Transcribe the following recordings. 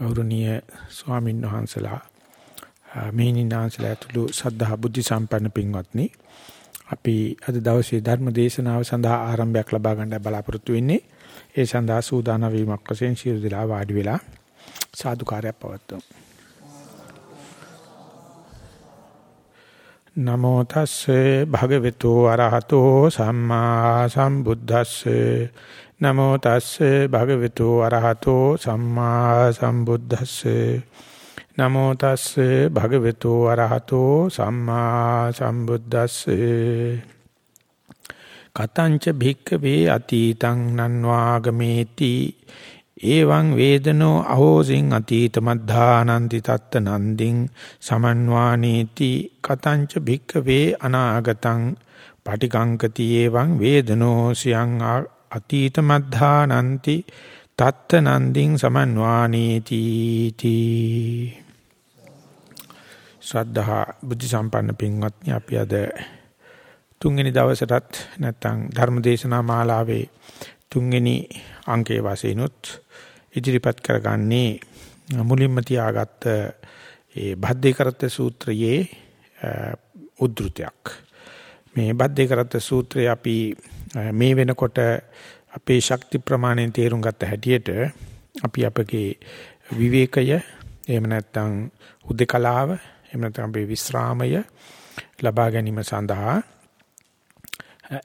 ගෞරවනීය ස්වාමීන් වහන්සලා මේනිනාන්සලා ඇතුළු සද්ධා බුද්ධ සම්පන්න පින්වත්නි අපි අද දවසේ ධර්ම දේශනාව සඳහා ආරම්භයක් ලබා ගන්න බලාපොරොත්තු වෙන්නේ. ඒ සඳහා සූදානම් වීමක් වශයෙන් සියලු දෙනා වාඩි වෙලා සාදුකාරයක් පවත්වමු. නමෝ තස්සේ භගවතු අරහතෝ සම්මා සම්බුද්දස්සේ නමෝ තස්සේ භගවතු අරහතෝ සම්මා සම්බුද්දස්සේ. නමෝ තස්සේ භගවතු අරහතෝ සම්මා සම්බුද්දස්සේ. කතංච භික්ඛවේ අතීතං නන්වාගමේති. එවං වේදනෝ අහෝසින් අතීත මද්ධානන්ති තත්ත නන්දින් සමන්වානීති. කතංච භික්ඛවේ අනාගතං පටිකංකති එවං වේදනෝ සියං අතීත මද්ධානන්ති තත්ත නන්දින් සමන්වානීති තී. ශ්‍රද්ධා බුද්ධ සම්පන්න පින්වත්නි අපි අද තුන්වෙනි දවසටත් නැත්නම් ධර්මදේශනා මාලාවේ තුන්වෙනි අංකයේ වශයෙන්ුත් ඉදිරිපත් කරගන්නේ මුලින්ම තියාගත්ත ඒ බද්දේ කරත් සූත්‍රයේ උද්ෘතයක් මේ බද්දේ කරත් සූත්‍රය අපි මේ වෙනකොට අපේ ශක්ති ප්‍රමාණයෙන් තේරුම් ගත්ත හැටියට අපි අපගේ විවේකය එහෙම නැත්නම් උදේකලාව එහෙම නැත්නම් අපේ විස්රාමය ලබා ගැනීම සඳහා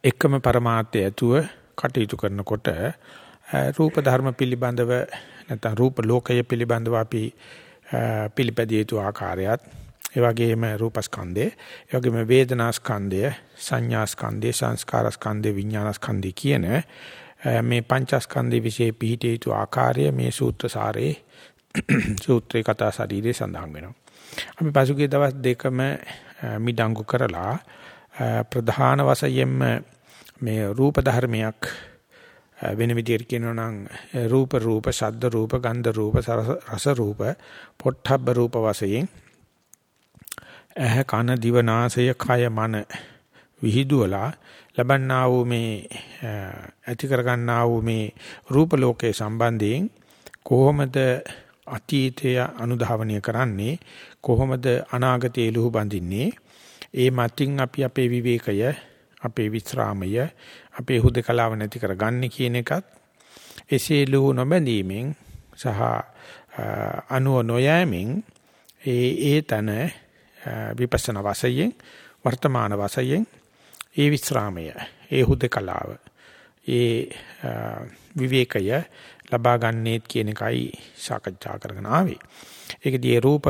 එකම પરමාර්ථය ඇතුව කටයුතු කරනකොට රූප ධර්ම පිළිබඳව නැත්නම් රූප ලෝකය පිළිබඳව අපි පිළිපැදිය යුතු ආකාරයත් ඒ වගේම රූපස්කන්ධය ඒ වගේම වේදනාස්කන්ධය සංඥාස්කන්ධය සංස්කාරස්කන්ධය විඥානස්කන්ධය කියන මේ පංචස්කන්ධය વિશે පිහිටිය යුතු ආකාරය මේ සූත්‍ර සාරේ සූත්‍රේ කතා ශරීරේ සඳහන් වෙනවා. අපි පසුගිය දවස් දෙකම මිඩංගු කරලා ප්‍රධාන වශයෙන්ම මේ රූප ධර්මයක් වෙන විදිහට කියනවා නම් රූප රූප ශබ්ද රූප ගන්ධ රූප රස රූප පොට්ටබ්බ රූප වශයෙන් ඇහ කන දිව නාසය කය මන විහිදුවලා ලබන්නා වූ මේ ඇති කරගන්නා වූ මේ රූප ලෝකයේ සම්බන්ධයෙන් කොහොමද අතීතය අනුධාවනය කරන්නේ? කොහොමද අනාගතයේ ලුහු බඳින්නේ? ඒ මතින් අපි අපේ විවේකය අපේ විස්රාමය අපේ හුදකලාව නැති කරගන්නේ කියන එකත් එසේ ලුහු නොබැඳීමෙන් සහ අනුව නොයෑමෙන් ඒ ඒ තන විපස්සනා වශයෙන් වර්තමාන වශයෙන් ඒ විස්රාමය ඒ හුදකලාව ඒ විවේකය ලබා ගන්නෙත් කියන එකයි සාකච්ඡා කරගෙන ආවේ. ඒකදී රූප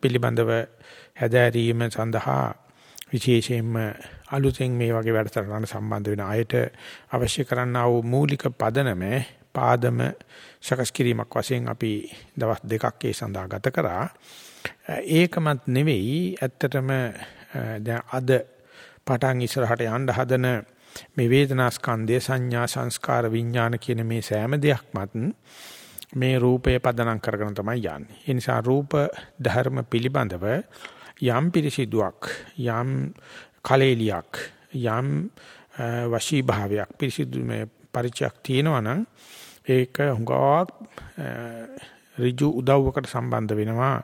පිළිබඳව හැදෑරීම සඳහා විශේෂයෙන්ම අලුතෙන් මේ වගේ වැඩසටහන සම්බන්ධ වෙන අයට අවශ්‍ය කරන්නා වූ මූලික පදනම පාදම සකස් කිරීමක් වශයෙන් අපි දවස් දෙකක් ඒ සඳහා ගත කරා. ඒකමත් නෙවෙයි ඇත්තටම දැන් අද පටන් ඉස්සරහට යන්න හදන මේ වේදනා ස්කන්ධය සංඥා සංස්කාර විඥාන කියන මේ සෑම දෙයක්මත් මේ රූපය පදනම් කරගෙන තමයි යන්නේ. ඒ නිසා රූප ධර්ම පිළිබඳව යම් පිරිසිදුවක් යම් කලෙලියක් යම් වශී භාවයක් පිරිසිදු මේ පරිචයක් තියෙනවා නම් ඒක හුඟක් ඍජු උදව්වකට සම්බන්ධ වෙනවා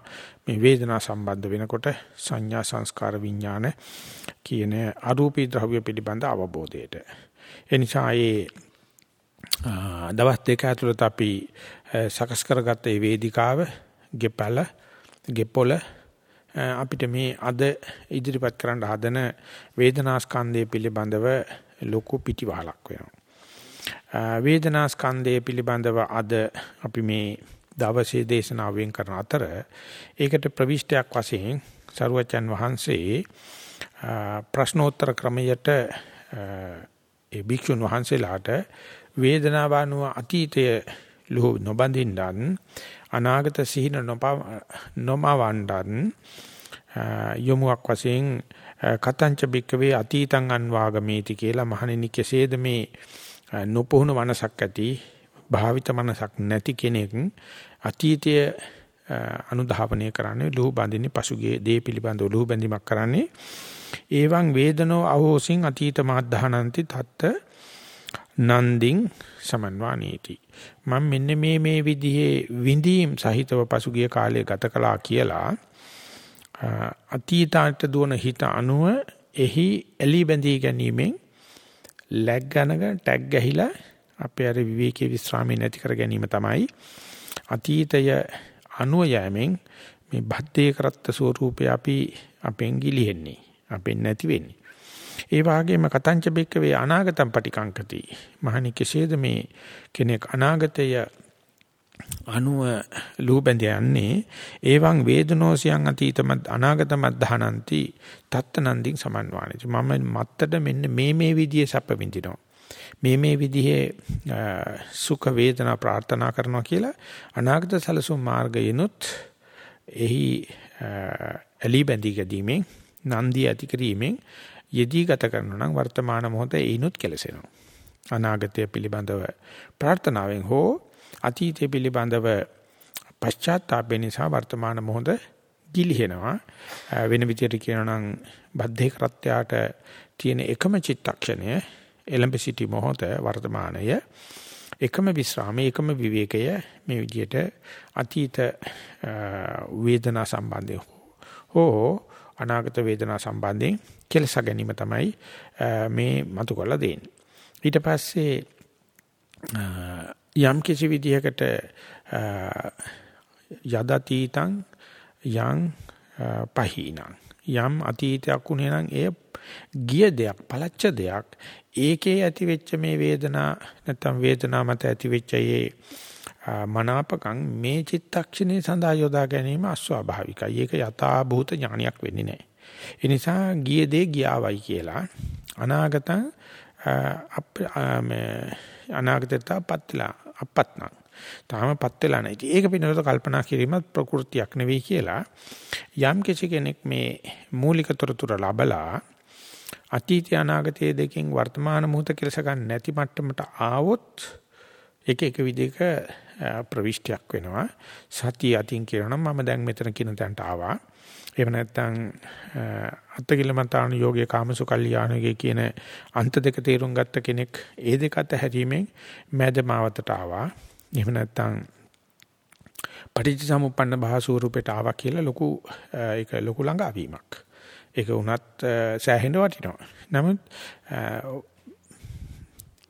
මේ වේදනා සම්බන්ධ වෙනකොට සංඥා සංස්කාර විඥාන කියන අරූපී ද්‍රව්‍ය පිළිබඳ අවබෝධයට. ඒ නිසා ඒ දවස් දෙක ඇතුළත අපි සකස් කරගත්ත මේ වේදිකාව ගෙපල ගෙපොල අපිට මේ අද ඉදිරිපත් කරන්න හදන වේදනාස්කන්ධය පිළිබඳව ලොකු පිටිවහලක් වෙනවා. වේදනාස්කන්ධය පිළිබඳව අද අපි මේ දවසේ දේශනාවෙන් කරන අතර ඒකට ප්‍රවිෂ්ටයක් වශයෙන් සරුවචන් වහන්සේ ප්‍රශ්නෝත්තර ක්‍රමයට ඒ භික්ෂුන් වහන්සේලාට වේදනාව අනුව අතීතය ලෝ නොබඳින්නන් අනාගත සිහින නොමවන්නන් යොමුක් වශයෙන් කතංච බික්කවේ අතීතං අන්වාගමේති කියලා මහණෙනි කෙසේද මේ නොපුහුණු මනසක් ඇති භාවිත මනසක් නැති කෙනෙක් අතීතයේ අනුධාවනය කරන්නේ ලුහු බඳින්නේ පසුගිය දේ පිළිබඳව ලුහු බැඳීමක් කරන්නේ. ඒවං වේදනෝ අහෝසින් අතීත මාද්ධානಂತಿ තත්ත නන්දින් සමන්වානීති. මම මෙන්න මේ මේ විදිහේ විඳීම් සහිතව පසුගිය කාලේ ගත කළා කියලා අතීතයට දුවන හිත අනුව එහි එලි බැඳී ගැනීමෙන් ලැග් ගනක ටැග් ගැහිලා අපේ අර විවේකී විස්රාමයේ නැති කර ගැනීම තමයි අතීතය අනුව යෑමෙන් මේ බද්දේ කරත්ත ස්වરૂපය අපි අපෙන් ගිලිහෙන්නේ අපෙන් නැති වෙන්නේ. ඒ වගේම කතංච බික්කවේ අනාගතම් පටිකංකති. මහණි කෙසේද මේ කෙනෙක් අනාගතය අනුව ලූබැඳ යන්නේ? එවං වේදනෝසියං අතීතමත් අනාගතමත් දහනಂತಿ තත්තනන්දින් සමන්වාණිති මම මත්තට මෙන්න මේ මේ විදිහේ සැප විඳිනවා. මේ මේ විදිහේ සුඛ වේදනා ප්‍රාර්ථනා කරනවා කියලා අනාගත සැලසුම් මාර්ගයනොත් එහි ඇලි බැඳී ගැදීමෙන් නන්දි ඇති කිරීමෙන් යෙදී ගත කරනවා නම් වර්තමාන මොහොතේ ඒනොත් කෙලසෙනවා. අනාගතය පිළිබඳව ප්‍රාර්ථනාවෙන් හෝ අතීතය පිළිබඳව පශ්චාත්තාපය නිසා වර්තමාන මොහොත ගිලිහෙනවා. වෙන විදිහට කියනවා නම් බද්ධේ කරත්‍යයට තියෙන එකම චිත්තක්ෂණය එලඹ සිටි මොහොත වර්තමානය එකම විස්රාමයේ එකම විවේකය මේ විදිහට අතීත වේදනා සම්බන්ධයෙන් හෝ අනාගත වේදනා සම්බන්ධයෙන් කෙලස ගැනීම තමයි මේ මතු කරලා දෙන්නේ. ඊට පස්සේ යම් කිසි විදිහකට යදතීතං යං පහීනං යම් අතීතයක් උනේ නම් එය ගිය දෙයක් පළච්ච දෙයක් ඒකේ ඇති වෙච්ච මේ වේදනා නැත්නම් වේදනා මත ඇති වෙච්ච ඒ මනාපකම් මේ චිත්තක්ෂණේ සඳහා යොදා ගැනීම අස්වාභාවිකයි. ඒක යථා භූත ඥානයක් වෙන්නේ නැහැ. ඒ නිසා ගිය දේ ගියාවයි කියලා අනාගත අනාගතයට පත්ලා අපත්නම් තාමපත් වෙලා නැහැ. ඒක පිළිබඳව කල්පනා කිරීමත් ප්‍රകൃතියක් නෙවෙයි කියලා යම් කිසි කෙනෙක් මේ මූලික තොරතුරු ලබලා අතීත අනාගතයේ දෙකෙන් වර්තමාන මොහොත කෙලස ගන්න නැති මට්ටමට ආවොත් ඒක එක විදිහක ප්‍රවිෂ්ටයක් වෙනවා. සතිය අතින් කියනවා මම දැන් මෙතන කියන තැනට ආවා. එහෙම නැත්නම් අත්තිකිලමතාන යෝගයේ කාමසුකල්යාණයේ කියන අන්ත දෙක තේරුම් ගත්ත කෙනෙක් ඒ දෙක අත හැරීමෙන් මැදමාවතට ආවා. එහෙම නැත්නම් පටිච්චසමුප්පන්න භාසූරූපයට ආවා කියලා ලොකු ඒක ලොකු ළඟාවීමක්. ඒක උනත් සෑහෙන වටිනවා. නමුත්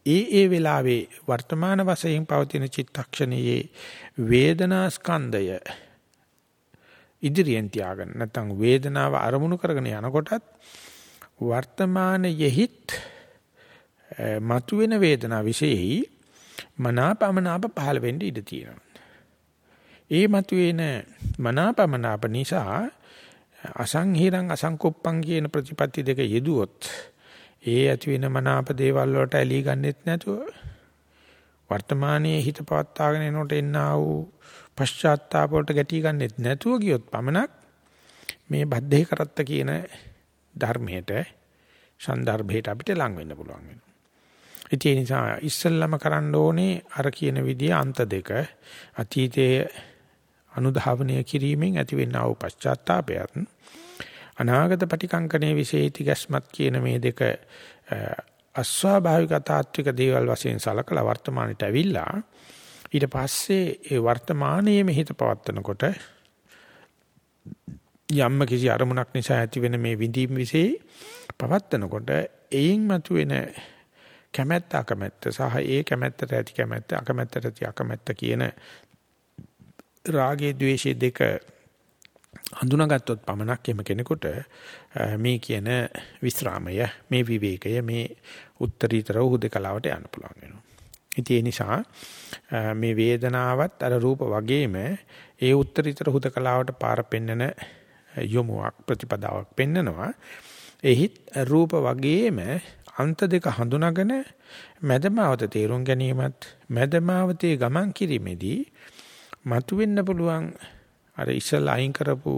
ඒ ඒ වෙලාවේ වර්තමාන වශයෙන් පවතින චිත්තක්ෂණයේ වේදනා ස්කන්ධය ඉදිරියෙන් තියාගෙන නැත්නම් වේදනාව අරමුණු කරගෙන යනකොටත් වර්තමානයෙහිත් මතුවෙන වේදනා විශේෂයි මනාපමනාප පහළ වෙන්න ඉඩ තියෙනවා. ඒ මතුවෙන මනාපමනාප නිසා අසංහිරං අසංකුප්පං කියන ප්‍රතිපatti දෙක යෙදුවොත් ඒ ඇති වෙන මනාප දේවල් වලට ඇලී ගන්නෙත් නැතුව වර්තමානයේ හිත පවත්වාගෙන එනකොට එන්නා වූ පශ්චාත්තාප වලට ගැටි ගන්නෙත් නැතුව ගියොත් පමණක් මේ බද්ධේ කරත්ත කියන ධර්මයට සන්දර්භයට අපිට ලං වෙන්න පුළුවන් වෙනවා. ඒ නිසා ඉස්සල්ලාම කරන්න ඕනේ අර කියන විදිය අන්ත දෙක. අතීතයේ අනුධාවනය කිරීමෙන් ඇතිවෙනා වූ පශ්චාත්තාපයත් අනාගත පටිකංකණයේ විශේෂිත ගැස්මත් කියන මේ දෙක අස්වාභාවික තාත්වික දේවල් වශයෙන් සලකලා වර්තමානයට ඇවිල්ලා ඊට පස්සේ ඒ වර්තමානයේ මෙහිත පවත්නකොට යම්ම කිසි අරමුණක් නිසා ඇති වෙන මේ විඳීම් વિશે පවත්නකොට එයින් මතුවෙන කැමැත්ත අකමැත්ත සහ ඒ කැමැත්තට ඇති කැමැත්ත අකමැත්තට ඇති අකමැත්ත කියන රාගයේ ද්වේෂයේ දෙක හඳුනාගත්තොත් පමණක් එම කෙනෙකුට මේ කියන විස්රාමය මේ විවේකය මේ උත්තරීතර උහුදකලාවට යන්න පුළුවන් වෙනවා. ඉතින් ඒ නිසා මේ වේදනාවත් අර රූප වගේම ඒ උත්තරීතර උහුදකලාවට පාර පෙන්නන යොමුවක් ප්‍රතිපදාවක් පෙන්නනවා. එහිත් රූප වගේම අන්ත දෙක හඳුනාගෙන මදමාවත තේරුම් ගැනීමත් මදමාවතේ ගමන් කිරීමේදී මතුවෙන්න පුළුවන් අර ඉස්සලා අයින් කරපු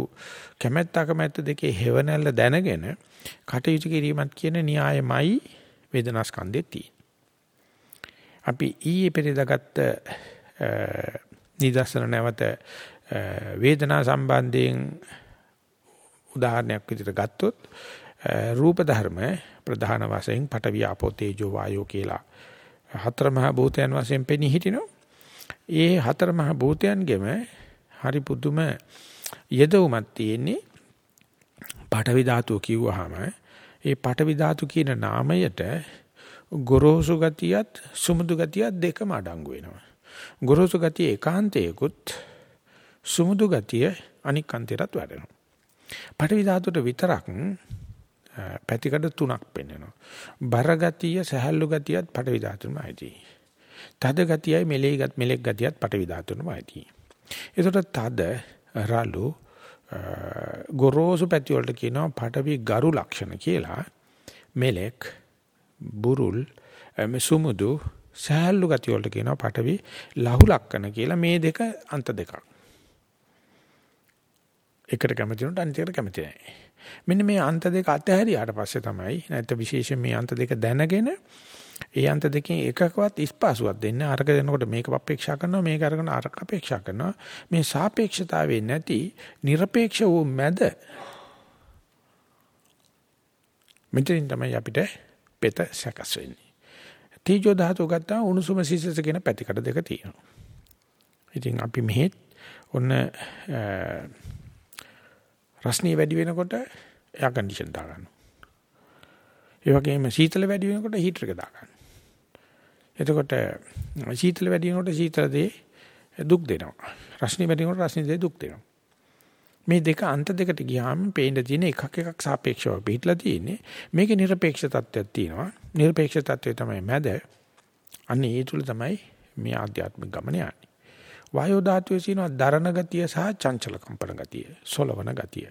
කැමැත්ත අකමැත්ත දෙකේ හේවණල්ල දැනගෙන කටයුතු කිරීමත් කියන න්‍යායමයි වේදනා ස්කන්ධෙත් තියෙන්නේ. අපි ඊයේ පෙරේදාගත්ත නිදර්ශන නැවත වේදනා සම්බන්ධයෙන් උදාහරණයක් විදිහට ගත්තොත් රූප ධර්ම ප්‍රධාන වශයෙන් පඨවි ආපෝ තේජෝ වායෝ කියලා හතර මහා භූතයන් වශයෙන් පෙනී හිටිනවා. ඒ හතර මහා භූතයන්ගෙම හරි පුදුම යෙදවුමක් තියෙන්නේ පඨවි ධාතුව කිව්වහම ඒ පඨවි ධාතු කියන නාමයට ගොරෝසු ගතියත් සුමුදු ගතියත් දෙකම අඩංගු වෙනවා. ගොරෝසු ගතිය ඒකාන්තයකුත් සුමුදු ගතිය අනික් අන්තයටත් වැඩෙනවා. පඨවි ධාතුවට විතරක් පැතිකඩ තුනක් පෙන්වනවා. බර ගතිය, සහැල්ලු ගතියත් පඨවි ධාතුවම ඇති. තද ගතියයි මෙලෙයිගත් මෙලෙක් ගතියත් පඨවි ධාතුවම ඇති. ඒකට තද රළු ගොරෝසු පැති වලට කියනවා පඨවි ගරු ලක්ෂණ කියලා. මෙලෙක් බුරුල් සුමුදු සහැල්ලු ගති වලට කියනවා පඨවි ලහු ලක්ෂණ කියලා මේ දෙක අන්ත දෙකක්. එකට කැමති උන්ට අනිතකට කැමති නැහැ. මෙන්න මේ අන්ත දෙක අතහැරියාට පස්සේ තමයි නැත්නම් විශේෂයෙන් මේ අන්ත දෙක දැනගෙන ඒ අන්ත දෙකෙන් එකකවත් ඉස්පාසුවක් දෙන්න අරක දෙනකොට මේක අපේක්ෂා කරනවා මේක අරගෙන අරක අපේක්ෂා කරනවා මේ සාපේක්ෂතාවේ නැති নিরপেক্ষ වූ මැද මෙතනින් තමයි අපිට පෙත සකස් වෙන්නේ තීජෝ ධාතු ගත්තා උණුසුම සිසිලස කියන පැතිකඩ දෙක තියෙනවා ඉතින් අපි මෙහෙත් ඔන්න රස්නිය වැඩි වෙනකොට එයා කන්ඩිෂන් දා ගන්නවා. ඒ වගේම සීතල වැඩි වෙනකොට හීටර් එක දා ගන්නවා. එතකොට සීතල වැඩි වෙනකොට සීතල දේ දුක් දෙනවා. රස්නිය වැඩි වෙනකොට රස්නිය දේ දුක් දෙනවා. මේ දෙක අන්ත දෙකට ගියාම පේන්න තියෙන එකක් එකක් සාපේක්ෂව පිටලා තියෙන්නේ. මේකේ নিরপেক্ষ තත්ත්වයක් තියෙනවා. নিরপেক্ষ තත්ත්වය තමයි මැද. අන්න ඒ තුල තමයි මේ ආධ්‍යාත්මික ගමන යන්නේ. වායෝ ධාතුවේ තියෙනවා දරණ ගතිය සහ චංචල කම්පන ගතිය, සොලවන ගතිය.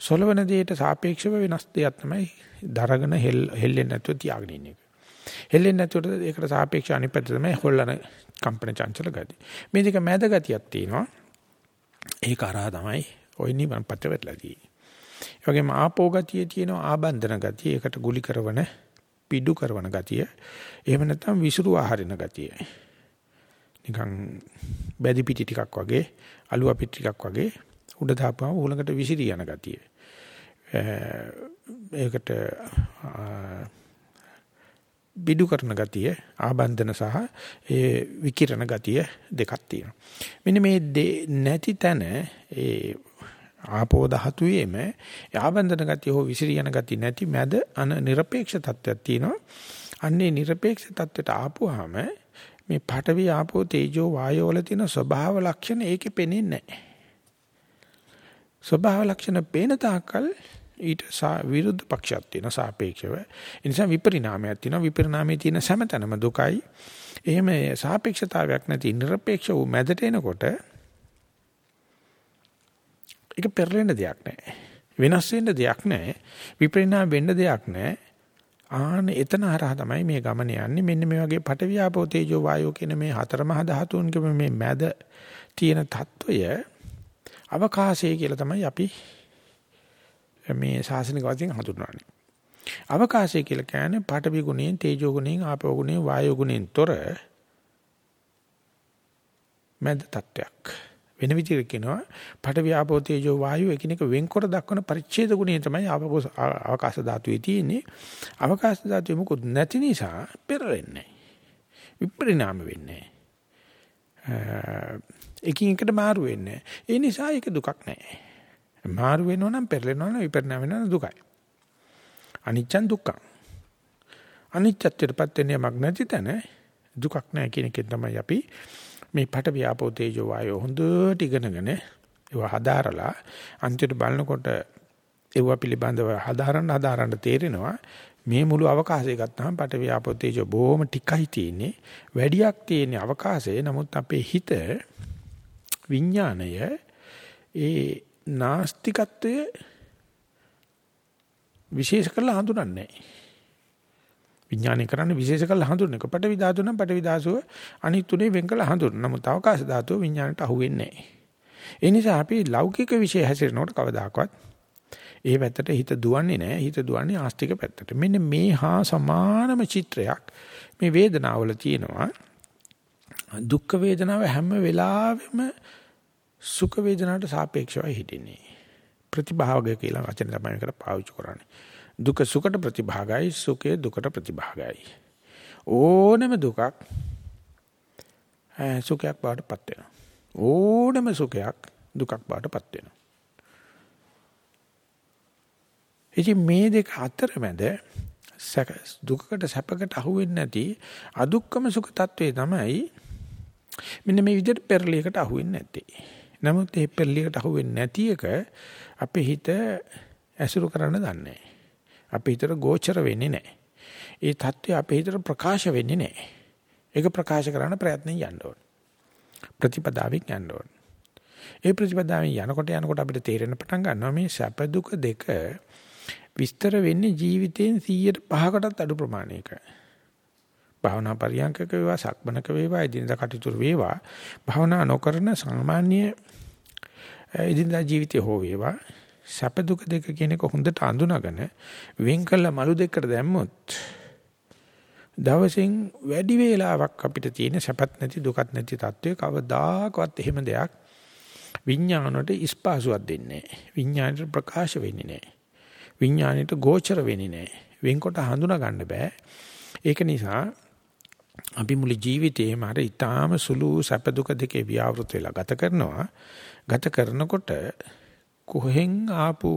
සොලවන දෙයට සාපේක්ෂව වෙනස් දෙයක් තමයි දරගෙන හෙල්ලෙන්නේ නැතුව තියාගෙන ඉන්න එක. හෙල්ලෙන්නේ නැතුව ඒකට සාපේක්ෂ අනිත් පැත්ත තමයි හොල්ලන කම්පන චංචල ගතිය. මේ දෙක මැද ගතියක් තියෙනවා. ඒක අරහා තමයි ওই නිවන් පත්‍ර වෙලා තියෙන්නේ. ඒ වගේම ආපෝ ගතිය තියෙනවා ආබන්ධන ගතිය. ඒකට ගුලි කරවන පිඩු කරවන ගතිය. එහෙම නැත්නම් විසිරුවා හරින ගතිය. නිකන් බැදි පිටි ටිකක් වගේ අලුව පිටි ටිකක් වගේ උඩ දාපුවම උලකට විසිරී යන ගතිය. ඒකට බිඩු කරන ගතිය ආබන්ධන සහ ඒ විකිරණ ගතිය දෙකක් තියෙනවා. මෙන්න මේ නැති තැන ඒ ආපෝ ධාතුයේම ආබන්ධන ගතිය හෝ විසිරී යන ගතිය නැති මැද අන নিরপেক্ষ තත්ත්වයක් තියෙනවා. අන්නේ নিরপেক্ষ තත්ත්වයට ආපුවාම මේ පඨවි ආපෝ තේජෝ වායෝ වල තියෙන ස්වභාව ලක්ෂණ ඒකේ පෙනෙන්නේ නැහැ. ස්වභාව ලක්ෂණ පේන තාක්කල් ඊට විරුද්ධ පක්ෂයක් තියෙන සාපේක්ෂව. ඒ නිසා විපරිණාමයක් තියෙනවා. විපරිණාමයේ තියෙන සමතනම දුකයි. එහෙම සාපේක්ෂතාවයක් නැති නිර්පේක්ෂ වූ මැදට එනකොට ඒක පෙරලෙන දෙයක් නැහැ. වෙනස් වෙන්න දෙයක් නැහැ. විපරිණාම වෙන්න දෙයක් නැහැ. ආන එතන හරහා තමයි මේ ගමන යන්නේ. මෙන්න මේ වගේ පටවියාපෝ තේජෝ වායෝ කියන මේ හතර මහ ධාතුන්ගම මේ මැද තියෙන తত্ত্বය අවකාශය කියලා තමයි අපි මේ ශාසනික වශයෙන් හඳුන්වන්නේ. අවකාශය කියලා කියන්නේ පටවි ගුණයෙන්, තේජෝ ගුණයෙන්, ආපෝ ගුණයෙන්, වායෝ ගුණයෙන් තොර මැද తত্ত্বයක්. වෙන විදිහට කියනවා පඨවි ආපෝ තේජෝ වායු එකිනෙක වෙන්කොට දක්වන පරිච්ඡේද ගුණය තමයි අවකාශ ධාතුවේ තියෙන්නේ. අවකාශ ධාතුවේ මොකොත් නැති නිසා පෙරලෙන්නේ විපරිණාම වෙන්නේ එකින් එකට මාරු වෙන්නේ ඒ නිසා ඒක දුකක් නෑ. මාරු වෙනවා නම් පෙරලෙනවා නම් විපරිණාම වෙනවා නම් දුකයි. අනිච්චන් දුක්ඛං. අනිච්චත්වයටපත් වෙන්නේ මග් නැති තැන දුකක් නෑ කියන එකෙන් තමයි අපි මේ පට ව්‍යාපෝ තේජෝ වායෝ හොඳට ඉගෙනගෙන ඒවා හදාරලා අන්තිමට බලනකොට ඒවා පිළිබඳව හදාරන්න හදාරන්න තේරෙනවා. මේ මුළු අවකාශය ගත්තාම පට ව්‍යාපෝ තේජෝ බොහොම ටිකයි තියෙන්නේ. වැඩියක් තියෙන්නේ අවකාශයේ. නමුත් අපේ හිත විඥාණය ඒ නාස්තිකත්වය විශේෂ කරලා හඳුනන්නේ නැහැ. විඥානය කරන්නේ විශේෂ කරලා හඳුනන එක. පටවි ධාතු නම් පටවි ධාතුව අනිත් තුනේ වෙන් කරලා හඳුනන. නමුත් අවකාශ ධාතුව විඥානට අහුවෙන්නේ නැහැ. ඒ නිසා අපි ලෞකික વિષය හැසිරෙනකොට කවදාකවත් ඒ පැත්තට හිත දුවන්නේ නැහැ. හිත දුවන්නේ ආස්තික පැත්තට. මෙන්න මේ හා සමානම චිත්‍රයක් මේ වේදනාවල තියෙනවා. දුක් වේදනාව හැම වෙලාවෙම සුඛ වේදනාවට සාපේක්ෂව හිටින්නේ. ප්‍රතිභාගය කියලා වචන තමයි මේකට පාවිච්චි කරන්නේ. දුක සුඛට ප්‍රතිභාගයි සුඛය දුකට ප්‍රතිභාගයි. ඕනම දුකක් සුඛයක් බවටපත් වෙනවා. ඕනම සුඛයක් දුකක් බවටපත් වෙනවා. ඉතින් මේ දෙක අතරමැද දුකකට සැපකට අහු වෙන්නේ නැති අදුක්කම සුඛ తත්වේ තමයි මෙන්න මේ විදිහට පෙරලියකට අහු වෙන්නේ නැත්තේ. නමුත් මේ පෙරලියකට අහු වෙන්නේ නැති එක අපේ හිත ඇසුරු කරන්න දන්නේ අපේ හිතට ගෝචර වෙන්නේ නැහැ. ඒ தත්ත්වය අපේ හිතට ප්‍රකාශ වෙන්නේ නැහැ. ඒක ප්‍රකාශ කරන්න ප්‍රයත්නෙන් යන්න ඕන. ප්‍රතිපදාවෙන් යන්න ඕන. ඒ ප්‍රතිපදාවෙන් යනකොට යනකොට අපිට තේරෙන පටන් ගන්නවා මේ සැප දුක දෙක විස්තර වෙන්නේ ජීවිතයෙන් 100%කටත් අඩු ප්‍රමාණයක. භාවනා පරියන්කක වේවා සක්මනක වේවා එදිනදා කටයුතු වේවා භාවනා නොකරන සාමාන්‍ය එදිනදා ජීවිතය හෝ වේවා සැප දුක දෙක කියන එක හොඳට අඳුනගෙන වෙන් කළ මලු දෙකට දැම්මොත් දවසින් වැඩි වේලාවක් අපිට තියෙන සැපත් නැති දුකත් නැති තත්වයක කවදාකවත් එහෙම දෙයක් විඥාණයට ඉස්පාසුවක් දෙන්නේ නැහැ. විඥාණයට ප්‍රකාශ වෙන්නේ නැහැ. විඥාණයට ගෝචර වෙන්නේ නැහැ. වෙන්කොට හඳුනා ගන්න බෑ. ඒක නිසා අපි මුළු ජීවිතේම අර ඊටාම සුළු සැප දුක දෙකේ ව්‍යවෘත වෙලා ගත කරනවා. ගත කරනකොට කොහෙන් ආපු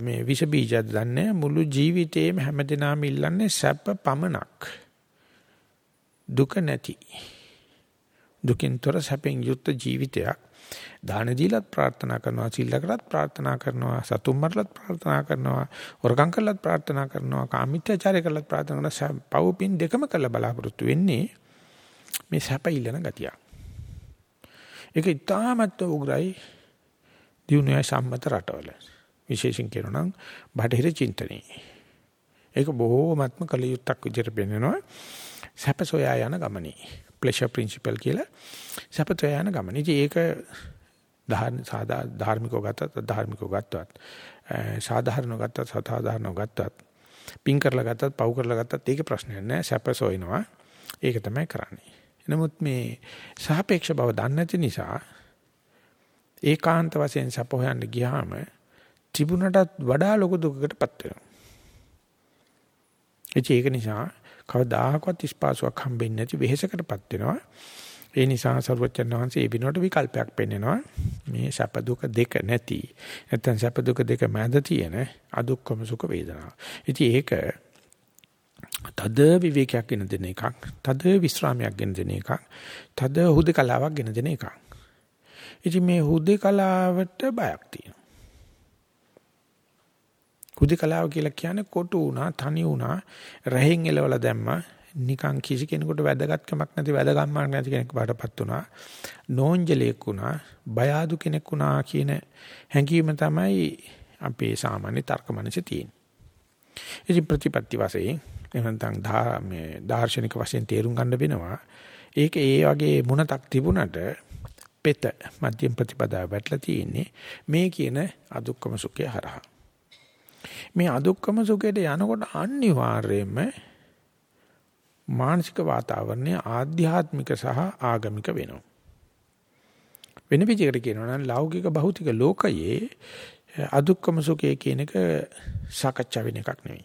මේ විස බීජයක් දන්නේ මුළු ජීවිතේම හැමදෙනාම ඉල්ලන්නේ සැප පමණක්. දුක නැති. දුකින්තර සැපෙන් යුක්ත ජීවිතයක් දාන දීලත් ප්‍රාර්ථනා කරනවා සිල්ලකටත් ප්‍රාර්ථනා කරනවා සතුම් මරලත් ප්‍රාර්ථනා කරනවා වරකම් කළත් ප්‍රාර්ථනා කරනවා කාමීත්‍යචාරය කළත් ප්‍රාර්ථනා කරනවා පවුපින් දෙකම කළ බලාපොරොත්තු වෙන්නේ මේ සැප ඉල්ලන ගතිය. ඒක ඉතාමත් උග්‍රයි දිනුවේ සම්මත රටවල. විශේෂයෙන් කියනවා නම් බටහිර චින්තනයේ. ඒක බොහෝමත්ම කලියුත්තක් විදිහට පෙන්වනවා. සැප සොයා යන ගමනේ. pleasure principle කියලා සැප සොයා යන ගමනේ. ඉතින් ඒක ධාර්මිකව ගත්තත් ධාර්මිකව ගත්තත් සාධාරණව ගත්තත් සාධාරණව ගත්තත් පින් කරලා ගත්තත් පව් කරලා ගත්තත් ඒකේ ප්‍රශ්නයක් නෑ සැප සොයනවා. ඒක තමයි කරන්නේ. නමුත් මේ සාපේක්ෂ බව දන්නේ නැති නිසා ඒකාන්ත වශයෙන් සැප හොයන්න ගියාම තිබුණටත් වඩා ලොකු දුකකටපත් වෙනවා. ඒක නිසා කවදාහකවත් ස්පාසුවක් හම්බෙන්නේ නැති වෙහෙසකටපත් වෙනවා. ඒ නිසා සරුවචන් වහන්සේ ඒ විනෝඩ විකල්පයක් පෙන්නනවා. මේ සැප දුක දෙක නැති. නැත්නම් සැප දුක දෙක මැද තියෙන අදුක්කම සුඛ වේදනා. ඉතින් ඒක තද විවේකයක් ගෙන දෙන එකක්. තද විස්රාමයක් ගෙන දෙන එකක්. තද හුදකලාවක් ගෙන දෙන එකක්. ඉතින් මේ හුදකලාවට බයක් තියෙනවා. හුදකලාව කියලා කියන්නේ කොටු වුණා, තනි වුණා, රහෙන් එලවලා දැම්මා. නිකන් කිසි කෙනෙකුට වැදගත්කමක් නැති වැදගත්කමක් නැති කෙනෙක් බාටපත් වුණා. නෝන්ජලයක් වුණා, බය ආදු කෙනෙක් වුණා කියන හැඟීම තමයි අපේ සාමාන්‍ය තර්ක මනසේ තියෙන්නේ. ඉතින් ප්‍රතිපත්ති වශයෙන් එහෙනම් දා මේ දාර්ශනික වශයෙන් තේරුම් ගන්න වෙනවා. ඒක ඒ වගේ මුණතක් තිබුණට පෙත මධ්‍යම ප්‍රතිපදාව වැටලා තියෙන්නේ මේ කියන අදුක්කම සුඛය හරහා. මේ අදුක්කම සුඛයට යනකොට අනිවාර්යයෙන්ම මානසික වාතාවරණය ආධ්‍යාත්මික සහ ආගමික වෙනවා. වෙන විදිහකට කියනවා නම් ලෞකික භෞතික ලෝකයේ අදුක්කම සුඛය කියන එක සාකච්ඡා වෙන එකක් නෙවෙයි.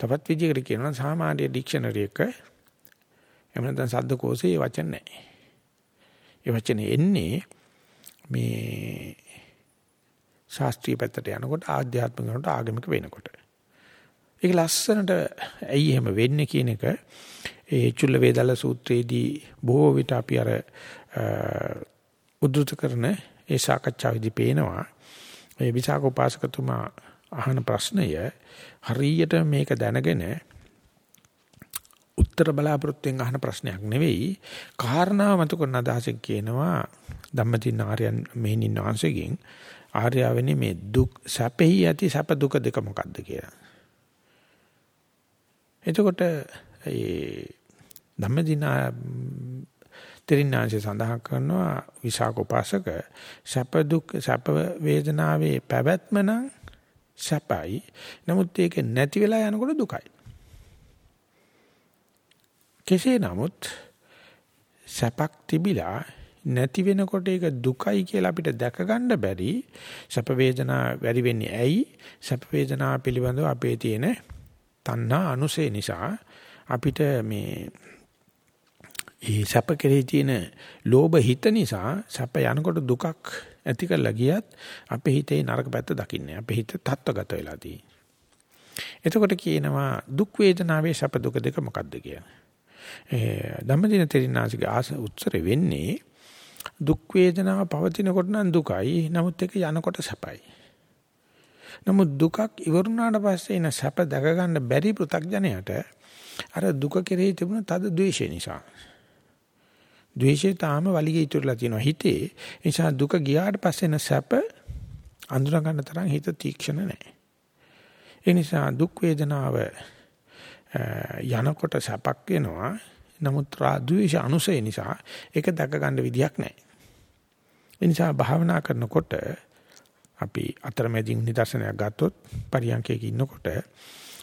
තවත් විදිහකට කියනවා සාමාන්‍ය ඩික්ෂනරි එක එහෙම නැත්නම් සද්දකෝෂයේ වචන නැහැ. ඒ වචනේ එන්නේ මේ ශාස්ත්‍රීය පැත්තට යනකොට ආධ්‍යාත්මික වෙනකොට ආගමික වෙනකොට. ඒක ලස්සනට ඇයි එහෙම වෙන්නේ කියන එක ඒ චුල්ල වේදල සූත්‍රයේදී බොහෝ විට අපි අර උද්දෘත කරන ඒ සාකච්ඡාවේදී පේනවා මේ විසාක උපාසකතුමා අහන ප්‍රශ්නය හරියට මේක දැනගෙන උත්තර බලාපොරොත්තුෙන් අහන ප්‍රශ්නයක් නෙවෙයි කාරණාව මත කරන අදහසක් කියනවා ධම්මදින ආර්යයන් මෙහිණින් වහන්සේගෙන් ආර්යවෙනි මේ දුක් සැපෙහි ඇති සැප දුක දෙක මොකක්ද කියලා. එතකොට ඒ ධම්මදින තෙරින්නාංශය සඳහන් කරනවා විසාක උපාසක සැප දුක් සැප වේදනාවේ පැවැත්ම නම් සැපයි. නමුත් ඒක නැති වෙලා යනකොට දුකයි. කෙසේ නමුත් සැපක් තිබිලා නැති වෙනකොට ඒක දුකයි කියලා අපිට දැක ගන්න බැරි සැප වේදනා වැඩි වෙන්නේ ඇයි සැප වේදනා පිළිබඳව අපේ තියෙන තණ්හා අනුසේ නිසා අපිට මේ ඒ සැප කෙරෙහි තියෙන ලෝභ හිත නිසා සැප යනකොට දුකක් ඇති කරලා ගියත් අපේ හිතේ නරක පැත්ත දකින්නේ. අපේ හිත තත්ත්වගත වෙලා තියෙන්නේ. එතකොට කියනවා දුක් වේදනාවේ සැප දුක දෙක මොකක්ද කියලා. ඒ ධම්මදින තෙරින්නාසිගේ ආස උත්තරේ වෙන්නේ දුක් වේදනාව පවතිනකොට නම් දුකයි. නමුත් ඒක යනකොට සැපයි. නමුත් දුකක් ඉවරුනාට පස්සේ එන සැප දැක ගන්න බැරි පෘ탁ජනයට අර දුක කෙරෙහි තිබුණ තද ද්වේෂය නිසා. ද්වේෂය තාම වලිගේ ඉතුරුලා තියෙනවා හිතේ. ඒ නිසා දුක ගියාට පස්සේ එන සැප අඳුර ගන්න තරම් හිත තීක්ෂණ නැහැ. ඒ නිසා දුක් වේදනාව යනකොට සැපක් වෙනවා. නමුත් ද්වේෂ අනුසය නිසා ඒක දැක ගන්න විදියක් නැහැ. ඒ නිසා භාවනා කරනකොට අපි අතරමැදින් නිදර්ශනයක් ගත්තොත් පරියන්කයක ඉන්නකොට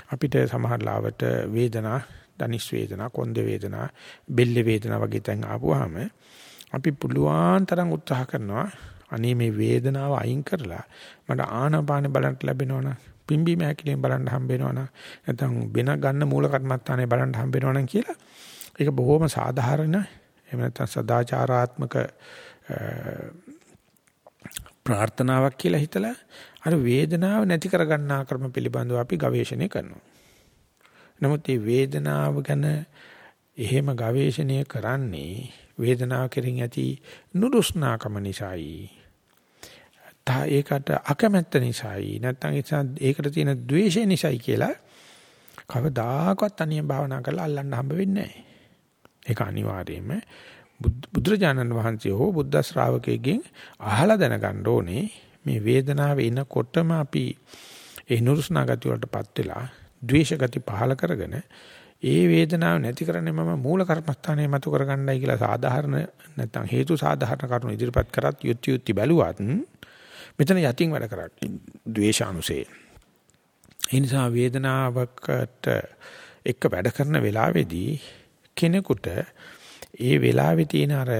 අපිට සමහර ලාවට වේදනා, දනිස් වේදනා, කොන්ද වේදනා, බෙල්ල වේදනා වගේ තැන් ආපුවාම අපි පුළුවන් තරම් උත්සාහ කරනවා අනේ මේ වේදනාව අයින් කරලා මට ආනාපානෙ බලන්න ලැබෙනවනම් පිම්බීම හැකිලෙන් බලන්න හම්බ වෙනවනම් නැත්නම් වෙන ගන්න මූල කර්මත්තානේ බලන්න හම්බ වෙනවනම් කියලා ඒක බොහොම සාධාරණ එහෙම නැත්නම් සදාචාරාත්මක ප්‍රාර්ථනාවක් කියලා හිතලා අර වේදනාව නැති කර ගන්නා ක්‍රම පිළිබඳව අපි ගවේෂණය කරනවා. නමුත් මේ වේදනාව ගැන එහෙම ගවේෂණය කරන්නේ වේදනාව කෙරෙන් ඇති නුරුස්නාකම නිසායි. තා ඒකට අකමැත්ත නිසායි නැත්නම් ඒකට තියෙන द्वේෂය නිසායි කියලා කවදාකවත් අනිය භාවනා කරලා අල්ලන්න හම්බ වෙන්නේ නැහැ. ඒක අනිවාර්යයෙන්ම බුදුරජාණන් වහන්සේ හෝ බුද්ධ ශ්‍රාවකයෙක්ගෙන් අහලා දැනගන්න ඕනේ මේ වේදනාව එනකොටම අපි ඒ නුරුස්නා ගති වලටපත් වෙලා ද්වේෂ ගති පහල කරගෙන ඒ වේදනාව නැති කරන්නේ මම මූල කර්මස්ථානයේ මතු කරගන්නයි කියලා සාධාරණ නැත්නම් හේතු සාධාරණ කරුණු ඉදිරිපත් කරත් යුක්ති යුක්ති බැලුවත් මෙතන යටින් වැඩ කරන්නේ ද්වේෂානුසේ. ඒ නිසා වේදනාවකට එක්ක වැඩ කරන වෙලාවේදී කෙනෙකුට ඒ වෙලාවේ තියෙන අර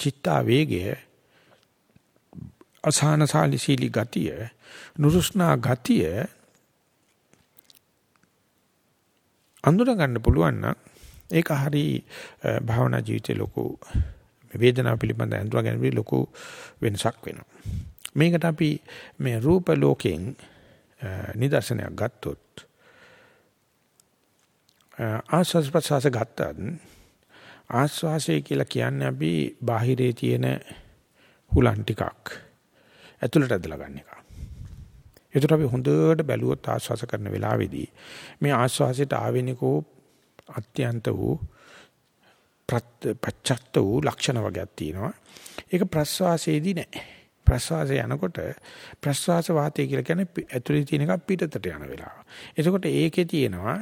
චිත්තා වේගය අසහනශාලීශීලී ගතිය නුරුස්නා ගතිය අඳුර ගන්න පුළුවන් නම් ඒක හරි භාවනා ජීවිතේ ලොකු වේදනාව පිළිබඳ අඳුර ගැනීම ලොකු වෙනසක් වෙනවා. මේකට අපි මේ රූප ලෝකෙන් නිදර්ශනයක් ගත්තොත් ආස්වාස් ප්‍රසවාස ගත්තත් ආස්වාසය කියලා කියන්නේ අපි බාහිරේ තියෙන හුලන් ටිකක් ඇතුළට ඇදලා ගන්න එක. ඒකට අපි හොඳට බැලුවොත් ආස්වාස කරන වෙලාවේදී මේ ආස්වාසයට ආවෙනිකෝ අත්‍යන්ත වූ පච්චත්ත වූ ලක්ෂණ වර්ගයක් තියෙනවා. ඒක ප්‍රස්වාසයේදී නැහැ. ප්‍රස්වාසය යනකොට ප්‍රස්වාස වාතය කියලා කියන්නේ ඇතුලේ තියෙන එක පිටතට යන වෙලාව. එතකොට ඒකේ තියෙනවා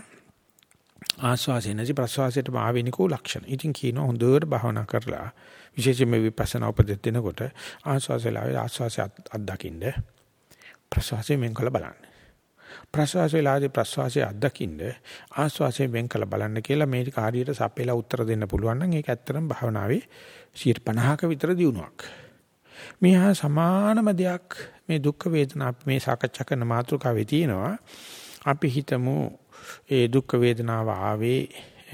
ආස්වාසය නැති ප්‍රස්වාසයට ආවෙනිකෝ ලක්ෂණ. ඉතින් කියනවා හොඳට භාවනා කරලා විශේෂයෙන්ම විපස්සනා උපදෙස් දෙනකොට ආස්වාසයලාවේ ආස්වාසය අත්දකින්න ප්‍රස්වාසයෙන් වෙන් කළ බලන්න. ප්‍රස්වාසයලාදී ප්‍රස්වාසය අත්දකින්න ආස්වාසයෙන් වෙන් කළ බලන්න කියලා මේ කාර්යයට සපේලා උත්තර දෙන්න පුළුවන් නම් ඒක ඇත්තටම භාවනාවේ 50ක විතර දියුණුවක්. මේහා සමානම දෙයක් මේ දුක් වේදනා මේ සාකච්ඡා කරන මාතෘකාවේ තියෙනවා. අපි හිතමු ඒ දුක් වේදනාව ආවේ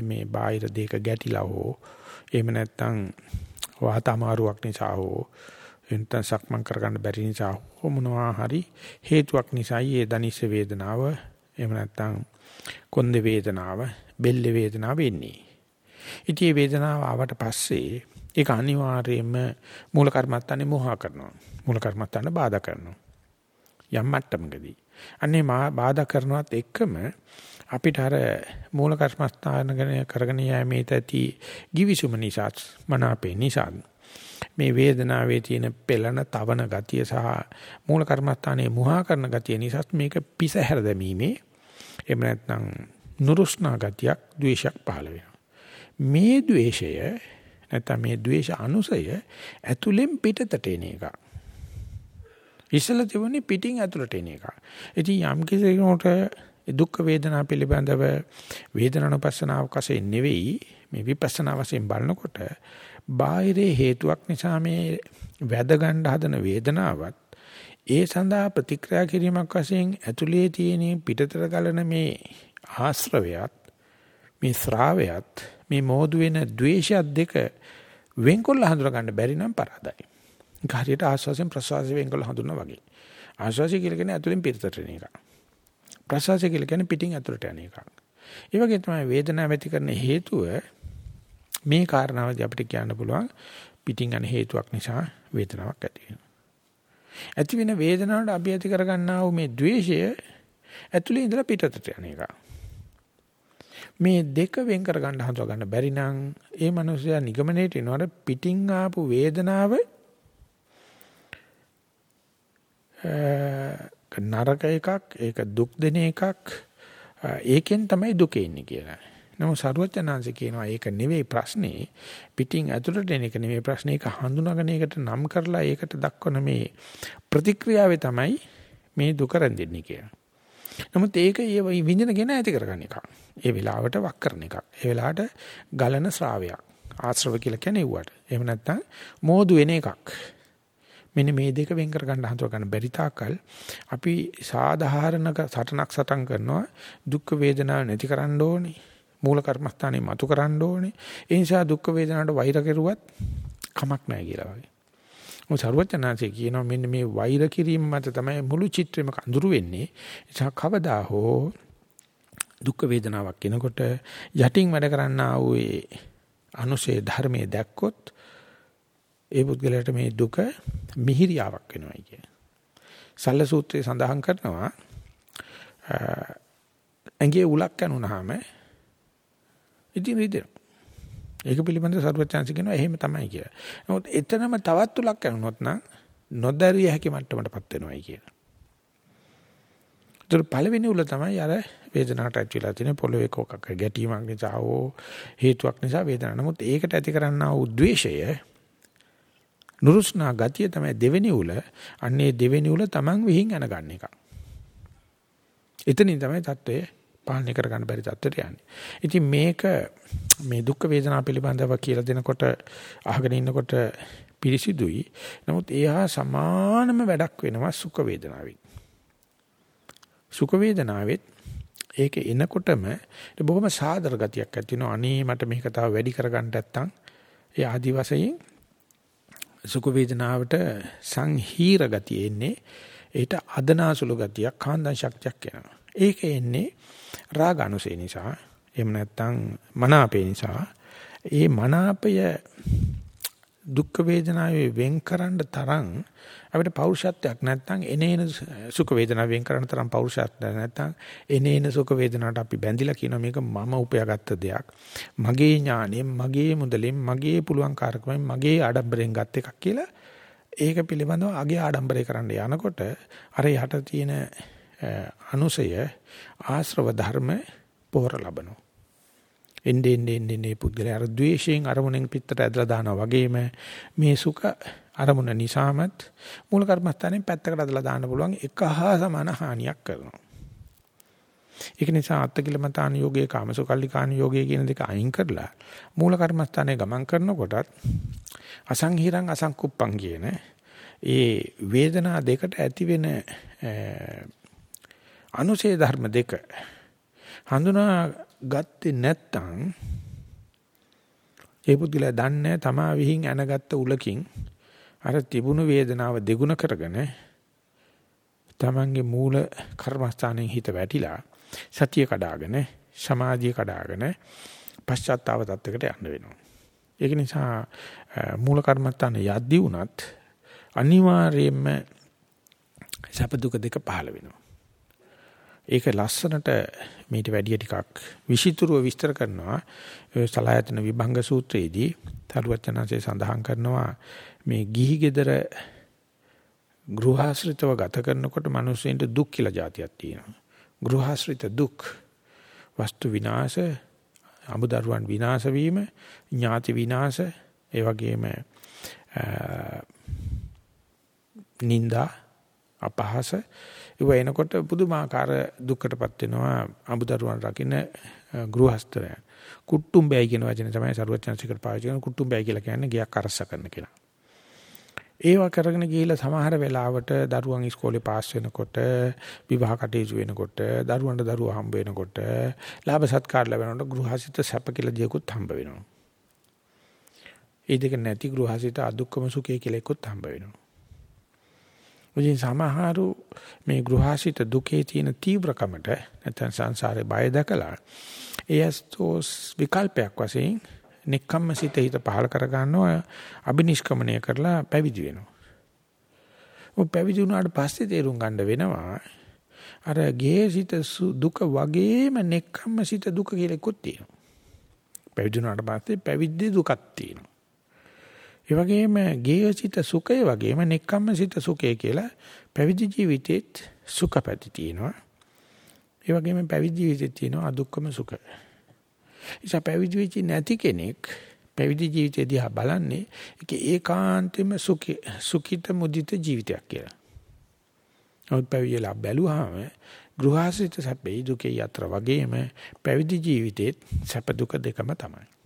මේ බාහිර දෙයක ගැටිලා හෝ එහෙම නැත්නම් වාත අමාරුවක් නිසා හෝ එන්ටන් සක්මන් කරගන්න බැරි නිසා හෝ මොනවා හරි හේතුවක් නිසායි ඒ දනිස් වේදනාව එහෙම නැත්නම් කොන්ද වේදනාව බෙල්ල වේදනාව එන්නේ. ඉතින් මේ වේදනාව ආවට පස්සේ ඒක අනිවාර්යයෙන්ම මූල කර්මත්තානේ මොහා කරනවා. මූල කර්මත්තානේ බාධා කරනවා. යම් මට්ටමකදී. අන්නේ බාධා කරනවත් එක්කම අපිට අර මූල කර්මස්ථාන ගැන කරගෙන යෑමේ ඇති givisuma නිසා මනාපේ නිසා මේ වේදනාවේ තියෙන පෙළන තවන ගතිය සහ මූල කර්මස්ථානයේ මුහා කරන ගතිය නිසා මේක පිස හැර දැමීමේ එහෙම නැත්නම් නුරුස්නා ගතියක් ද්වේෂයක් පහළ වෙනවා. මේ ද්වේෂය නැත්නම් මේ ද්වේෂ අනුසය ඇතුලෙන් පිටතට එන එක ඉස්සලා තිබුණේ පිටින් ඇතුලට එන එක ඉතින් යම් කෙනෙකුට දුක් වේදනා පිළිබඳව වේදනානුපස්සනාවක් වශයෙන් නෙවෙයි මේ විපස්සනා වශයෙන් බලනකොට බාහිරේ හේතුවක් නිසා මේ වැද ගන්න හදන වේදනාවත් ඒ සඳහා ප්‍රතික්‍රියා කිරීමක් වශයෙන් ඇතුලේ තියෙන පිටතට ගලන මේ ආශ්‍රවයත් මේ ශ්‍රාවයත් මේ මෝදු වෙන ද්වේෂයත් දෙක වෙන්කොල්ල හඳුනා ගන්න බැරි නම් පරාදයි. කාර්යයට ආස්වාසයෙන් ප්‍රසවාසයෙන් වෙන්කොල්ල හඳුනනවා වගේ. ආස්වාසය කියලා කියන්නේ ඇතුලෙන් පිටතට එන එක. ප්‍රසවාසය කියලා කියන්නේ පිටින් ඇතුලට යන එක. ඒ වගේ තමයි වේදනාව ඇති කරන හේතුව මේ කාරණාවදී අපිට කියන්න පුළුවන් පිටින් යන හේතුවක් නිසා වේදනාවක් ඇති වෙනවා. ඇති වෙන වේදනාවට අපි ඇති කරගන්නා වූ මේ द्वේෂය ඇතුලේ ඉඳලා පිටතට යන එක. මේ දෙක වෙන් කර ගන්න හඳුනා ගන්න බැරි නම් ඒ මනුස්සයා නිගමනයේට එනවට පිටින් ආපු වේදනාව නරක එකක් ඒක දුක් දෙන එකක් ඒකෙන් තමයි දුක එන්නේ කියලා. නමුත් සරුවචනාංශ කියනවා ඒක නෙවෙයි ප්‍රශ්නේ පිටින් ඇතුළට එන එක නෙවෙයි ප්‍රශ්නේ ඒක හඳුනාගෙන ඒකට නම් කරලා ඒකට දක්වන මේ ප්‍රතික්‍රියාවේ තමයි මේ දුක රැඳෙන්නේ කියලා. නමුත් ඒක ඒ විඳිනගෙන ඇති කරගන්න එකක්. ඒ වෙලාවට වක් කරන එකක්. ඒ වෙලාවට ගලන ශ්‍රාවයක්. ආශ්‍රව කියලා කියන්නේ ඒවට. එහෙම නැත්නම් මෝදු වෙන එකක්. මෙන්න මේ දෙක වෙන් කර ගන්න හඳුර ගන්න බැරි තාකල් අපි සාධාරණ සටනක් සටන් කරනවා දුක් වේදනාව නැති කරන්න ඕනේ. මූල කර්මස්ථානේ මතු කරන්න ඕනේ. ඒ නිසා දුක් වේදනාවට වෛර කෙරුවත් කමක් නැහැ කියලා වගේ. මොකද සරුවචනාංශේ කියනවා මෙන්න මේ වෛර කිරීම මත තමයි මුළු චිත්‍රෙම අඳුරු වෙන්නේ. නිසා කවදා හෝ දුක් වේදනාවක් එනකොට යටින් වැඩ කරන්න ආ වූ ඒ අනුසේ ධර්මයේ දැක්කොත් ඒ පුද්ගලයාට මේ දුක මිහිරියාවක් වෙනවායි කිය. සල්ල සූත්‍රයේ සඳහන් කරනවා ඇඟේ උලක් කනුනහම ඉතින් රිදෙනවා. ඒක පිළිබඳව සර්වඥාන්සේ කියනවා එහෙම තමයි කියලා. නමුත් එතනම තවත් තුලක් කරනොත් නම් නොදැරිය හැකි මට්ටමටපත් වෙනවයි කියලා. ඒතර පළවෙනි උල තමයි අර වේදනාවට ඇති වෙලා තියෙන පොළවේ කොකක ගැටීමක් නිසා හෝ හේතුවක් නිසා වේදනාව. නමුත් ඒකට ඇති කරන්නා වූ ද්වේෂය නුරුස්නා ගතිය තමයි දෙවෙනි උල. අන්නේ දෙවෙනි උල Taman විහිං අනගන්න එක. එතනින් තමයි தত্ত্বය පාලනය කරගන්න බැරි තත්ත්වයට යන්නේ. ඉතින් මේක මේ දුක් වේදනා පිළිබඳව කියලා දෙනකොට අහගෙන ඉන්නකොට පිරිසිදුයි. නමුත් ඒහා සමානම වැඩක් වෙනවා සුඛ වේදනාවෙන්. සුඛ වේදනාවෙත් ඒක එනකොටම බොහොම සාදර ගතියක් ඇති වෙනවා. අනේ මට මේක තව වැඩි කරගන්න නැත්තම් ඒ ආදි වශයෙන් සුඛ වේදනාවට සංහීර ගතිය එන්නේ. ඒට අදනාසුළු ගතියක්, කාන්දන් ශක්තියක් එනවා. ඒක එන්නේ රාග අනුසේ නිසා එහෙම නැත්නම් මනාපේ නිසා ඒ මනාපය දුක් වේදනාවේ වෙන්කරන්න තරම් අපිට පෞරුෂත්වයක් නැත්නම් එනේන සුඛ වේදනාව වෙන් කරන තරම් පෞරුෂත්වයක් නැත්නම් එනේන සුඛ වේදනාවට අපි බැඳිලා කියන මේක මම උපයාගත්ත දෙයක්. මගේ ඥාණයෙන් මගේ මුදලෙන් මගේ පුළුවන් කාර්කමෙන් මගේ ආඩම්බරෙන් ගත් එකක් කියලා ඒක පිළිබඳව අගේ ආඩම්බරේ කරන්න යනකොට අර යට තියෙන අනුසය ආශ්‍රව ධර්ම පොහොර ලබනවා එන්නේ එන්නේ එන්නේ පුද්ගලයා අර ද්වේෂයෙන් අරමුණෙන් පිටට ඇදලා දානවා වගේම මේ සුඛ අරමුණ නිසාමත් මූල කර්මස්ථානේ පැත්තකට අදලා දාන්න පුළුවන් එක හා සමාන හානියක් කරනවා. ඒක නිසා අත්කිලමතාන යෝගයේ කාමසුකල්ලිකාන යෝගයේ කියන දෙක අයින් කරලා මූල කර්මස්ථානේ ගමන් කරනකොටත් අසංහිරං අසංකුප්පං කියන ඒ වේදනා දෙකට ඇති වෙන අනුසේ ධර්ම දෙක හඳුනා ගත්තේ නැත්තම් ඒ පුදුලා දන්නේ තමා විහිං ඇනගත්ත උලකින් අර තිබුණු වේදනාව දෙගුණ කරගෙන තමන්ගේ මූල කර්මස්ථානයෙන් හිත වැටිලා සතිය කඩාගෙන සමාධිය කඩාගෙන පශ්චාත්තාව තත්වයකට යන්න වෙනවා. ඒක නිසා මූල කර්මස්ථාන යද්දී උනත් අනිවාර්යයෙන්ම සැප දුක දෙක පහළ වෙනවා. ඒක ලස්සනට මේට වැඩිය ටිකක් විචිතුරුව විස්තර කරනවා. සලායතන විභංග සූත්‍රයේදී තරුවචනanse සඳහන් කරනවා මේ ගිහි gedara ගෘහාශ්‍රිතව ගත කරනකොට මිනිස්සුන්ට දුක් කියලා જાතියක් තියෙනවා. ගෘහාශ්‍රිත දුක් වස්තු විනාශ අමුදරුවන් විනාශ වීම ඥාති විනාශ ඒ වගේම නිന്ദා අපහාස ඒව එනකොට පුදුමාකාර දුක්කටපත් වෙනවා අමුදරුවන් රකින්න ගෘහස්තරය. කුට්ටුම්බයයි කියන වචනේ තමයි සරුවචනසිකට පාවිච්චි කරන කුට්ටුම්බයයි කියලා කියන්නේ ගියක් අරස්ස කරන කෙනා. ඒවා කරගෙන ගිහිල්ලා සමහර වෙලාවට දරුවන් ඉස්කෝලේ පාස් වෙනකොට විවාහ කටයුතු වෙනකොට දරුවන්ට දරුවා හම්බ වෙනකොට ලාභ සත්කාර ලැබෙනකොට ගෘහසිත සැප කියලා දෙයක්ත් හම්බ වෙනවා. ඒ දෙක නැති ගෘහසිත අදුක්කම සුඛය කියලා එකකුත් හම්බ වෙනවා. මුලින් සමහරු මේ ගෘහසිත දුකේ තියෙන තීව්‍රකමට නැත්නම් සංසාරේ බය දැකලා එයස්තෝස් විකල්පයක් වශයෙන් නික්කම්ම සිත හිත පහල කර ගන්නවා අබිනිෂ්ක්‍මණය කරලා පැවිදි වෙනවා. ඔය පැවිදි වුණාට පස්සේ තේරුම් ගන්න වෙනවා අර ගේසිත දුක වගේම නෙක්ඛම්ම සිත දුක කියලා එකක් තියෙනවා. පැවිදි වුණාට පස්සේ පැවිද්දේ දුකක් තියෙනවා. ඒ වගේම ගේසිත සුඛය වගේම නෙක්ඛම්ම සිත සුඛය කියලා පැවිදි ජීවිතෙත් සුඛපැති තියෙනවා. ඒ වගේම පැවිදි ජීවිතෙත් තියෙනවා අදුක්කම සුඛය. නිසා පැවිදි වෙච්ච නැති කෙනෙක් පැවිදි ජීවිතය දිහා බලන්නේ ඒක ඒකාන්තෙම සුඛි සුඛිත මුදිත ජීවිතයක් කියලා. ඔය පැවිදිලා බැලුවාම ගෘහාසිත සැපේ දුකේ යතර වගේම පැවිදි ජීවිතේත් සැප දුක දෙකම තමයි.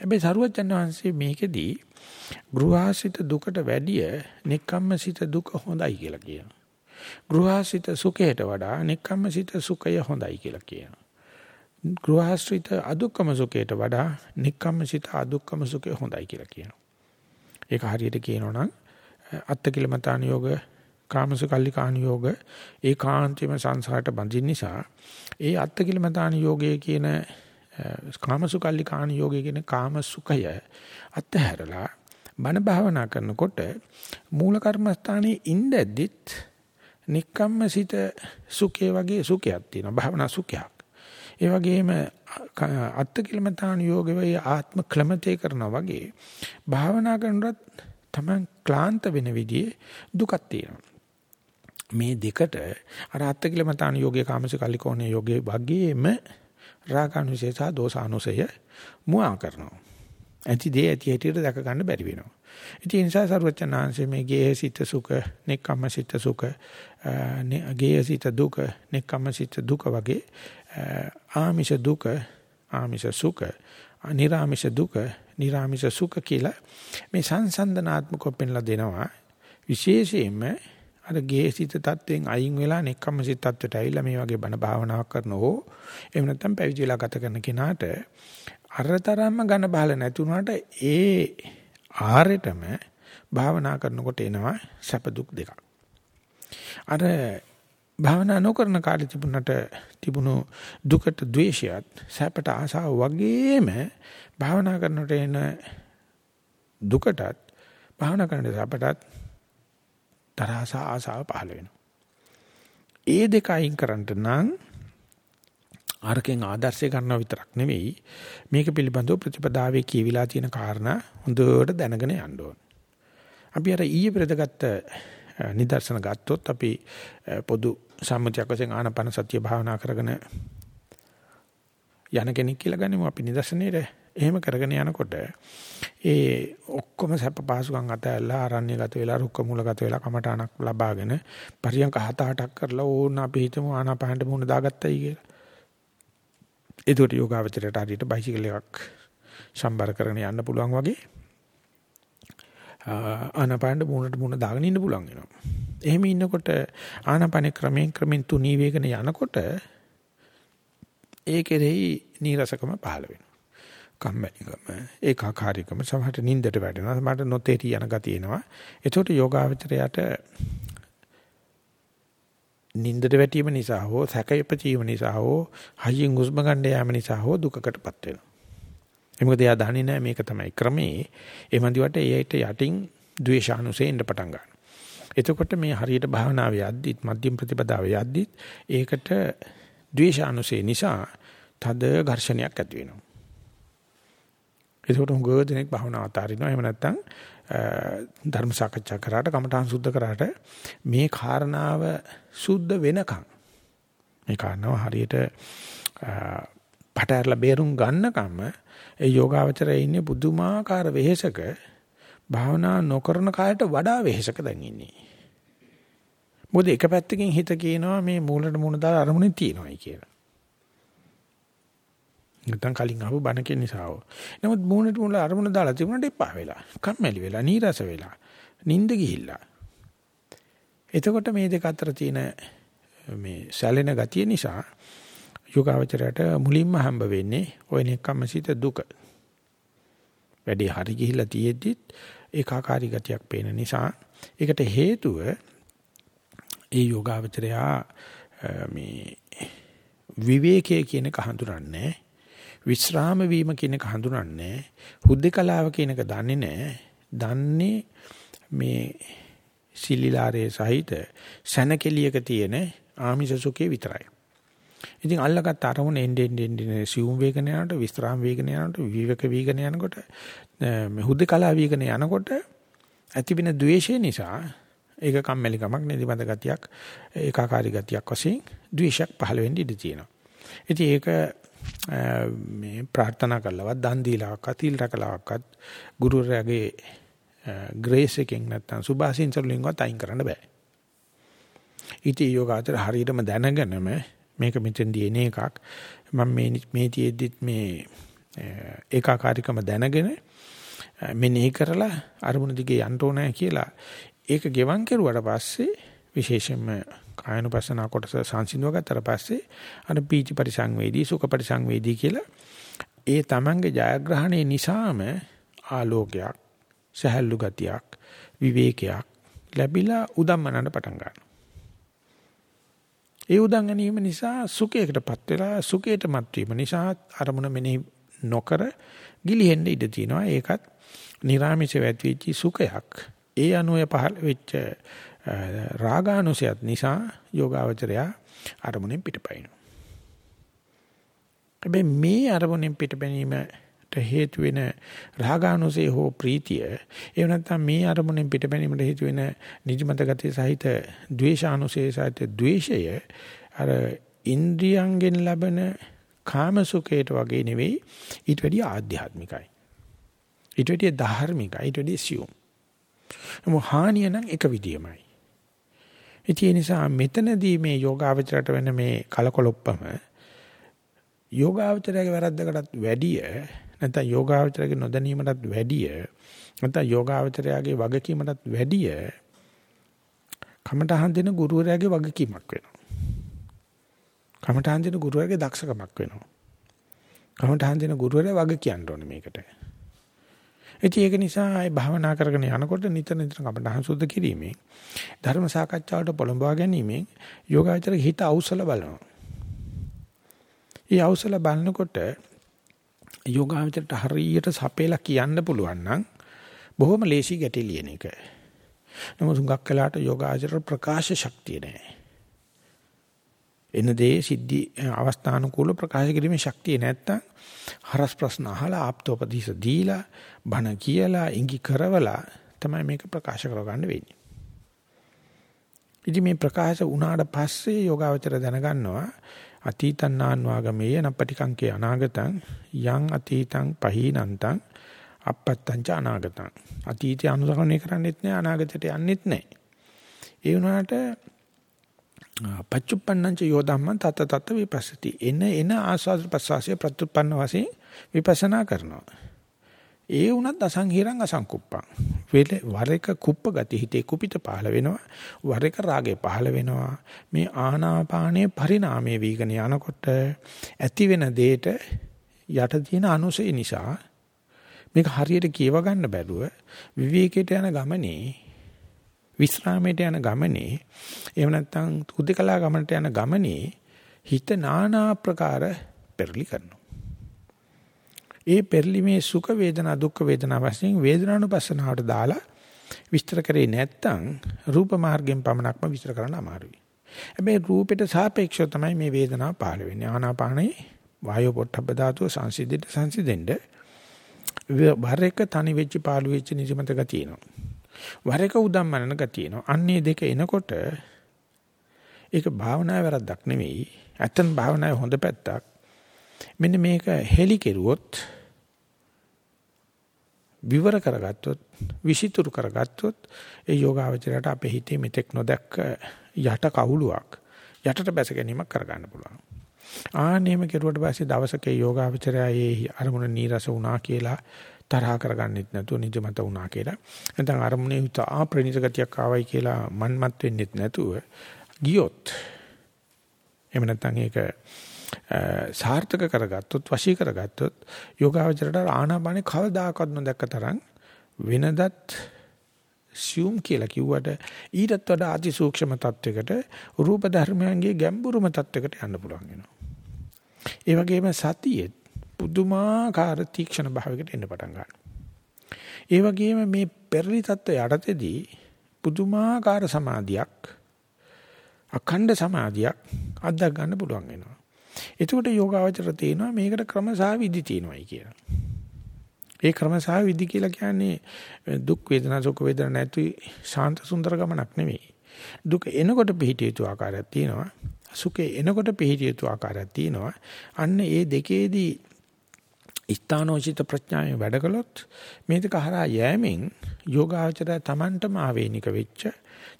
හැබැයි සරුවචන් වහන්සේ මේකෙදී ගෘහාසිත දුකට වැඩිය නික්කම්මසිත දුක හොඳයි කියලා කියනවා. ගෘහාසිත සුඛයට වඩා නික්කම්මසිත සුඛය හොඳයි කියලා කියනවා. ගෘහාශ්‍රිත අදුක්කම සුඛයට වඩා නික්කම්මසිත අදුක්කම සුඛය හොඳයි කියලා කියනවා. ඒක හරියට කියනවා නම් අත්තකිලමතාන යෝග කාමසුකල්ලිකාන යෝග ඒකාන්තයෙන්ම සංසාරට බඳින්න නිසා ඒ අත්තකිලමතාන යෝගයේ කියන කාමසුකල්ලිකාන යෝගයේ කියන කාම සුඛය අත්හැරලා බණ භාවනා කරනකොට මූල කර්මස්ථානයේ ඉඳද්දිත් නික්කම්මසිත සුඛේ වගේ සුඛයක් තියෙනවා භාවනා සුඛයක් ඒ වගේම අත්කිලමතාන යෝග වේ ආත්ම ක්ලමතේ කරනවා වගේ භාවනා කරනකොට තමයි ක්ලාන්ත වෙන විදිහේ දුකක් තියෙනවා. මේ දෙකට අර අත්කිලමතාන යෝගයේ කාමසිකල්ලිකෝණේ යෝගයේ වගේම රාගානුසය සහ දෝසානුසය මුවා කරනවා. ඇති දේ ඇති හැටියට දැක ගන්න බැරි වෙනවා. ඉතින් ඒ නිසා සරුවචනාංශයේ මේ ගේ සිත සුඛ, නෙක්ඛම්ම සිත සුඛ, ගේ සිත දුක, නෙක්ඛම්ම සිත දුක වගේ ආමිෂ දුක, ආමිෂ සුඛ, අනිරාමිෂ දුක, නිරාමිෂ සුඛ කියලා මේ සංසන්දනාත්මකව පෙන්ලා දෙනවා. විශේෂයෙන්ම අර ගේසිත තත්වෙන් අයින් වෙලා නෙක්කම්ම සිත තත්වයට ඇවිල්ලා මේ වගේ බණ භාවනාවක් කරනෝ එහෙම නැත්නම් පැවිදි වෙලා ගත කරන කෙනාට අරතරම්ම ඝන බහල නැති වුණාට ඒ ආරෙටම භාවනා කරනකොට එනවා සැප දුක් දෙකක්. අර භාවනා නොකරන කාලේ තිබුණට තිබුණු දුකට ද්වේෂයත් සැපට ආසාව වගේම භාවනා කරනකොට එන දුකටත් භාවනා කරන සැපටත් තරහස ආසාව පහළ වෙනවා. ඒ දෙක අයින් කරන්න නම් අරකින් ආදර්ශය ගන්නව විතරක් නෙවෙයි මේක පිළිබඳව ප්‍රතිපදාවේ කියවිලා තියෙන කාරණා හොඳට දැනගෙන යන්න ඕන. අපි අර ඊයේ පෙරදගත්ත නිදර්ශන ගත්තොත් අපි පොදු සම්මුතියක් වශයෙන් ආනපන සතිය භාවනා කරගෙන යන කෙනෙක් කියලා ගනිමු අපි නිදර්ශනයේ එහෙම කරගෙන යනකොට ඒ ඔක්කොම සැප පහසුකම් අතහැරලා ආරණ්‍ය ගත වෙලා රුක්ක මූල ගත වෙලා කමඨාණක් ලබාගෙන පරියන්ක හත අටක් කරලා ඕන අපි හිතමු ආනාපානට මුහුණ දාගත්තයි කියලා. ඒකට යෝගාවචරයට හරියට බයිසිකල් එකක් සම්බර කරගෙන යන්න පුළුවන් වගේ ආනාපානට මුහුණට මුහුණ දාගෙන ඉන්න පුළුවන් වෙනවා. එහෙම ඉන්නකොට ආනාපාන ක්‍රමයෙන් ක්‍රමෙන් තුනී වේගන යනකොට ඒ කෙරෙහි නීරසකම පහළ වෙනවා. කම්මැලිකම ඒකාකාරීකම සමහරට නිින්දට වැටෙනවා සමහරට නොතේටි යන ගතිය එනවා. ඒකට යෝගාවචරයට නිින්දට වැටීම නිසා හෝ සැකයපචීම නිසා හෝ හයියෙන් හුස්ම ගන්න යාම නිසා හෝ දුකකටපත් වෙනවා. ඒ මොකද එයා දන්නේ නැහැ මේක තමයි ක්‍රමේ. ඒ මන්දිවට ඒයට යටින් ද්වේෂානුසයෙන් පටන් ගන්නවා. එතකොට මේ හරියට භාවනාවේ යද්දිත් මධ්‍යම ප්‍රතිපදාවේ යද්දිත් ඒකට ද්වේෂානුසය නිසා තද ඝර්ෂණයක් ඇති වෙනවා. ඒකට හුඟ දෙනෙක් භාවනාව අතාරිනවා. එහෙම නැත්නම් ධර්ම සාකච්ඡා කරාට කමඨාන් සුද්ධ කරාට මේ කාරණාව සුද්ධ වෙනකන් මේ කාරණාව හරියට පටහැරලා බේරුම් ගන්නකම් ඒ යෝගාවචරයේ ඉන්නේ පුදුමාකාර වෙහෙසක භාවනා නොකරන කායට වඩා වෙහෙසක දැන් ඉන්නේ. මොකද එක පැත්තකින් හිත කියනවා මේ මූලට මූණ දාලා අරමුණේ තියනවායි කියලා. නැත්නම් කලින් ආපු බණකේ නිසාව. නමුත් මූණට මුල අරමුණ දාලා තිබුණාට එපා වෙලා. කම්මැලි වෙලා, නීරස වෙලා, නිින්ද ගිහිල්ලා. එතකොට මේ දෙක අතර තියෙන මේ සැලෙන ගතිය නිසා යෝගාවචරයට මුලින්ම හම්බ වෙන්නේ ඔය නෙක්කම්මසිත දුක. වැඩි හරි ගිහිල්ලා තියෙද්දිත් ඒකාකාරී ගතියක් පේන නිසා ඒකට හේතුව ඒ යෝගාවචරයා මේ විවේකයේ කියන එක හඳුනන්නේ විශ්‍රාම වීම කියන එක හඳුනන්නේ හුද්දකලාව කියන එක දන්නේ නැහැ දන්නේ මේ සිලිලාරයේ සහිත සනකෙලියක තියෙන ආමිෂ සුඛේ විතරයි ඉතින් අල්ලගත් අරමුණ එන්නේ එන්නේ සිවුම් වේගන යනකොට විස්රාම වේගන යනකොට විවේක වේගන යනකොට මේ හුදකලා වේගන යනකොට ඇතිවෙන ද්වේෂය නිසා ඒක කම්මැලිකමක් නිදිමත ගතියක් ඒකාකාරී ගතියක් වශයෙන් ද්වේෂයක් පහළ වෙන්න ඉඩ තියෙනවා. ඉතින් ඒක මේ ප්‍රාර්ථනා කළාවත් දන් දීලාවත් තිල් රැකලාවත් ගුරුවරයාගේ ග්‍රේස් එකෙන් නැත්තම් සුභාසින්සල් වලින්වත් අයින් කරන්න බෑ. ඉතින් යෝගාතර හරියටම දැනගෙනම මේක මෙතෙන්දී එන එකක් මම මේ මේ තියෙද්දිත් මේ ඒකාකාරීකම දැනගෙන මෙනෙහි කරලා අරමුණ දිගේ යන්න ඕනෑ කියලා ඒක ගෙවන් කෙරුවට පස්සේ විශේෂයෙන්ම කායනුපස්සනා කොටස සංසිඳව ගත්තට පස්සේ අර පීචි පරිසංවේදී සුඛ පරිසංවේදී කියලා ඒ තමන්ගේ ජයග්‍රහණය නිසාම ආලෝකයක් සහැල්ලු ගතියක් විවේකයක් ලැබිලා උදම්මනන්න පටන් ගන්නවා ඒ උදන් ගැනීම නිසා සුඛයකටපත් වෙලා සුඛයටමත් වීම නිසා අරමුණ මෙනෙහි නොකර ගිලිහෙන්න ඉඩ තියෙනවා. ඒකත් නිර්ාමිෂ වැටවිච්ච සුඛයක්. ඒ අනුය පහළ වෙච්ච රාගානුසයත් නිසා යෝගාවචරයා අරමුණෙන් පිටපයින්නවා. හැබැයි මේ අරමුණෙන් පිටපැනීම හේතු වෙන රාගානුසය හෝ ප්‍රීතිය එහෙම නැත්නම් මේ අරමුණෙන් පිටපැනීමට හේතු වෙන නිදිමත ගතිය සහිත ද්වේෂානුසය සහිත ද්වේෂය අර ඉන්ද්‍රියංගෙන් ලැබෙන කාමසුඛයට වගේ නෙවෙයි ඊට වැඩිය ආධ්‍යාත්මිකයි. ඊට වැඩිය ධාර්මිකයි ඊට වැඩිය සියුම්. මොහානිය නම් එක විදියමයි. ඒ නිසා මෙතනදී මේ යෝගාවචරයට වෙන මේ කලකොලොප්පම යෝගාවචරයේ වැරද්දකටත් වැඩිය නැත්නම් යෝගාවචරයේ නොදැනීමටත් වැඩිය නැත්නම් යෝගාවචරයාගේ වගකීමටත් වැඩිය කමඨහන් දෙන ගුරුවරයාගේ වගකීමක් වෙනවා. කමඨහන් දෙන ගුරුවරයාගේ දක්ෂකමක් වෙනවා. කමඨහන් දෙන ගුරුවරයා වග කියන්න ඕනේ මේකට. ඉතින් ඒක නිසා ඒ භාවනා කරගෙන යනකොට නිතර නිතර කමඨහන් සුද්ධ කිරීමෙන් ධර්ම සාකච්ඡාවට පොළඹවා ගැනීමෙන් යෝගාචරයේ හිත අවසල බලනවා. ඒ අවසල බලනකොට යෝගාවචරයට හරියට සපේලා කියන්න පුළුවන් නම් බොහොම ලේසි ගැටි ලියන එක. නමුත් හුඟක් වෙලාට යෝගාචර ප්‍රකාශ ශක්තිය නැහැ. එනදී සිද්ධි අවස්ථානුකූල ප්‍රකාශ කිරීමේ ශක්තිය නැත්තම් හරස් ප්‍රශ්න අහලා ආප්තෝපදීස දීලා බණ කියලා ඉඟි කරවලා තමයි මේක ප්‍රකාශ කරගන්න වෙන්නේ. ඉතින් මේ ප්‍රකාශ වුණාට පස්සේ යෝගාවචර දැනගන්නවා අතීතං නාන්වාගමේය නපටිකංකේ අනාගතං යං අතීතං පහීනන්තං අපත්තං ච අනාගතං අතීතය අනුසරණය කරන්නෙත් නෑ අනාගතයට යන්නෙත් නෑ ඒ වුණාට පච්චුප්පන්නංච යෝ ධම්මං තත තත විපස්සති. එන එන ආස්වාද ප්‍රසවාසය ප්‍රත්‍යুৎপন্ন වශයෙන් විපස්සනා කරනවා. ඒ වුණත් අසංහිරං අසංකුප්පං. වෙල වර එක කුප්ප ගති හිතේ කුපිත පහළ වෙනවා. වර එක රාගේ පහළ වෙනවා. මේ ආනාපානයේ පරිණාමයේ වීගෙන යනකොට ඇති වෙන දෙයට යට තියෙන අනුසය නිසා මේක හරියට කියව ගන්න බැරුව විවේකයට යන ගමනේ විස්රාමයට යන ගමනේ එහෙම නැත්නම් උද්දකලා ගමනට යන ගමනේ හිත নানা ආකාර පෙරලි කරනවා ඒ පෙරලිමේ සුඛ වේදනා දුක්ඛ වේදනා වශයෙන් වේදනානුපස්සනාවට දාලා විස්තර කරේ නැත්නම් රූප මාර්ගයෙන් පමණක්ම විස්තර කරන්න අමාරුයි. හැබැයි රූපෙට සාපේක්ෂව තමයි මේ වේදනාව පහළ වෙන්නේ. ආනාපානයේ වායෝ පොට්ටබ්බ ධාතුව සංසිඳෙන්න සංසිඳෙන්න වර එක තනි වෙච්ච පාළු වෙච්ච නිදිමත ගතිය එනවා. වර එක උදම්මනන ගතිය එනවා. අන්නේ දෙක එනකොට ඒක භාවනාවේ වැරද්දක් නෙවෙයි. ඇත්තන් භාවනාවේ හොඳ පැත්තක්. මෙන්න මේක හෙලි කෙරුවොත් විවර කරගත්තොත් විසිතුරු කරගත්තොත් ඒ යෝගාවචරයට අපේ හිතේ මෙතෙක් නොදැක්ක යට කවුලුවක් යටට බැස ගැනීමක් කරගන්න පුළුවන්. ආනේම කෙරුවට පස්සේ දවසක යෝගාවචරයේ අරමුණ නීරස වුණා කියලා තරහ කරගන්නෙත් නැතුව නිජමත වුණා කියලා. නැත්නම් අරමුණේ උතා ප්‍රණීත ගතියක් ආවයි කියලා මන්මත් වෙන්නෙත් නැතුව ගියොත් එහෙම නැත්නම් ඒක සාර්ථක කරගත්තොත් වශී කරගත්තොත් යෝගාවචරයට ආනාපානේ කවදාකවත් නොදැක්ක තරම් වෙනදත් සියුම් කියලා කිව්වට ඊටත් වඩා අති සූක්ෂම තත්වයකට රූප ධර්මයන්ගේ ගැඹුරුම තත්වයකට යන්න පුළුවන් වෙනවා. ඒ වගේම සතියේ පුදුමාකාර තීක්ෂණ භාවයකට එන්න පටන් ගන්නවා. ඒ වගේම මේ පෙරලි තත්ත්ව යටතේදී පුදුමාකාර සමාධියක් අඛණ්ඩ සමාධියක් අත්දක් ගන්න පුළුවන් වෙනවා. එතකොට යෝගාවචර තේනවා මේකට ක්‍රම සහ විදි තියෙනවායි කියලා. ඒ ක්‍රම සහ විදි කියලා කියන්නේ දුක් වේදනා සුඛ වේදනා නැති ශාන්ත සුන්දර ගමනක් නෙවෙයි. දුක එනකොට පිහිටිය යුතු ආකාරයක් තියෙනවා. සුඛේ එනකොට පිහිටිය යුතු ආකාරයක් තියෙනවා. අන්න ඒ දෙකේදී ස්ථානෝචිත ප්‍රඥාවෙන් වැඩ කළොත් මේ දෙක හරහා යෑමෙන් යෝගාචරය Tamanටම ආවේනික වෙච්ච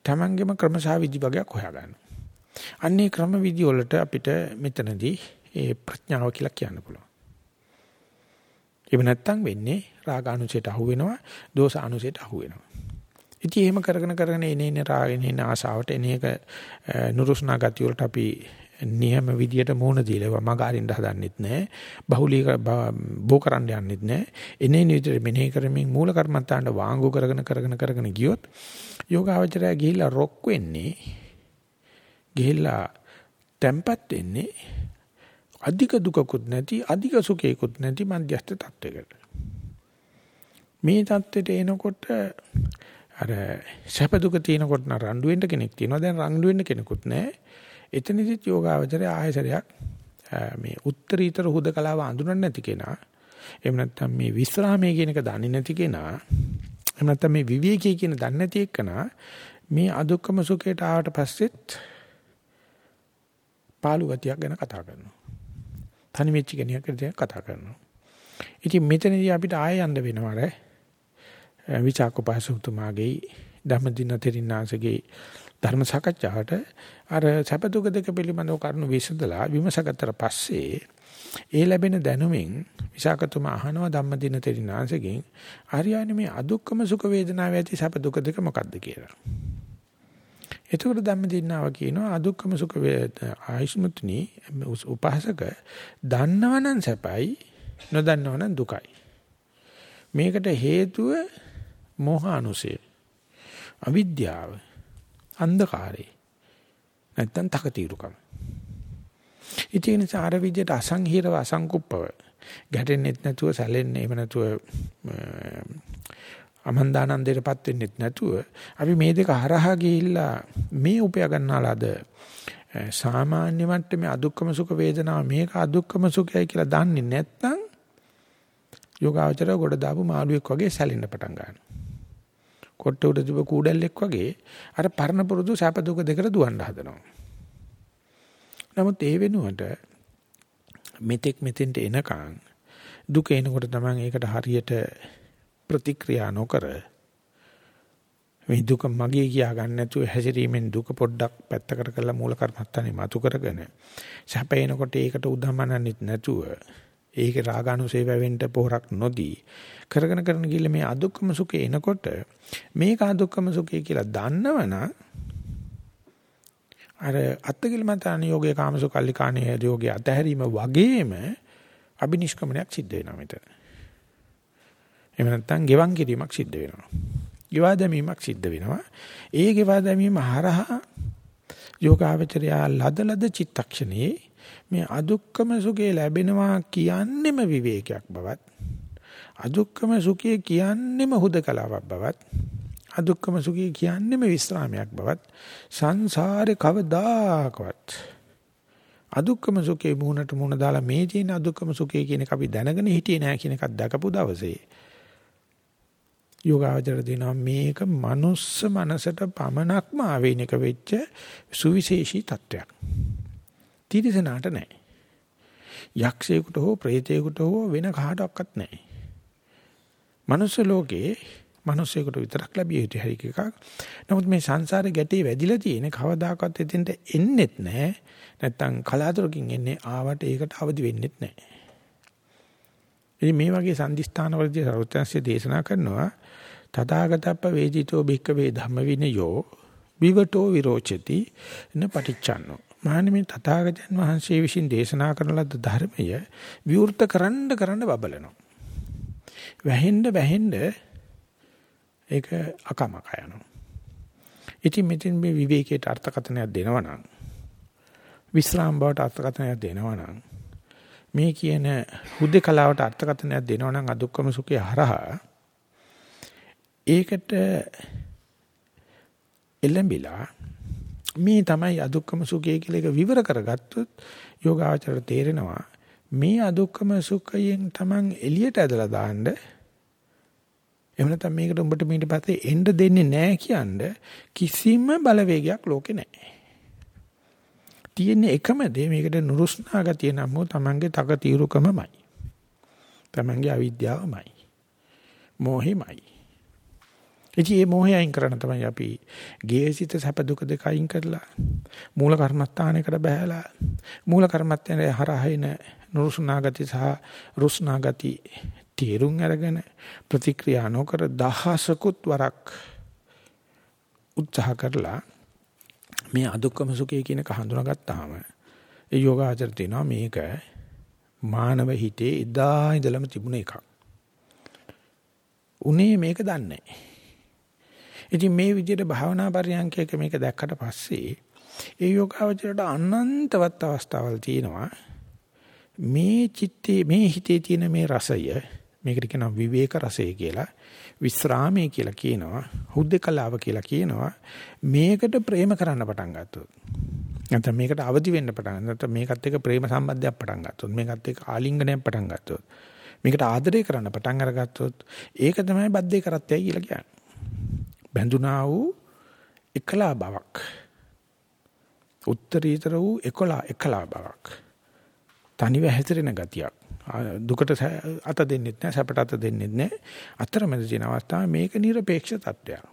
Tamanගෙම ක්‍රමසා විදි වගේක් හොයාගන්නවා. අන්නේ ක්‍රම විදි වලට අපිට මෙතනදී ඒ ප්‍රඥාව කියලා කියන්න පුළුවන්. එහෙම නැත්තම් වෙන්නේ රාගානුසයට අහු වෙනවා, දෝසානුසයට අහු වෙනවා. ඉතින් එහෙම කරගෙන කරගෙන එනේන රාගෙන එන ආසාවට එන එක නුරුස්නා ගතිය වලට අපි නියම විදියට මූණ දීලා මග අරින්න හදන්නෙත් නැහැ. බහුලී බෝ කරන්න යන්නෙත් නැහැ. එනේන විදියට මෙනෙහි කරමින් මූල කර්මත්තාන්ට වාංගු කරගෙන කරගෙන කරගෙන ගියොත් යෝගාවචරය ගිහිල්ලා රොක් වෙන්නේ ගිහිල්ලා තැම්පත් වෙන්නේ අධික දුකකුත් නැති අධික සුඛයකුත් නැති මධ්‍යස්ථ තත්වයකට. මේ தත්වෙට එනකොට අර සැප දුක තියෙනකොට නම් රණ්ඩු වෙන්න කෙනෙක් තියෙනවා දැන් රණ්ඩු වෙන්න කෙනෙකුත් නැහැ. එතනදිත් යෝගාවචරය ආයසරයක් මේ උත්තරීතර හුදකලාව අඳුරන්නේ නැති කෙනා එහෙම නැත්නම් මේ විස්රාමයේ කියන එක දන්නේ නැති කෙනා එහෙම නැත්නම් මේ විවේකී කියන දන්නේ නැති එක්කනා මේ අදුක්කම සුඛයට ආවට පස්සෙත් පාළු ගතියක් ගැන කතා කරනවා. තනි වෙච්ච කෙනෙක් ගැන කතා කරනවා. ඉතින් මෙතනදී අපිට ආයෙ යන්න වෙනවර විචාකෝපාසුතුමාගේ ධම්මදින තෙරින්නාසගේ ධර්ම සාකච්ඡාවට අර සැප දුක දෙක පිළිබඳව කරුණු විසදලා විමසගත්තට පස්සේ ඒ ලැබෙන දැනුමින් විසාකතුමා අහනවා ධම්මදින තෙරින්නාසගෙන් ආර්යයන් මේ අදුක්කම සුඛ වේදනාව ඇති සැප දුක දෙක මොකක්ද කියලා. එතකොට ධම්මදින්නාව කියනවා අදුක්කම සුඛ ආයුෂ්මතුනි උපහසක දන්නවනම් සැපයි නොදන්නවනම් දුකයි. මේකට හේතුව මෝහානුසය. අවිද්‍යාව. අන්ධකාරය. නැත්තම් තකතිරුකම. ඉතින් සාර විදියට අසංහිරව අසංකුප්පව ගැටෙන්නෙත් නැතුව සැලෙන්නේ එහෙම නැතුව අමන්දානන්දයටපත් වෙන්නෙත් නැතුව අපි මේ දෙක හරහා ගිහිල්ලා මේ උපය ගන්නාලාද සාමාන්‍ය මට්ටමේ අදුක්කම සුඛ වේදනාව මේක අදුක්කම සුඛයයි කියලා දන්නේ නැත්නම් යෝගාවචර ගොඩ දාපු මාළුවෙක් වගේ සැලෙන්න පටන් ගන්නවා. කොට්ට උඩ තිබ්බ කූඩැල්ලෙක් වගේ අර පරණ පුරුදු සැප දුක දෙකට දුවන්න හදනවා. නමුත් ඒ වෙනුවට මෙතෙක් මෙතෙන්ට එනකන් දුක එනකොට තමයි ඒකට හරියට ප්‍රතික්‍රියා නොකර මේ දුක මගේ කියා ගන්න නැතුව හැසිරීමෙන් දුක පොඩ්ඩක් පැත්තකට කරලා මූල කර්මත්තානේ මතු කරගෙන සැපේනකොට ඒකට උදම්මනන්නෙත් නැතුව ඒකේ රාගානුසේව වෙන්න පොහොරක් නොදී කරගෙන කරන ගිල්ල මේ අදුක්කම සුඛේ එනකොට මේක අදුක්කම සුඛේ කියලා දන්නවනම් අර අත්තිකිලමතාන යෝගයේ කාමසුකල්ලිකාණේ යෝගයේ අතහැරීම වගේම අබිනිෂ්ක්‍මණයක් සිද්ධ වෙනවා මෙතන. එහෙම නැත්නම් ගෙවන් කිරීමක් සිද්ධ වෙනවා. ගෙවා දැමීමක් සිද්ධ වෙනවා. ඒ ගෙවා දැමීම හරහා යෝගාවචරය ලදලද චිත්තක්ෂණේ මේ අදුක්කම සුඛේ ලැබෙනවා කියන්නෙම විවේකයක් බවත් අදුක්කම සුඛය කියන්නෙම හුදකලාවක් බවත් අදුක්කම සුඛය කියන්නෙම විස්රාමයක් බවත් සංසාරේ කවදාකවත් අදුක්කම සුඛේ මුහුණට මුහුණ දාලා මේ තියෙන අදුක්කම සුඛය කියන එක අපි දැනගෙන හිටියේ නෑ කියන එකක් දැකපු දවසේ යෝගාවචර දෙනවා මේක මනුස්ස මනසට පමණක්ම ආවේනික වෙච්ච සුවිශේෂී තත්වයක්. තිරිසනාට නැහැ. යක්ෂයෙකුට හෝ ප්‍රේතයෙකුට හෝ වෙන කාටවත් නැහැ. මනුස්ස ලෝකේ මිනිස්සෙකුට විතරක් ලැබිය යුතු හැකි එකක්. නමුත් මේ සංසාරේ ගැටේ වැදිලා තියෙන කවදාකවත් එතෙන්ට එන්නෙත් නැහැ. නැත්තම් කලාතුරකින් එන්නේ ආවට ඒකට අවදි වෙන්නෙත් නැහැ. ඉතින් මේ වගේ සම්දිස්ථානවලදී සරුවත්‍යංශය දේශනා කරනවා තථාගතප්ප වේදිතෝ භික්කවේ ධම්ම විනයෝ විවටෝ විරෝචති න පටිච්චන්නෝ මහන්නේ මේ තථාගතයන් වහන්සේ විසින් දේශනා කරන ලද ධර්මය විවෘත කරන්න කරන්න බබලනවා. වැහෙන්න වැහෙන්න ඒක අකමක යනවා. ඉතින් මෙතෙන් මේ විවේකයට අර්ථකථනයක් දෙනවනම් විස්රාම් බවට අර්ථකථනයක් දෙනවනම් මේ කියන හුදේකලාවට අර්ථකථනයක් දෙනවනම් අදුක්කම සුඛය හරහා ඒකට එළඹිලා මේ තමයි අදුක්කම සුඛය කියලා එක විවර කරගත්තොත් යෝගාචර තේරෙනවා මේ අදුක්කම සුඛයෙන් Taman එළියට ඇදලා දාන්න එහෙම නැත්නම් මේකට උඹට ඊට පස්සේ එන්න දෙන්නේ නැහැ කියන්නේ කිසිම බලවේගයක් ලෝකේ නැහැ. තියෙන එකම දේ මේකට නුරුස්නා ගතිය නම් තමන්ගේ තක తీරුකමමයි. තමන්ගේ අවිද්‍යාවමයි. මෝහෙමයි. ඉතින් මේ මොහය අයින් කරන්න තමයි අපි ගේසිත සැප දුක දෙක අයින් කරලා මූල කර්මස්ථානයකට බහැලා මූල කර්මස්ථානයේ හරහින නුරුස්නා ගති සහ රුස්නා ගති තීරුම් අරගෙන ප්‍රතික්‍රියා නොකර දහසකුත් වරක් උත්සාහ කරලා මේ අදුක්කම සුඛය කියන එක හඳුනාගත්තාම ඒ යෝගාචර තියෙනවා මේක මානව හිතේ එදා ඉඳලම තිබුණ එකක්. උනේ මේක දන්නේ ඉතින් මේ විදිහට භාවනා පරියන්කයක මේක දැක්කට පස්සේ ඒ යෝගාවචරයට අනන්තවත් අවස්ථාවල් තියෙනවා. මේ චිත්තේ මේ හිතේ තියෙන මේ රසය මේකට කියනවා විවේක රසය කියලා විස්රාමයේ කියලා කියනවා හුද්දකලාව කියලා කියනවා මේකට ප්‍රේම කරන්න පටන් ගත්තොත් නැත්නම් මේකට අවදි වෙන්න පටන් නැත්නම් මේකත් එක්ක ප්‍රේම සම්බන්ධයක් පටන් ගත්තොත් මේකත් එක්ක ආලිංගනයක් පටන් ගත්තොත් මේකට ආදරය කරන්න පටන් අරගත්තොත් ඒක තමයි බද්දේ කරත්තයි කියලා කියන්නේ. බැඳුනා වූ එකලා බවක් උත්තරීතර වූ එකලා එකලා බවක් තනිව හැසිරෙන ගතියක් දුකට අත දෙන්නෙත් නැහැ සැපට අත දෙන්නෙත් නැහැ අතරමැද තියෙන අවස්ථාව මේක নিরপেক্ষ තත්වයක්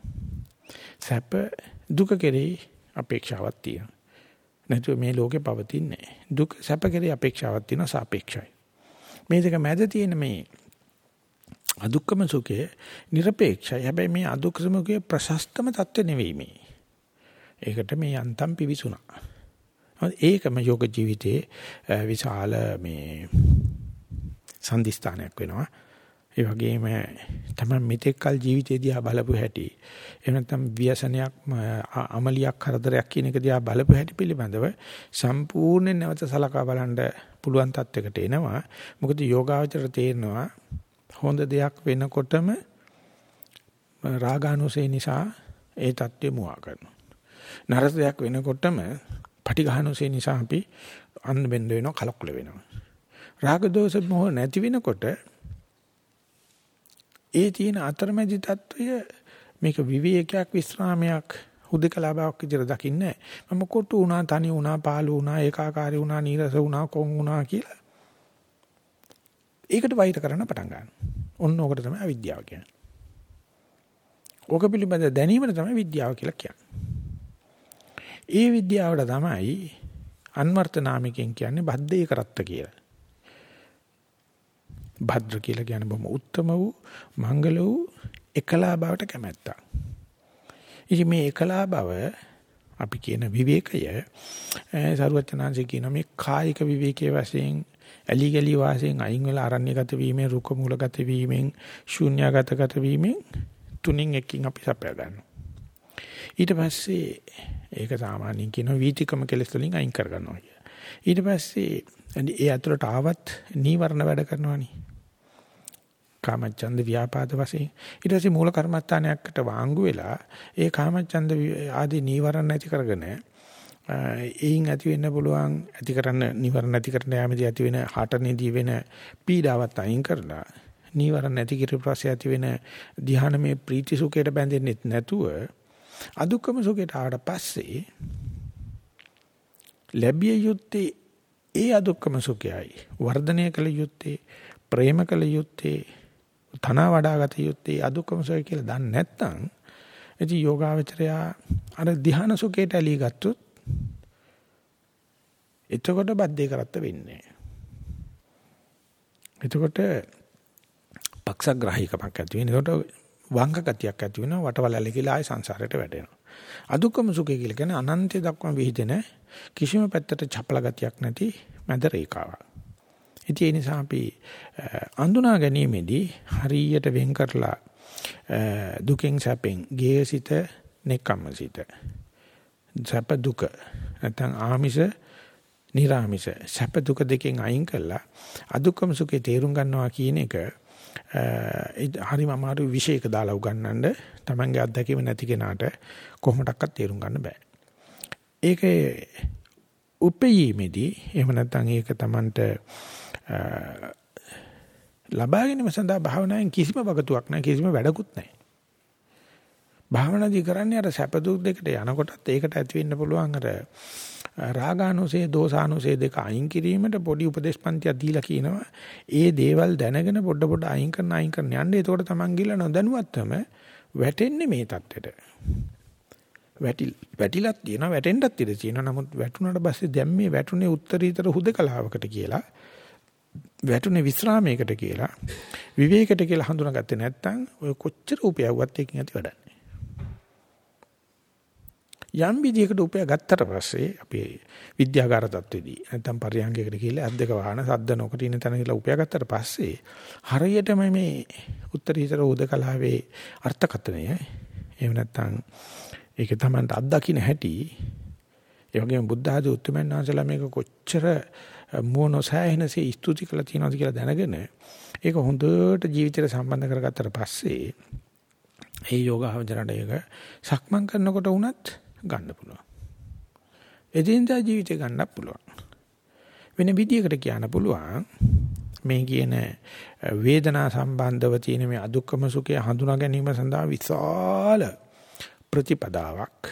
සැප දුක කෙරෙහි අපේක්ෂාවක් තියෙනවා නැතුව මේ ලෝකේ පවතින්නේ දුක සැප කෙරෙහි අපේක්ෂාවක් තියෙනවා සාපේක්ෂයි මේ දෙක මැද තියෙන මේ අදුක්කම සුඛය নিরপেক্ষයි. හැබැයි මේ අදුක්කම සුඛය ප්‍රශස්තම தත්ත්ව නෙවෙයි මේ. ඒකට මේ යන්තම් පිවිසුණා. ඒකම යෝග ජීවිතයේ විශාල මේ සම්දිස්ථානයක් වෙනවා. ඒ වගේම තමයි මෙතෙක් කල ජීවිතේ දිහා බලපු හැටි. එහෙම නැත්නම් ව්‍යසනයක් අමලියක් කරදරයක් කියන එක දිහා බලපු හැටි පිළිබඳව සම්පූර්ණයෙන් නැවත සලකා බලන්න පුළුවන් තත්යකට එනවා. මොකද යෝගාවචර තේරෙනවා හොඳ දෙයක් වෙනකොටම රාගානුසය නිසා ඒ தත්ත්වෙ මුවා කරනවා. නරක දෙයක් වෙනකොටම පටිඝානුසය නිසා අපි අන්න බෙන්ද වෙනවා කලකුල වෙනවා. රාග දෝෂ මොහ නැති වෙනකොට ඒ තියෙන අතරමැදි தত্ত্বය මේක විවේකයක් විස්රාමයක් හුදකලා බවක් විදිහට දකින්නේ මම කොටු වුණා තනි වුණා පාළු වුණා ඒකාකාරී වුණා නීරස වුණා කොන් වුණා කියලා ඒකට වෛර කරන්න පටන් ගන්නවා. ඔන්න ඕකට තමයි අවිද්‍යාව කියන්නේ. ඕක පිළිබඳ දැනීමට තමයි විද්‍යාව කියලා කියන්නේ. ඒ විද්‍යාවට තමයි අන්වර්ථ නාමිකෙන් කියන්නේ බද්දේ කරත්ත කියලා. භද්‍ර කියලා කියන්නේ බොහොම උත්තම වූ මංගල වූ එකලා බවට කැමැත්ත. ඉතින් මේ එකලා බව අපි කියන විවේකය සරුවචනාංශ කියන මේ කායික විවේකයේ වශයෙන් ඇලි ගලි වාසයෙන් අයින් වෙලා අරණ්‍යගත වීමෙන් රුක මූලගත වීමෙන් ශූන්‍යගතගත වීමෙන් තුنين එකකින් අපි සපය ගන්නවා. ඊට පස්සේ ඒක සාමාන්‍යයෙන් කියන වීතිකම කෙලස් වලින් අයින් කර ගන්නවා කිය. ඊට පස්සේ ඒ ඇතුළට ආවත් නීවරණ වැඩ කරනවනේ. කාමච්ඡන්ද ව්‍යාපාද වශයෙන් ඊට පස්සේ මූල කර්මස්ථානයකට වාංගු වෙලා ඒ කාමච්ඡන්ද ආදී නීවරණ නැති කරගෙන එයින් ඇති වෙන්න පුළුවන් ඇති කරන්න නිවරණ නැති කරන්න යාමේදී ඇති වෙන හටනේදී වෙන පීඩාවත් අයින් කරලා නිවරණ නැති කිරීම පස්සේ ඇති වෙන ධ්‍යානමේ ප්‍රීති සුඛයට බැඳෙන්නේ නැතුව අදුක්කම සුඛයට ආවට පස්සේ ලැබිය යුත්තේ ඒ අදුක්කම සුඛයයි. වර්ධනය කළ යුත්තේ ප්‍රේම කළ යුත්තේ තන වඩාගත යුත්තේ අදුක්කම සුඛය කියලා දන්නේ නැත්නම් ඉතින් යෝගාවචරයා අර ධ්‍යාන සුඛයට ඇලී ගත්තොත් එතකොට බද්දේ කරත්ත වෙන්නේ එතකොට පක්ෂග්‍රාහීකමක් ඇති වෙනවා. එතකොට වංග ගතියක් ඇති වෙනවා. වටවලල්ල කියලා ආය සංසාරයට වැටෙනවා. අදුක්කම සුඛය කියලා කියන්නේ අනන්තය දක්වා විහිදෙන කිසිම පැත්තට චපල ගතියක් නැති මැද රේඛාවක්. ඉතින් ඒ නිසා අපි අඳුනා ගැනීමේදී හරියට වෙන් කරලා දුකෙන් සැපෙන් ගේසිත නෙකම්මසිත සැප දුක නැත්නම් ආමිෂ නිර්ආමිෂ සැප දුක දෙකෙන් අයින් කළා අදුක්කම සුඛේ තේරුම් ගන්නවා කියන එක හරිම අමාරු විශේෂක දාලා උගන්වන්න තමන්ගේ අත්දැකීම නැති කෙනාට කොහොමඩක්වත් තේරුම් ගන්න බෑ. ඒකේ උපයීමේදී එහෙම නැත්නම් ඒක තමන්ට ලබා ගැනීම සඳහා භාවනාවෙන් කිසිම වගතුවක් නැහැ කිසිම වැඩකුත් නැහැ. භාවනාදී කරන්නේ අර සැප දුක් දෙකට යනකොටත් ඒකට ඇති වෙන්න පුළුවන් අර රාගානුසේ දෝසානුසේ දෙක අයින් කිරීමට පොඩි උපදේශපන්තියක් දීලා කියනවා. ඒ දේවල් දැනගෙන පොඩ පොඩ අයින් කරන අයින් කරන යන්නේ එතකොට Taman ගිල නොදැනුවත්වම වැටෙන්නේ මේ தත්වෙට. වැටි වැටිලක් තියෙනවා වැටෙන්නත් ඉඩ තියෙනවා. නමුත් වැටුණාට පස්සේ දැන් මේ වැටුනේ උත්තරීතර හුදකලාවකට කියලා වැටුනේ විස්රාමයකට කියලා විවේකයට කියලා හඳුනාගත්තේ නැත්නම් ඔය කොච්චර උපයවුවත් එකකින් ඇති වැඩක් යම් විදියකට උපය ගත්තට පස්සේ අපි විද්‍යාගාර තත්ත්වෙදී නැත්නම් පරියංගයකට කියලා අද්දක වහන සද්ද නොකට ඉන්න තැන කියලා උපය ගත්තට පස්සේ හරියටම මේ උත්තරීතර උදකලාවේ අර්ථකථනය එහෙම නැත්නම් ඒක තමයි අත්දකින්න හැටි ඒ වගේම බුද්ධ ආදී උත්තරමයන් වහන්සේලා මේක කොච්චර මොනසෑහෙනසේ ස්තුති කළා තියෙනවද කියලා දැනගෙන ඒක හොඳට ජීවිතයට සම්බන්ධ කරගත්තට පස්සේ ඒ යෝගාවචරණ එක සක්මන් කරනකොට වුණත් ගන්න පුළුවන්. එදිනදා ජීවිතේ ගන්නත් පුළුවන්. වෙන විදියකට කියන්න පුළුවන් මේ කියන වේදනා සම්බන්ධව තියෙන මේ අදුක්කම සුඛය හඳුනා ගැනීම සඳහා විශාල ප්‍රතිපදාවක්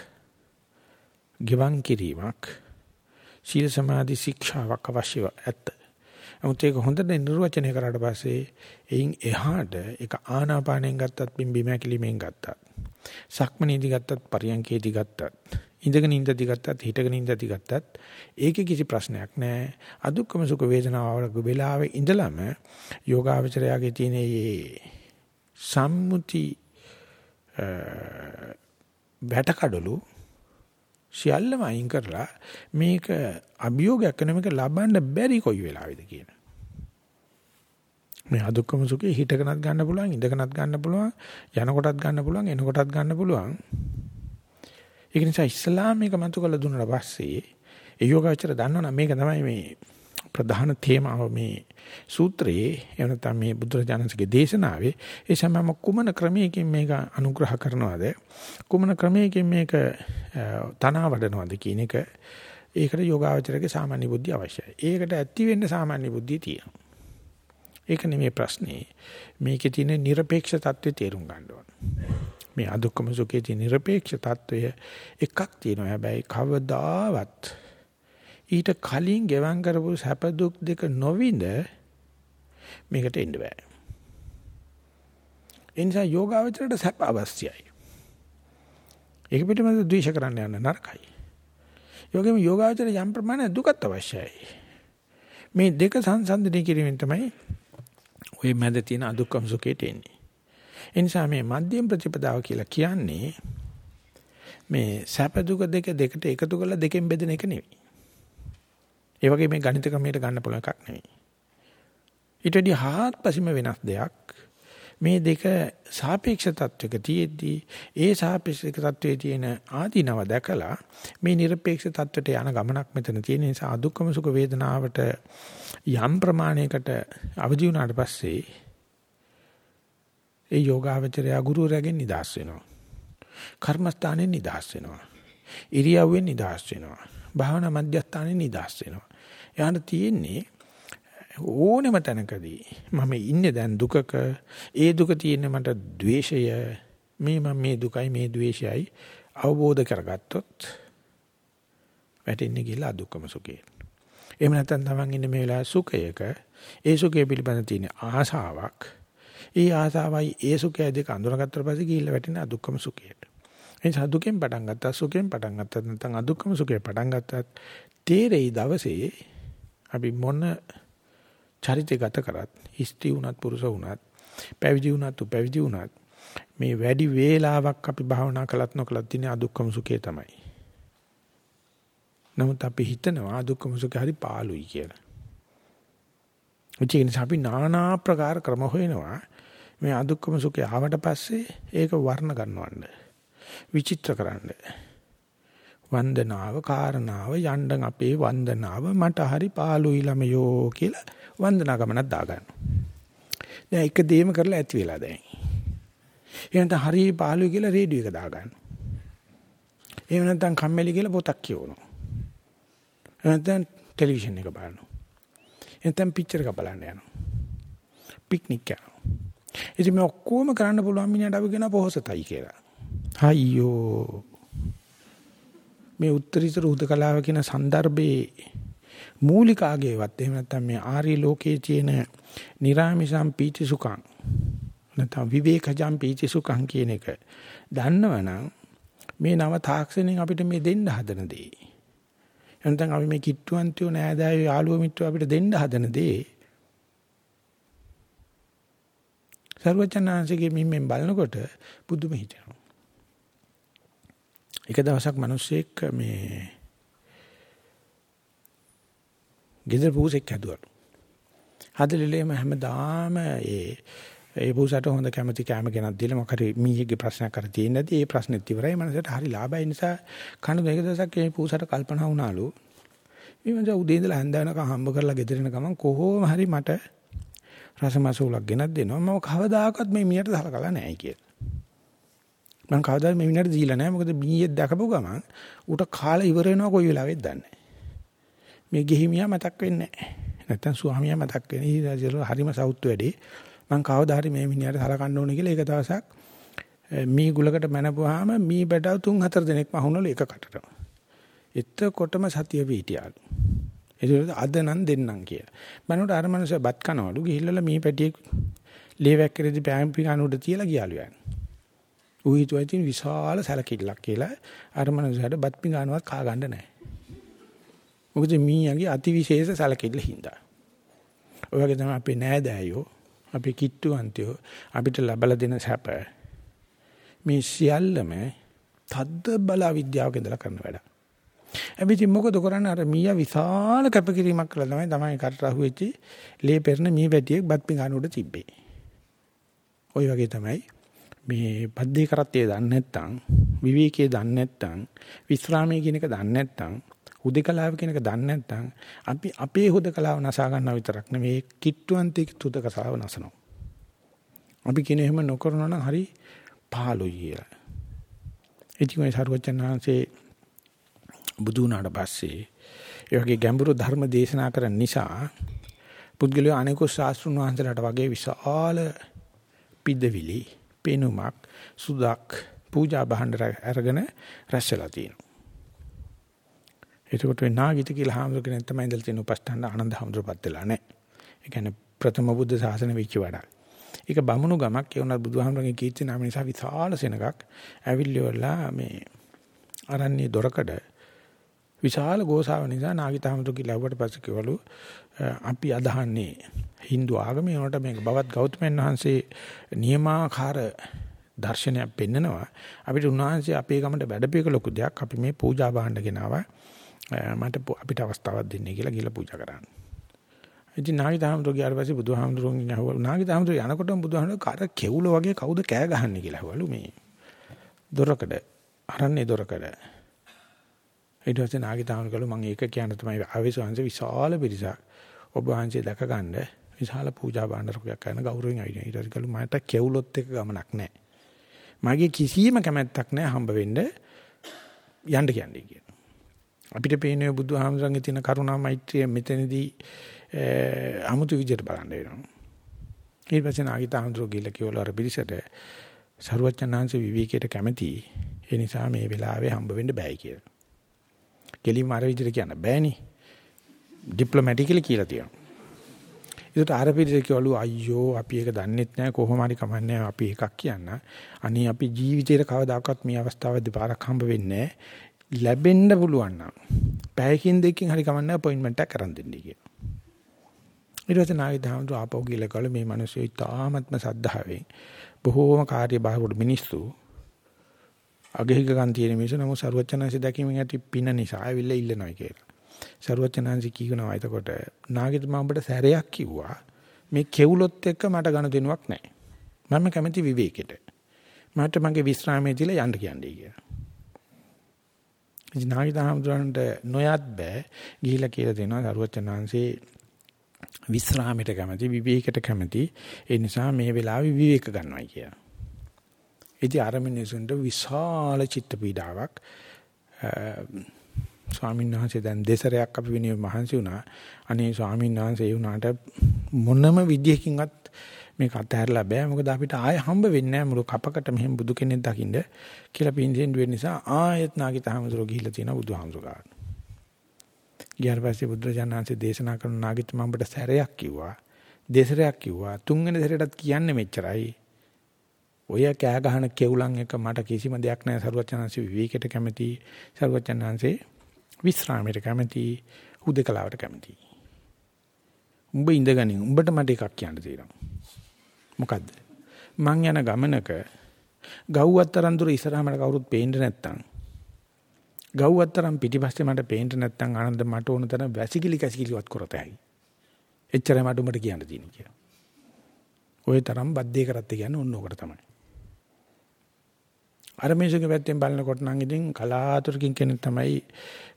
ගිවන් කිරීමක් සීල සමාධි ශික්ෂාවක් අවශ්‍යව ඇත. නමුත් ඒක හොඳට නිර්වචනය කරාට පස්සේ එයින් එහාට ඒක ආනාපානෙන් ගත්තත් බිම්බිම ඇකිලිමෙන් ගත්තත් සක්මනීදි ගත්තත් පරියන්කේදි ගත්තත් ඉඳගෙන ඉඳදි ගත්තත් හිටගෙන ඉඳදි ගත්තත් ඒකේ කිසි ප්‍රශ්නයක් නැහැ අදුක්කම සුඛ වේදනාවල වෙලාවේ ඉඳලම යෝගාවචරයාගේ තියෙන මේ සම්මුති වැටකඩලු සියල්ලම අයින් කරලා මේක අභියෝගයක් කරන මේක ලබන්න බැරි කොයි වෙලාවෙද කියන. මේ අදුක්කම සුඛේ හිටකනත් ගන්න පුළුවන් ඉඳකනත් ගන්න පුළුවන් යනකොටත් ගන්න පුළුවන් එනකොටත් ගන්න පුළුවන්. ඒක නිසා ඉස්ලාම මේක මතු කළ දුන්නාට පස්සේ ඒ යෝගාචර දන්නවනම් මේක තමයි මේ ප්‍රධාන තේමාව මේ සූත්‍රයේ එහෙම නැත්නම් මේ බුදුරජාණන්සේගේ දේශනාවේ ඒ සමම කුමන ක්‍රමයකින් මේක අනුග්‍රහ කරනවද කුමන ක්‍රමයකින් මේක තනවා වඩනවද කියන එක ඒකට යෝගාවචරයේ සාමාන්‍ය බුද්ධිය අවශ්‍යයි. ඒකට ඇති වෙන්න සාමාන්‍ය බුද්ධිය තියෙනවා. ඒක නෙමෙයි ප්‍රශ්නේ. මේකේ තියෙන নিরপেক্ষ தত্ত্বය තේරුම් ගන්න ඕන. මේ අදුක්කම සුඛයේ තියෙන নিরপেক্ষ தত্ত্বය එකක් තියෙනවා. හැබැයි කවදාවත් ඊට කලින් ගෙවම් කරපු සැප දුක් දෙක නොවිඳ මේකට එන්න බෑ. ඒ නිසා යෝගාවචරයට සැප අවශ්‍යයි. ඒක පිටමද ද්වේෂ කරන්න යන නරකයි. යෝගෙම යෝගාවචර යම් ප්‍රමාණයක් දුකත් අවශ්‍යයි. මේ දෙක සංසන්දනය කිරීමෙන් තමයි ওই මැද තියෙන අදුක්කම සුඛයට එන්නේ. ඒ නිසා මේ මධ්‍යම ප්‍රතිපදාව කියලා කියන්නේ මේ සැප දුක දෙක දෙකට එකතු කරලා දෙකෙන් බෙදෙන එක නෙවෙයි. ඒ වගේ මේ ගණිත ක්‍රමයට ගන්න පුළුවන් එකක් නෙවෙයි. ඊට වඩා හාත්පසීම වෙනස් දෙයක්. මේ දෙක සාපේක්ෂ තත්වයක තියෙද්දී ඒ සාපේක්ෂ තත්වයේ තියෙන ආදීනව දැකලා මේ নিরপেক্ষ තත්වයට යන ගමනක් මෙතන තියෙන නිසා අදුක්කම සුඛ වේදනාවට යම් ප්‍රමාණයකට අවදි වුණාට පස්සේ ඒ යෝගාවචරය ගුරුවරයාගෙන් නිදහස් වෙනවා. කර්මස්ථානෙන් නිදහස් වෙනවා. ඉරියව්වෙන් නිදහස් වෙනවා. භාවනා මධ්‍යස්ථානෙන් නිදහස් වෙනවා. එයාට තියෙන්නේ ඕනෙම තැනකදී මම ඉන්නේ දැන් දුකක ඒ දුක තියෙන මට द्वේෂය මේ මම මේ දුකයි මේ द्वේෂයයි අවබෝධ කරගත්තොත් වැටෙන්නේ කියලා අදුක්කම සුඛේ. එහෙම නැත්නම් තමන් ඉන්නේ මේ වෙලාවේ සුඛයක ඒ සුඛය පිළිබඳ තියෙන ආසාවක් ඒ ආසාවයි ඒ සුඛය දෙක අඳුනගත්තට පස්සේ ගිහිල්ලා වැටෙන අදුක්කම සුඛයට. එනිසා දුකෙන් පටන් ගත්තා සුඛෙන් පටන් ගත්තා නැත්නම් අදුක්කම සුඛේ පටන් ගත්තත් තේරෙයි දවසේ අපි මොන චරිතය ගත කරත් ස්ත්‍රී වුණත් පුරුෂ වුණත් පැවිදි වුණත් උපැවිදි වුණත් මේ වැඩි වේලාවක් අපි භාවනා කළත් නොකළත් තියෙන අදුක්කම සුඛය තමයි. නමුත් අපි හිතනවා අදුක්කම සුඛය හරි පාළුයි කියලා. ඒ නිසා අපි নানা ආකාර ක්‍රම හොයනවා මේ අදුක්කම සුඛය ආවට පස්සේ ඒක වර්ණ ගන්නවන්න. විචිත්‍ර කරන්න. වන්දනාව කාරණාව යණ්ඩන් අපේ වන්දනාව මට හරි පාළුයි ළමයෝ කියලා වන්දනා ගමනක් දාගන්න. දැන් එක දෙයක්ම කරලා ඇති වෙලා දැන්. එහෙනම් හරි පාළුයි කියලා රේඩියෝ එක දාගන්න. එහෙම නැත්නම් කම්මැලි කියලා පොතක් කියවනවා. නැත්නම් ටෙලිවිෂන් එක බලනවා. නැත්නම් පික්චර් එක බලන්න යනවා. පික්නික් යනවා. ඉතින් මේ ඔක්කොම කරන්න පුළුවන් මිනිහට අපි කියන පොහසතයි කියලා. අයියෝ මේ උත්තරීතර උදකලාව කියන સંદર્ભේ මූලිකාගේවත් එහෙම නැත්නම් මේ ආර්ය ලෝකයේ තියෙන නිරාමිසම් පීති සුඛං නැත්නම් විවේකජම් පීති සුඛං කියන එක දන්නවනම් මේ නව තාක්ෂණයෙන් අපිට මේ දෙන්න හදන දේ එතෙන් අපි මේ කිට්ටුවන්තියෝ නෑදෑයෝ යාළුවෝ මිත්‍රයෝ අපිට දෙන්න හදන දේ සර්වචනාංශගේ මිම්මෙන් බලනකොට බුදුම හිතෙනවා එක දවසක් මිනිස්සෙක් මේ ගෙදර පූසෙක් හැදුවලු. හදලිලේම හැමදාම ඒ ඒ පූසට හොඳ කැමති කැම ගෙනත් දීලා මොකද මීයේගේ ප්‍රශ්නයක් කර තියෙන නැති ඒ ප්‍රශ්නෙත් ඉවරයි. මනසට හරි ලාභයි. නිසා කන දෙක දවසක් මේ පූසට කල්පනා වුණාලු. මේ මං උදේ ඉඳලා හැන්ද වෙනකම් හම්බ කරලා ගෙදර එන ගමන් කොහොම හරි මට රසමසූලක් ගෙනත් දෙනවා. මම කවදාකවත් මේ මියට සලකලා නැහැ කියලා. මම කවදාවත් මේ මිනිහට දීලා නැහැ. මොකද මීයේ දැකපු ගමන් ඌට කාලේ ඉවර වෙනවා කොයි වෙලාවෙත් දන්නේ මේ ගෙහිමියා මතක් වෙන්නේ නැහැ. නැත්තම් ස්වාමියා මතක් වෙන්නේ. ඊට හරිම සවුත් වැඩි. මම කවදා හරි මේ මිනිහට සලකන්න ඕනේ කියලා ඒක දවසක් මී ගුලකට මැනපුවාම මී බඩව තුන් හතර දිනක් මහුනලු එක කටට. එතකොටම සතිය වීටියාලු. ඒක අද නම් දෙන්නම් කියලා. මනෝට අර මනුස්සය බත් කනවලු ගිහිල්ලා මී පැටියෙක් ලේ වැක්කරේදී පෑම් පිඟාන උඩ තියලා ගියාලු යන්නේ. ඌ හිතුවා ඉතින් විශාල සැලකිල්ලක් කියලා අර මනුස්සයාට බත් පිඟානුවක් කා ගන්න නැහැ. මොකද මීයන්ගේ අතිවිශේෂ සැලකිල්ල හින්දා. ඔය වගේ තමයි අපේ නෑදෑයෝ අපේ කිට්ටුවන්තයෝ අපිට ලබලා දෙන සැප මේ සියල්ලම තද්ද බල විද්‍යාවක ඉඳලා කරන වැඩ. හැබැයි මොකද කරන්නේ අර මීයා විශාල කැපකිරීමක් කළා තමයි තමයි කට රහුවෙච්චි ලේ පෙරන මී වැටියෙක් බත් පිඟානුවට තිබ්බේ. ওই වගේ තමයි මේ පද්දේ කරත්තේ දන්නේ නැත්නම් විවේකයේ දන්නේ නැත්නම් විස්රාමයේ කියන එක දන්නේ නැත්නම් හුදකලාව කියන එක දන්නේ නැත්නම් අපි අපේ හුදකලාව නසා ගන්නවා විතරක් නෙවෙයි කිට්ටුවන්තේ හුදකලාව නසනවා. අපි කියන එහෙම නොකරනවා නම් හරි පහළුයි කියලා. ඉතින් ඒ සර්වචනාංශේ බුදු වුණාට පස්සේ ඒ වගේ ගැඹුරු ධර්ම දේශනා කරන නිසා පුද්ගලයා අනෙකුත් ශාස්ත්‍රුන් වහන්සේලාට වගේ විශාල පිදවිලි පෙනුමක් සුදක් පූජා භාණ්ඩ අරගෙන රැස්ලා තියෙනවා. එතකොට නාගිත කියලා හාමුදුර කෙනෙක් තමයි ඉඳලා තියෙන උපස්ථාන ආනන්ද හාමුදුරපත් වෙලා නැහැ. ඒ කියන්නේ ප්‍රථම බුද්ධ ශාසන වෙච්ච වඩා. ඒක බමුණු ගමක් ඒ උනත් බුදුහාමුදුරගේ කීර්ති නාම නිසා විශාල සෙනගක් ඇවිල්ලිවලා මේ අරන්නේ දොරකඩ විශාල ගෝසාව නිසා නාගිත හාමුදුර කියලා ලැබුවට පස්සේ කිවලු අපි අදහන්නේ Hindu ආගමේ. උනට මේක බවත් ගෞතමයන් වහන්සේ නියමාකාර දර්ශනයක් පෙන්නනවා. අපිට උන්වහන්සේ අපේ ගමට වැඩපියක ලොකු දෙයක් අපි මේ පූජා භාණ්ඩ ගෙනාවා. මට අපිට අවස්ථාවක් දෙන්නේ කියලා ගිහලා පූජා කරන්න. ඉතින් නාගිතාමතුරු ගියාට පස්සේ බුදුහාමුදුරුවන්ගෙන් අහුවලු නාගිතාමතුරු යනකොටම බුදුහාමුදුරුවෝ කර කෙවුල වගේ කවුද කෑ ගහන්නේ? කියලා අහුවලු මේ දොරකඩ අරන්නේ දොරකඩ. ඊට පස්සේ නාගිතාමතුරු මම ඒක කියන්න තමයි ආවේශවංශ විශාල පිරිසක් ඔබ වහන්සේ දැක ගන්න විශාල පූජා භාණ්ඩරකයක් කරන ගෞරවයෙන් ආවිනේ. ඊට පස්සේ මට කෙවුලොත් එක ගමනක් නැහැ. මගේ කිසිම කැමැත්තක් නැහැ හම්බ වෙන්න යන්න කියන්නේ කියන. අපිට පේන්නේ බුදුහාමුදුරන්ගේ තියෙන කරුණා මෛත්‍රිය මෙතනදී අමුතු විදිහට බලන්න වෙනවා. ඊට පස්සේ නාගිතාඳුර ගිහිල්ලා කිව්වල අර පිළිසෙට සරුවචනාංශ විවේකයට කැමති. ඒ නිසා මේ වෙලාවේ හම්බ වෙන්න බෑ කියලා. කෙලින්ම අර විදිහට කියන්න බෑනේ. ඩිප්ලොමැටිකලි කියලා තියෙනවා. ඒකට අර පිළිද කිව්වලු අයියෝ අපි ඒක දන්නෙත් නැහැ කොහොම හරි කමන්නේ අපි එකක් කියන්න. අනේ අපි ජීවිතේට කවදාකවත් මේ අවස්ථාවේදී පාරක් හම්බ වෙන්නේ ලැබෙන්න පුළුවන් නම් පැයකින් දෙකකින් හරි කමන්නේ අපොයින්ට්මන්ට් එකක් කරන් දෙන්න කියලා. ඊට පස්සේ නාගිද හඳු ආපහු ගිහලා කල මේ මිනිස්සු ඉතාමත්ම සද්ධාවෙන් බොහෝම කාර්යබහුල මිනිස්සු අගහිකකම් තියෙන මිනිස්සු නමුත් සරුවචනාංශ දැකීමෙන් ඇති පින නිසා ඇවිල්ලා ඉල්ලනවා කියලා. සරුවචනාංශ කියනවා එතකොට නාගිතුමා ඔබට සැරයක් කිව්වා මේ කෙවුලොත් එක්ක මට ගනුදෙනුවක් නැහැ. මම කැමති විවේකෙට. මට මගේ විශ්‍රාමයේ දීලා යන්න කියන්නේ කියලා. ඉතින් නාගිතාමඳුරන්ට නොයත් බෑ ගිහිලා කියලා දෙනවා සරුවචනාංශේ විශ්‍රාමයට කැමති විවේකයට කැමති ඒ නිසා මේ වෙලාවේ විවේක ගන්නවයි කියලා. ඉතින් අර මිනිසුන්ට විශාල චිත්ත පීඩාවක් ස්වාමීන් වහන්සේ දැන් දෙසරයක් අපි වෙනුවෙන් මහන්සි වුණා. අනේ ස්වාමීන් වහන්සේ ඒ වුණාට මොනම විදියකින්වත් මේක අතහැරලා බෑ. මොකද අපිට ආයෙ හම්බ වෙන්නේ නැහැ මුළු කපකට මෙහෙම බුදු කෙනෙක් දකින්න කියලා පින්සෙන් වෙන නිසා ආයෙත් නාගිතහමසුර ගිහිල්ලා තියෙනවා බුදුහාමුදුරුවෝ. ගියාට පස්සේ බුදුරජාණන්සේ දේශනා කරන නාගිත මම ඔබට සැරයක් කිව්වා. දෙසරයක් කිව්වා. තුන්වෙනි සැරේටත් කියන්නේ මෙච්චරයි. ඔය කෑ ගහන කෙවුලන් එක මට කිසිම දෙයක් නැහැ. සරුවචනංශ විවේකයට කැමති. සරුවචනංශේ විස්රාමයට කැමති. හුදකලාවට කැමති. උඹ ඉඳගනින් උඹට මට එකක් කියන්න තියෙනවා. මොකද්ද? මං යන ගමනක ගව්වත්තරන් දුර ඉස්සරහමට කවුරුත් පේන්න නැත්තම් ගව්වත්තරන් පිටිපස්සේ මට පේන්න නැත්තම් ආනන්ද මට ඕන තරම් වැසිකිලි කැසිකිලිවත් කරතයි එච්චරයි මට උඹට කියන්න තියෙන්නේ කියලා. ওই තරම් බද්දේ කරත් කියන්නේ ඕන ඔකට තමයි. අර මේසුගේ පැත්තෙන් බලනකොට නම් ඉතින් කලාතුරකින් කෙනෙක් තමයි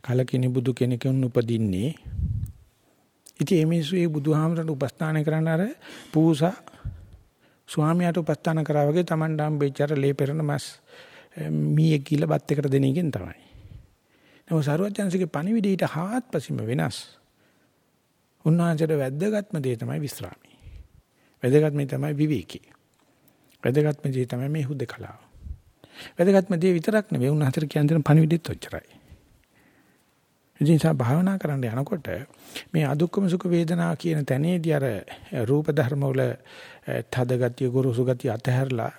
කලකිනි බුදු කෙනෙකුන් උපදින්නේ. ඉතින් මේ මිනිස්සු ඒ බුදුහාමරට උපස්ථාන කරන්න අර පූසා ස්වාමියාට උපස්ථාන කරා වගේ Taman ඩම් බෙච්චර ලේ පෙරන මස් මීයේ කියලා බත් එකට දෙන එකෙන් තමයි. නමුත් සරුවචන්සේගේ පණිවිඩ ඊට හාත්පසින්ම වෙනස්. උන්වහන්සේට වැද්දගත්ම දේ තමයි විස්රාමී. වැදගත්ම තමයි විවේකී. වැදගත්ම දේ තමයි මේ හුදකලාව. වැදගත්ම දේ විතරක් නෙවෙයි උන් හතර කියන දේ පණිවිඩෙත් ඔච්චරයි. ඉතින් සා භාවනා කරන්න යනකොට මේ අදුක්කම සුඛ වේදනා කියන තැනේදී අර රූප ධර්ම වල තද ගතිය ගුරුසු ගතිය අතහැරලා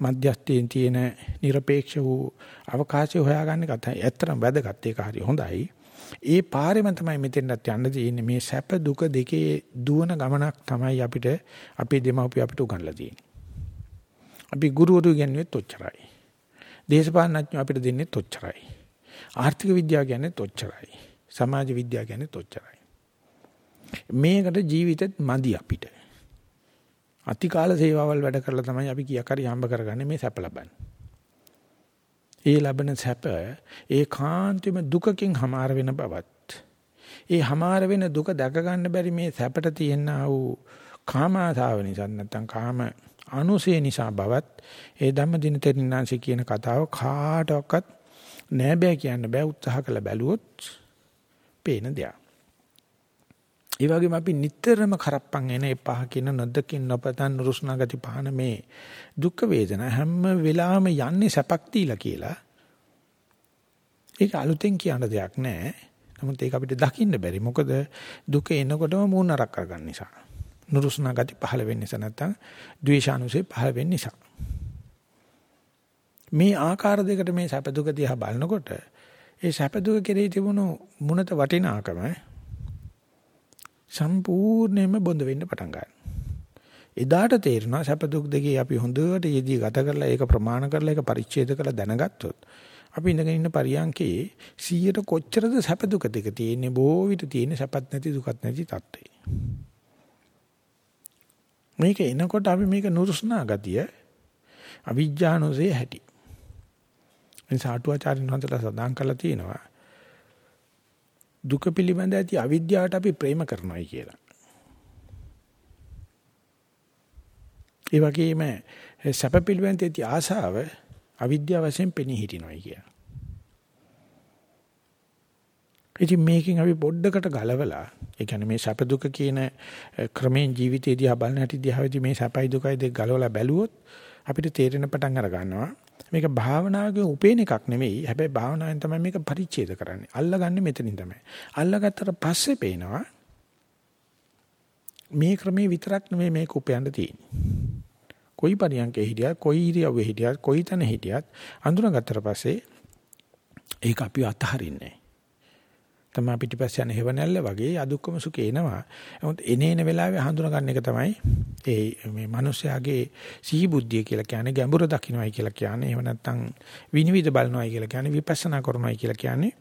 මධ්‍යස්ථයෙන් තියෙන নিরপেক্ষ වූ අවකාශය හොයාගන්න කතා. ඇත්තටම වැදගත් ඒක හරි හොඳයි. ඒ පාරෙම තමයි මෙතෙන්ට යන්න තියෙන්නේ මේ සැප දුක දෙකේ දුවන ගමනක් තමයි අපිට අපේ දෙමව්පිය අපිට උගන්ලා තියෙන්නේ. අපි ගුරුවරු කියන්නේ ඔච්චරයි. දේශපාලනඥයෝ අපිට දෙන්නේ තොච්චරයි. ආර්ථික විද්‍යාව කියන්නේ තොච්චරයි. සමාජ විද්‍යාව කියන්නේ තොච්චරයි. මේකට ජීවිතෙත් මදි අපිට. අතිකාල සේවාවල් වැඩ කරලා තමයි අපි කියක් හරි හම්බ කරගන්නේ මේ සැප ලබන්නේ. ඒ ලබන සැප ඒකාන්තෙම දුකකින් හමාර වෙන බවත් ඒ හමාර වෙන දුක දැක ගන්න බැරි මේ සැපට තියෙන ආ වූ කාම ආසාව නිසා නැත්නම් කාම අනුසේ නිසා බවත් ඒ ධම්මදින තෙරින්නාංශ කියන කතාව කාටවත් නෑ බෑ කියන්න බෑ උත්සාහ කළ බැලුවොත් පේන දෙයක්. ඒ වගේම අපි නිතරම කරප්පන් එන එපහ කියන නොදකින් නොපතන් රුස්නා ගති පහන මේ දුක් වේදනා හැම වෙලාවෙම යන්නේ සැපක් දීලා කියලා. ඒක අලුතෙන් කියන දෙයක් නෑ. නමුත් ඒක අපිට දකින්න බැරි. මොකද දුක එනකොටම මූණ නරක කරගන්න නිසා. නුරුස්නා ගති පහළ වෙන්න නිසා නැත්නම් ද්වේෂානුසය පහළ වෙන්න නිසා. මේ ආකාර දෙකට මේ සැප දුක දිහා බලනකොට ඒ සැප දුක කෙරෙහි තිබුණු මුණත වටිනාකම සම්පූර්ණයෙන්ම බොඳ වෙන්න පටන් ගන්නවා. එදාට තේරෙනවා සැප දුක් දෙකේ අපි හොඳට යෙදී ගත කරලා ඒක ප්‍රමාණ කරලා ඒක පරිච්ඡේද කරලා දැනගත්තොත් අපි ඉඳගෙන ඉන්න පරියන්කේ 100ට කොච්චරද සැප දුක දෙක තියෙන්නේ බොහෝ විට තියෙන්නේ සැපත් නැති දුකත් නැති තත්ත්වේ. මේක එනකොට අපි මේක නුරුස්නා ගතිය අවිජ්ජානෝසේ හැටි. එනිසා අටුවාචාරින් වහන්සේලා සදාන් කරලා තියෙනවා දුක පිළිබඳ ඇති අවිද්‍යාවට අපි ප්‍රේම කරනවායි කියලා. ඒ වගේම සැප පිළිබඳ ඇති ආශාව අවිද්‍යාව වශයෙන් පෙනී හිටිනවායි කියලා. ඉතින් මේකෙන් අපි පොඩ්ඩකට ගලවලා ඒ කියන්නේ මේ සැප දුක කියන ක්‍රමෙන් ජීවිතය දිහා බලන හැටි දිහාදී මේ සැපයි දුකයි දෙක ගලවලා බැලුවොත් අපිට තේරෙන පටන් අර ගන්නවා. මේක භාවනාවකින් උපේන එකක් නෙවෙයි. හැබැයි භාවනාවෙන් තමයි මේක පරිච්ඡේද කරන්නේ. අල්ලගන්නේ මෙතනින් තමයි. අල්ලගත්තට පස්සේ පේනවා මේ ක්‍රමේ විතරක් නෙමෙයි මේක උපයන්න තියෙන්නේ. කොයි පරියන්කේ හිටියත්, කොයි ඉරියව්වේ හිටියත්, කොයි තැන හිටියත් අඳුනගත්තට පස්සේ ඒක අපි අතහරින්නේ තමයි පිටිපස්ස යන හේවණල්ල වගේ අදුක්කම සුඛේ එනවා. නමුත් එනේන වෙලාවේ හඳුනා ගන්න එක තමයි ඒ මේ මිනිස්යාගේ සිහි බුද්ධිය කියලා කියන්නේ ගැඹුර දකින්නයි කියලා කියන්නේ. එහෙම නැත්නම් විනිවිද බලනවායි කියලා කියන්නේ විපස්සනා කරනවායි කියලා කියන්නේ.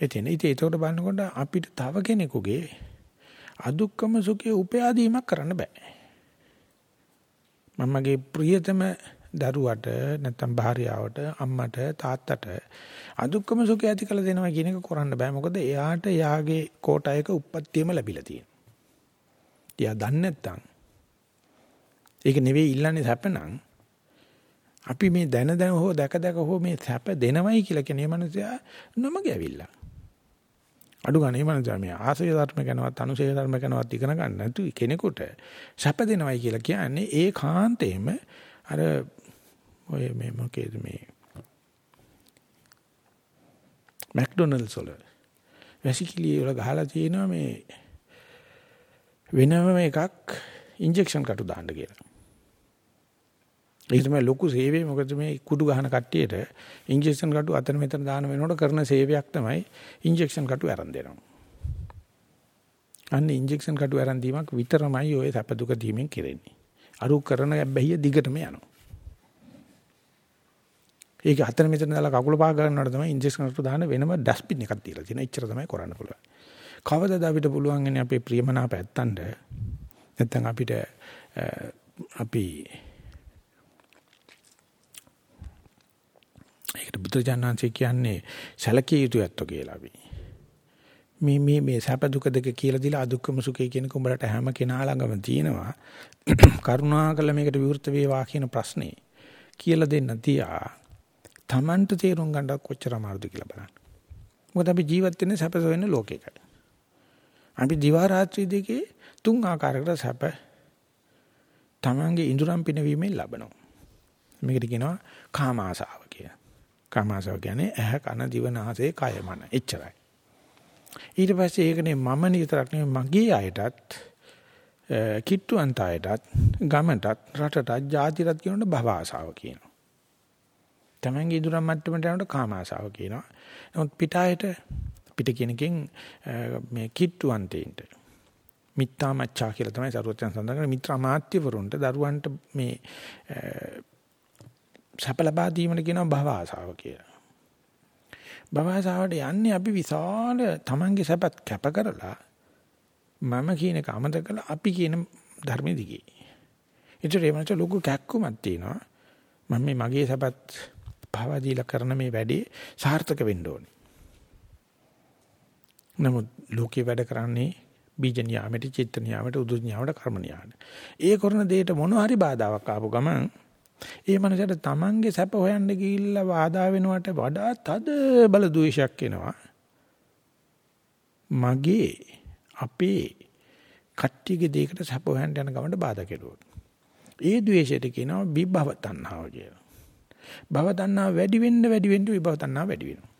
එතන ඉතින් ඒකට බලනකොට අපිට තව කෙනෙකුගේ අදුක්කම සුඛේ උපයාදීමක් කරන්න බෑ. මමගේ ප්‍රියතම දරුවට නැත්නම් භාර්යාවට අම්මට තාත්තට අදුක්කම සුඛය ඇති කළ දෙනවා කියන එක කරන්න බෑ මොකද එයාට යාගේ කෝටයක උප්පත්තියම ලැබිලා තියෙනවා. එයා දන්නේ නැත්නම් ඒක නෙවෙයි ඉල්ලන්නේ සැපනම් අපි මේ දැන දැන හෝ දැක දැක හෝ මේ සැප දෙනවයි කියලා කියන මනුස්සයා නොමග ඇවිල්ලා. අඩු ගන්න මේ මනුස්සයා මේ ආසය ධර්ම ගැනවත් අනුසය ධර්ම ගැනවත් ඉගෙන ගන්න නැතු කෙනෙකුට සැප දෙනවයි කියලා කියන්නේ ඒ කාන්තේම අර ඔය මේ මොකේද මේ මැක්ඩොනල්ඩ්ස් වල වැසිකිළිය වල ගහලා තියෙනවා මේ වෙනම එකක් ඉන්ජෙක්ෂන් කටු දාන්න කියලා. ඒක තමයි ලොකු සේවය මොකද මේ කුඩු ගහන කට්ටියට ඉන්ජෙක්ෂන් කටු අතන මෙතන දාන වෙනකොට කරන සේවයක් තමයි ඉන්ජෙක්ෂන් කටු අරන් දෙනවා. අන්න ඉන්ජෙක්ෂන් කටු අරන් දීමක් විතරමයි ඔය සැප දුක දීමෙන් කෙරෙන්නේ. අරු කරන බැහැිය දිගටම යනවා. ඒක අතන මෙතන දාලා කකුල පහ ගන්නවට තමයි ඉන්ජෙක්ෂන් කටු දාන වෙනම ඩස්බින් එකක් තියලා තියෙනවා. එච්චර තමයි කරන්න පුළුවන්. කවදාද අපිට පුළුවන් ඉන්නේ අපේ ප්‍රියමනාප ඇත්තන්ට නැත්නම් අපිට අපි ඒකට බුදුජානනාංශය කියන්නේ සැලකිය යුතු ඇත්තෝ කියලා අපි. මේ මේ මේ සැප දුක දෙක කියලා දීලා අදුක්කම සුඛය කියන කුඹලට හැම කෙනා ළඟම තියෙනවා. කරුණාකර මේකට විවෘත වේවා කියන ප්‍රශ්නේ කියලා දෙන්න තියා Tamanට තේරුම් ගන්න කොච්චර අමාරුද කියලා බලන්න. මොකද අපි ජීවත් වෙන්නේ සැපස වෙන ලෝකයක. අපි දිවා රාත්‍රී දෙකේ තුන් ආකාරයකට සැප Tamanගේ ඉඳුරම් පිනවීමෙන් ලබනවා. මේකට කියනවා කාම ආසාව කියලා. කාම ආසාව කියන්නේ ඇහ කන දිව නාසය කය මන. එච්චරයි. ඊට පස්සේ ඒකනේ මම නිතරක් නෙමෙයි මගේ අයටත් කිට්ටුවන්ත අයටත් ගමටත් රටටත් ජාතිරත් කියනකොට භව ආසාව කියනවා. තමන්ගේ ඉදurang මට්ටමට යනකොට කාම ආසාව කියනවා. නමුත් පිටායට පිට කියනකින් මේ කිට්ටුවන්තයින්ට මිත්තා මච්චා කියලා තමයි සරුවචන් සඳහන් කරන්නේ මිත්‍ර අමාත්‍යවරුන්ට දරුවන්ට මේ සැප ලබා දීමට කියනවා භව ආසාව කියලා. භව ආසාවට යන්නේ අපි විශාල තමන්ගේ සැපත් කැප කරලා මම කියන එක අමතක කරලා අපි කියන ධර්මෙ දිගේ. ඒතර ඒ වන්ට ලොකු කැක්කුමක් තියෙනවා. මම මේ මගේ සැපත් භාව දීලා කරන මේ වැඩේ සාර්ථක වෙන්න ඕනේ. නමුත් ලෝකේ වැඩ කරන්නේ බීජ න්යාමයට, චිත්ත න්යාමයට, උදු න්යාමයට, කර්ම න්යාමයට. ඒ කරන දෙයට මොන හරි බාධාවක් ආපු ගමන් ඒ මනසට තමන්ගේ සැප හොයන්න ගිහිල්ලා වාදා වෙනවට වඩා තද බල ද්වේෂයක් එනවා. මගේ අපේ කට්ටියගේ දෙයකට සැප හොයන්න යන ගමන්ට බාධා කෙරුවොත්. ඒ ද්වේෂයට කියනවා විභව තණ්හාව කියලා. භව තණ්හා වැඩි වෙන්න වැඩි වෙන්න විභව තණ්හා වැඩි වෙනවා.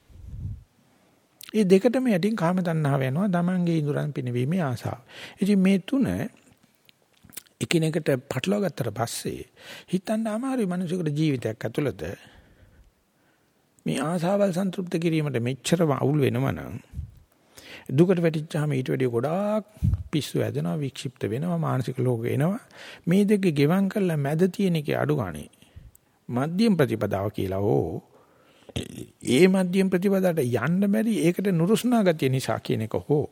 මේ දෙකටම යටින් කාම තණ්හාව යනවා තමන්ගේ ඉඳුරන් පිනවීමේ ආසාව. ඉතින් මේ තුන එකිනෙකට පටලවා ගත්තට පස්සේ හිතන්න අමාරුයි මිනිසෙකුට ජීවිතයක් ඇතුළත මේ ආසාවල් සන්තුෂ්ත කිරීමට මෙච්චර අවුල් වෙනවනම් දුකට වැටිච්චාම ඊට වැඩිය ගොඩාක් පිස්සු ඇදෙනවා වික්ෂිප්ත වෙනවා මානසික රෝග එනවා මේ දෙක ගෙවම් කරලා මැද තියෙන එකේ අඩු ගානේ මධ්‍යම ප්‍රතිපදාව කියලා ඕ ඒ මධ්‍යම ප්‍රතිපදාවට යන්න බැරි ඒකට නුරුස්නා ගතිය නිසා කියන එක හෝ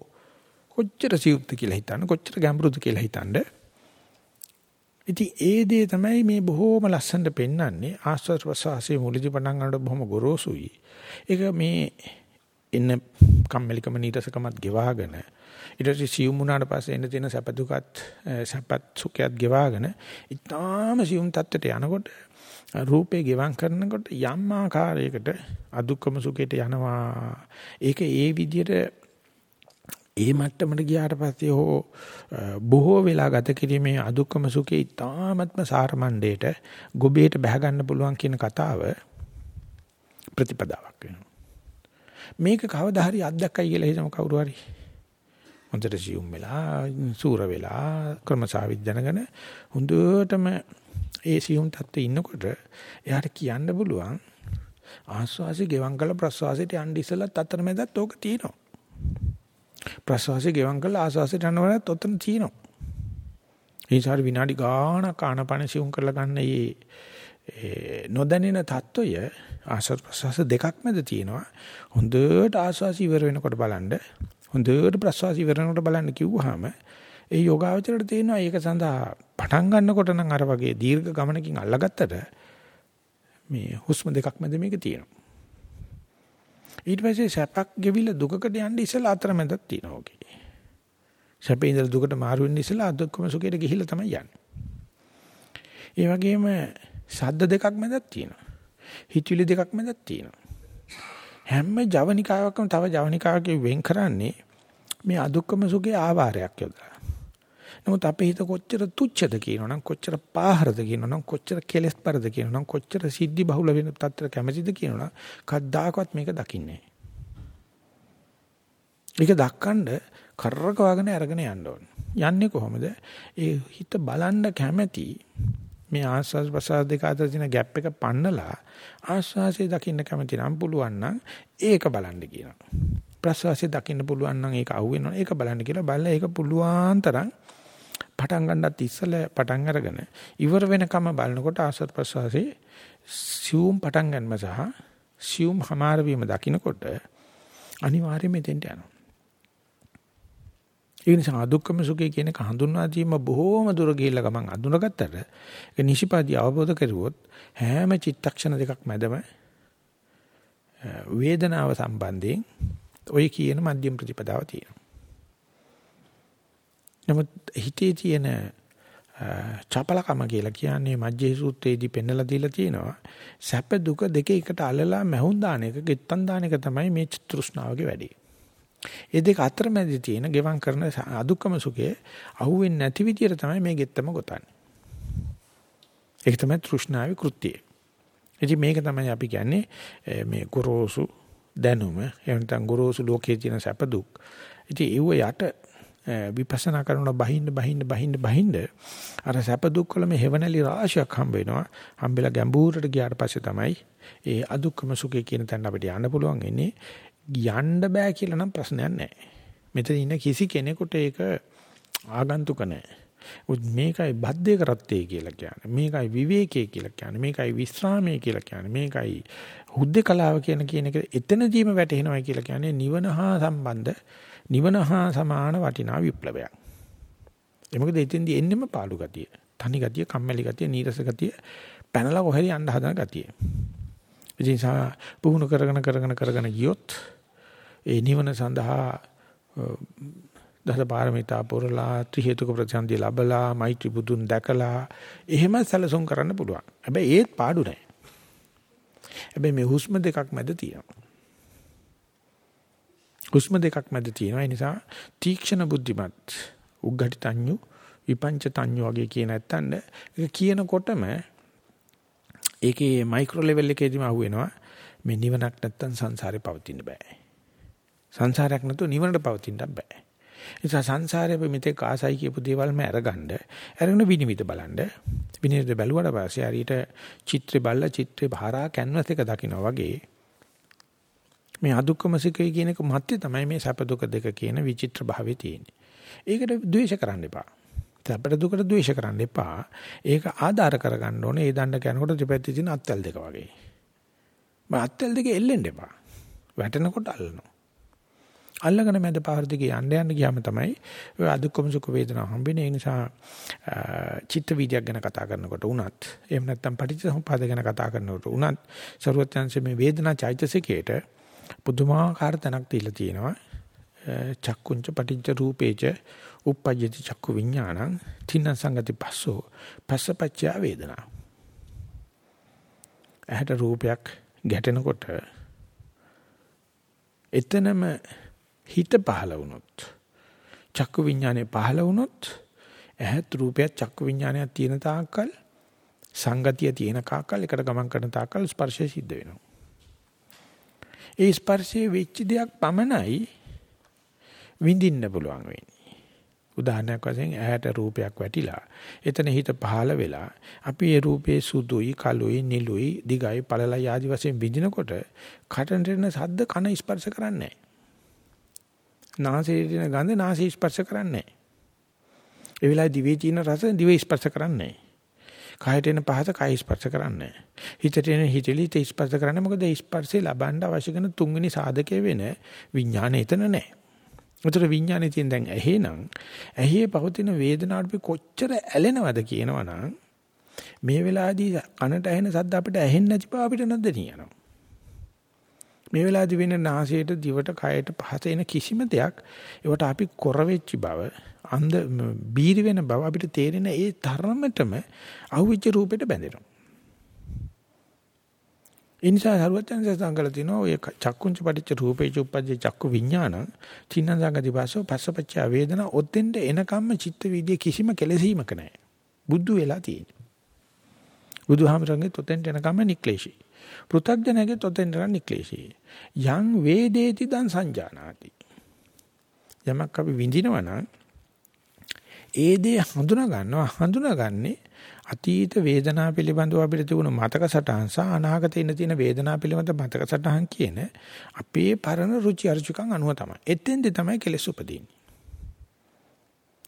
කොච්චර සියුක්ත කියලා හිතන්න කොච්චර ගැඹුරුද කියලා හිතන්න. ඉතින් ඒ දේ තමයි මේ බොහෝම ලස්සනට පෙන්වන්නේ ආස්වාද ප්‍රසවාසයේ මුලදි පටන් ගන්නකොට බොහොම ගොරෝසුයි. ඒක මේ එන්න කම්මැලිකම නීරසකමත් ගෙවාගෙන ඊට පස්සේ සියුම් වුණාට පස්සේ එන්න තියෙන සැප දුකත් සැපත් සුඛයත් ගෙවාගෙන ඊටාම සියුම් තත්ත්වයට යනකොට රූපේ ගෙවම් කරනකොට යම් ආකාරයකට අදුක්කම සුඛයට යනවා. ඒක ඒ විදිහට ඒ මට්ටමට ගියාට පස්සේ හෝ බොහෝ වෙලා ගත කිරීමේ අදුක්කම සුඛේ ඊ타ත්ම සාරමණ්ඩේට ගොබේට බහ ගන්න පුළුවන් කියන කතාව ප්‍රතිපදාවක් වෙනවා. මේක කවදා හරි අත්දැකයි කියලා හිතමු කවුරු හරි. හොඳට සියුම් වෙලා සූර වෙලා ක්‍රමසාවිත් දැනගෙන හොඳටම ඒ සියුම් තත්ත්වේ ඉන්නකොට එයාට කියන්න පුළුවන් ආස්වාසි ගෙවම් කළ ප්‍රස්වාසයට යන්න ඉස්සෙල්ලත් අතරමැදත් ඕක තියෙනවා. ප්‍රස්වාසය ගෙවම් කළ ආස්වාසයට යනවලත් ඔතන තියෙනවා. ඒසාර විනාඩි ගාණක් ආනපන සියුම් කරලා ගන්න මේ නොදැනෙන తত্ত্বය ආස්වාස ප්‍රස්වාස දෙකක් මැද තියෙනවා. හොඳට ආස්වාසි ඉවර වෙනකොට බලන්න හොඳට ප්‍රස්වාසි ඉවර වෙනකොට බලන්න කිව්වහම ඒ යෝගාවචරයට තියෙනවා ඒක සඳහා පටන් ගන්නකොට නම් අර වගේ දීර්ඝ ගමනකින් අල්ලගත්තට මේ හුස්ම දෙකක් මැද මේක තියෙනවා. ඊට පස්සේ සැපක් ගෙවිලා දුකකට යන්න ඉස්සලා අතරමැදක් තියෙනවා ඔකේ. සැපේ ඉඳලා දුකට මාරු වෙන්න ඉස්සලා අදුක්කම සුඛයට ගිහිල්ලා තමයි යන්නේ. ඒ වගේම ශබ්ද දෙකක් මැදක් තියෙනවා. හිතවිලි දෙකක් මැදක් තියෙනවා. හැම ජවනිකාවකම තව ජවනිකාවකින් වෙන් කරන්නේ මේ අදුක්කම සුඛයේ ආවාරයක් යොදලා. නමුත් අපේ හිත කොච්චර තුච්ඡද කියනවනම් කොච්චර පාහරද කියනවනම් කොච්චර කෙලස් පරද කියනවනම් කොච්චර සිද්ධි බහුල වෙන තත්ත්වයට කැමැතිද කියනවනම් කද්දාකවත් මේක දකින්නේ ඒක දක්කන්න කරකවගෙන අරගෙන යන්න ඕන. යන්නේ කොහොමද? ඒ හිත බලන්න කැමැති මේ ආස්වාස් ප්‍රසාර දෙක අතර තියෙන ગેප් එක පන්නලා ආස්වාසේ දකින්න කැමති නම් පුළුවන් නම් ඒක බලන්න කියනවා. ප්‍රසවාසයේ දකින්න පුළුවන් නම් ඒක අහුවෙනවා. ඒක බලන්න කියලා බලලා ඒක පුළුවන් තරම් පටන් ගන්නත් ඉස්සෙල්ලා පටන් අරගෙන ඉවර වෙනකම බලනකොට ආස්වාද ප්‍රසවාසයේ සියුම් පටන් ගන්නම සහ සියුම් හමාර වීම දකින්නකොට අනිවාර්යයෙන් මෙතෙන්ට යනවා. ඒ නිසා අදුක්කම සුඛය කියන එක හඳුන්වා දීම බොහෝම දුර ගිහිල්ලා ගමන් අඳුනගත්තට ඒක නිසිපාදී අවබෝධ කරුවොත් හැම චිත්තක්ෂණ දෙකක් මැදම වේදනාව සම්බන්ධයෙන් ඔය කියන මධ්‍යම ප්‍රතිපදාව තියෙනවා. නමුත් හිතේ තියෙන චපලකම කියලා කියන්නේ මජ්ජේ සූත්‍රයේදී පෙන්නලා දීලා තියෙනවා. සැප දුක දෙක එකට අල්ලලා මැහුම් දාන එක, ගෙත්තන් දාන එක තමයි මේ තෘෂ්ණාවගේ වැඩේ. ඒ දෙක අතරමැදි තියෙන ගෙවම් කරන අදුක්කම සුඛය අහුවෙන්නේ නැති විදියට තමයි මේ ගෙත්තම ගොතන්නේ. ඒක තමයි තෘෂ්ණාවේ කෘත්‍යය. ඉතින් මේක තමයි අපි කියන්නේ මේ ගොරෝසු දැනුම එහෙම නැත්නම් ගොරෝසු ලෝකයේ තියෙන සැප දුක්. ඉතින් ඒව යට විපස්සනා කරනකොට බහින්න බහින්න බහින්න බහින්න අර සැප දුක් වල මේ හේවණලි රාශියක් හම්බ වෙනවා. හම්බෙලා ගැඹුරට ගියාට පස්සේ තමයි ඒ අදුක්කම සුඛය කියන තැන අපිට යන්න පුළුවන් ඉන්නේ. යන්න බෑ කියලා නම් ප්‍රශ්නයක් නැහැ. මෙතන ඉන්න කිසි කෙනෙකුට ඒක ආගන්තුක නැහැ. මේකයි බද්දේ කරත්තේ කියලා කියන්නේ. මේකයි විවේකයේ කියලා කියන්නේ. මේකයි විස්රාමයේ කියලා කියන්නේ. මේකයි හුද්දේ කලාව කියන කියන එක එතනදීම වැටෙනවා කියලා කියන්නේ නිවන හා සම්බන්ධ නිවන හා සමාන වටිනා විප්ලවයක්. ඒ මොකද එතෙන්දී එන්නෙම පාළු ගතිය. තනි ගතිය, කම්මැලි ගතිය, නීරස ගතිය, පැනලා කොහෙරි යන්න හදන ගතිය. ඉතින් සා පුහුණු කරගෙන කරගෙන කරගෙන ගියොත් ඒ නිවන සඳහා දස පාරමිතා පුරලා ත්‍රි හේතුක ප්‍රතිසන්දිය ලැබලා මෛත්‍රී බුදුන් දැකලා එහෙම සැලසුම් කරන්න පුළුවන්. හැබැයි ඒත් පාඩු නෑ. හැබැයි මේ හුස්ම දෙකක් මැද තියෙනවා. හුස්ම දෙකක් මැද තියෙනවා. ඒ නිසා තීක්ෂණ බුද්ධිමත් උග්ගටිතඤ්ඤු විපංචතඤ්ඤු වගේ කියන නැත්තඳ ඒක කියනකොටම ඒකේ මයික්‍රෝ ලෙවල් එකේදීම අහුවෙනවා මේ නිවනක් නැත්තම් සංසාරේ පවතින්න බෑ. සංසාරයක් නැතුව නිවනට පවතින්න බෑ. ඒ නිසා සංසාරේ අපි මෙතෙක් ආසයි කියපු දේවල්ම අරගන්න අරගෙන විනිවිද බලන්න විනිවිද බැලුවට පස්සේ හරියට චිත්‍රය බලලා චිත්‍රේ භාරා කැන්වස් එක දකින්න වගේ මේ අදුක්කම සිකේ කියන එක මැත්තේ තමයි මේ සැප දුක දෙක කියන විචිත්‍ර භාවයේ තියෙන්නේ. ඒකට ද්වේෂ කරන්න එපා. සැපට දුකට ද්වේෂ කරන්න එපා. ඒක ආධාර කරගන්න ඕනේ. ඒ දණ්ඩ කනකොට දෙපැත්තේ තියෙන අත්වල දෙක වගේ. මම අත්වල දෙක එල්ලෙන්න එපා. වැටෙනකොට අල්ලනවා. අල්ලගෙන මැද පාර දිගේ යන්න යන්න ගියාම තමයි ඔය අදුක්කම සුඛ වේදනා හම්බෙන්නේ. ඒ නිසා චිත්ත වීදියක් ගැන කතා කරනකොට උනත් එහෙම නැත්නම් පටිච්චසමුපාද ගැන කතා කරනකොට උනත් ਸਰවඥාන්සේ මේ වේදනා චෛතසිකේට පුදුමාකාර තැනක් දීලා තියෙනවා. චක්කුංච පටිච්ච රූපේච uppajjati චක්කු විඥානං තින්න සංගති පස්සෝ පස්සපච්චය වේදනා. ඇහැට රූපයක් ගැටෙනකොට එතනම හිත පහළ වුණොත් චක්කු විඥානේ පහළ වුණොත් ඇහත් රූපයක් චක්කු විඥානයක් තියෙන තාක්කල් සංගතිය තියෙන කාකල් එකට ගමන් කරන තාක්කල් ස්පර්ශය සිද්ධ වෙනවා. ඒ ස්පර්ශයේ වෙච්ච දෙයක් පමණයි විඳින්න පුළුවන් වෙන්නේ. උදාහරණයක් වශයෙන් ඇහැට රූපයක් වැටිලා එතන හිත පහළ වෙලා අපි ඒ රූපේ සුදුයි කළුයි නිලුයි දිගයි පළලයි ආදි වශයෙන් විඳිනකොට කටට එන ශබ්ද කන ස්පර්ශ කරන්නේ නැහැ. නාසයේ තියෙන ගඳ නාසය ස්පර්ශ කරන්නේ නැහැ. ඒ වෙලාවේ දිවේ තියෙන රස දිවේ ස්පර්ශ කරන්නේ නැහැ. කයට එන පහස කය ස්පර්ශ කරන්නේ නැහැ. හිතට එන හිතලි හිත ස්පර්ශ කරන්නේ මොකද ස්පර්ශය ලබන්න අවශ්‍ය කරන තුන්වෙනි සාධකය වෙන විඥාණය එතන නැහැ. උතර විඥානේ තියෙන දැන් ඇහෙනම් ඇහි පවතින වේදනාවට අපි කොච්චර ඇලෙනවද කියනවනම් මේ වෙලාවේදී කනට ඇහෙන සද්ද අපිට ඇහෙන්නේ නැති බව අපිට නොදැනී යනවා. මේ වෙලාවේදී වෙන නාසයට දිවට කයට පහත එන කිසිම දෙයක් ඒවට අපි කොර වෙච්ච බව අන්ධ බීරි වෙන බව අපිට තේරෙන ඒ තරමටම අහුවෙච්ච රූපෙට බැඳෙනවා. ඉන්සා සරුවචන සංකල තිනෝ ඔය චක්කුංච පටිච්ච රූපේ චුප්පජ්ජ චක්කු විඥාන චින්නංගති පාසෝ පස්සපච්ච වේදනා ඔතෙන්ට එනකම්ම චිත්ත විදියේ කිසිම කෙලෙසීමක නැහැ. බුද්ධ වෙලා තියෙන්නේ. බුදුහාමරංගේ තොතෙන්ට එනකම්ම නික්ලේශී. පෘථග්ජනගේ තොතෙන්ට එනකම් නික්ලේශී. යං වේදේති දන් සංජානාති. යමක් අපි විඳිනවා නම් ඒ දේ හඳුනා ගන්නවා හඳුනාගන්නේ අතීත වේදනා පිළිබඳව අපිට තිබුණු මතක සටහන් සහ අනාගතේ ඉන්න තියෙන වේදනා පිළිබඳ මතක සටහන් කියන අපේ පරණ රුචි අරුචිකම් අනුව තමයි. එතෙන්ද තමයි කෙලෙස් උපදින්නේ.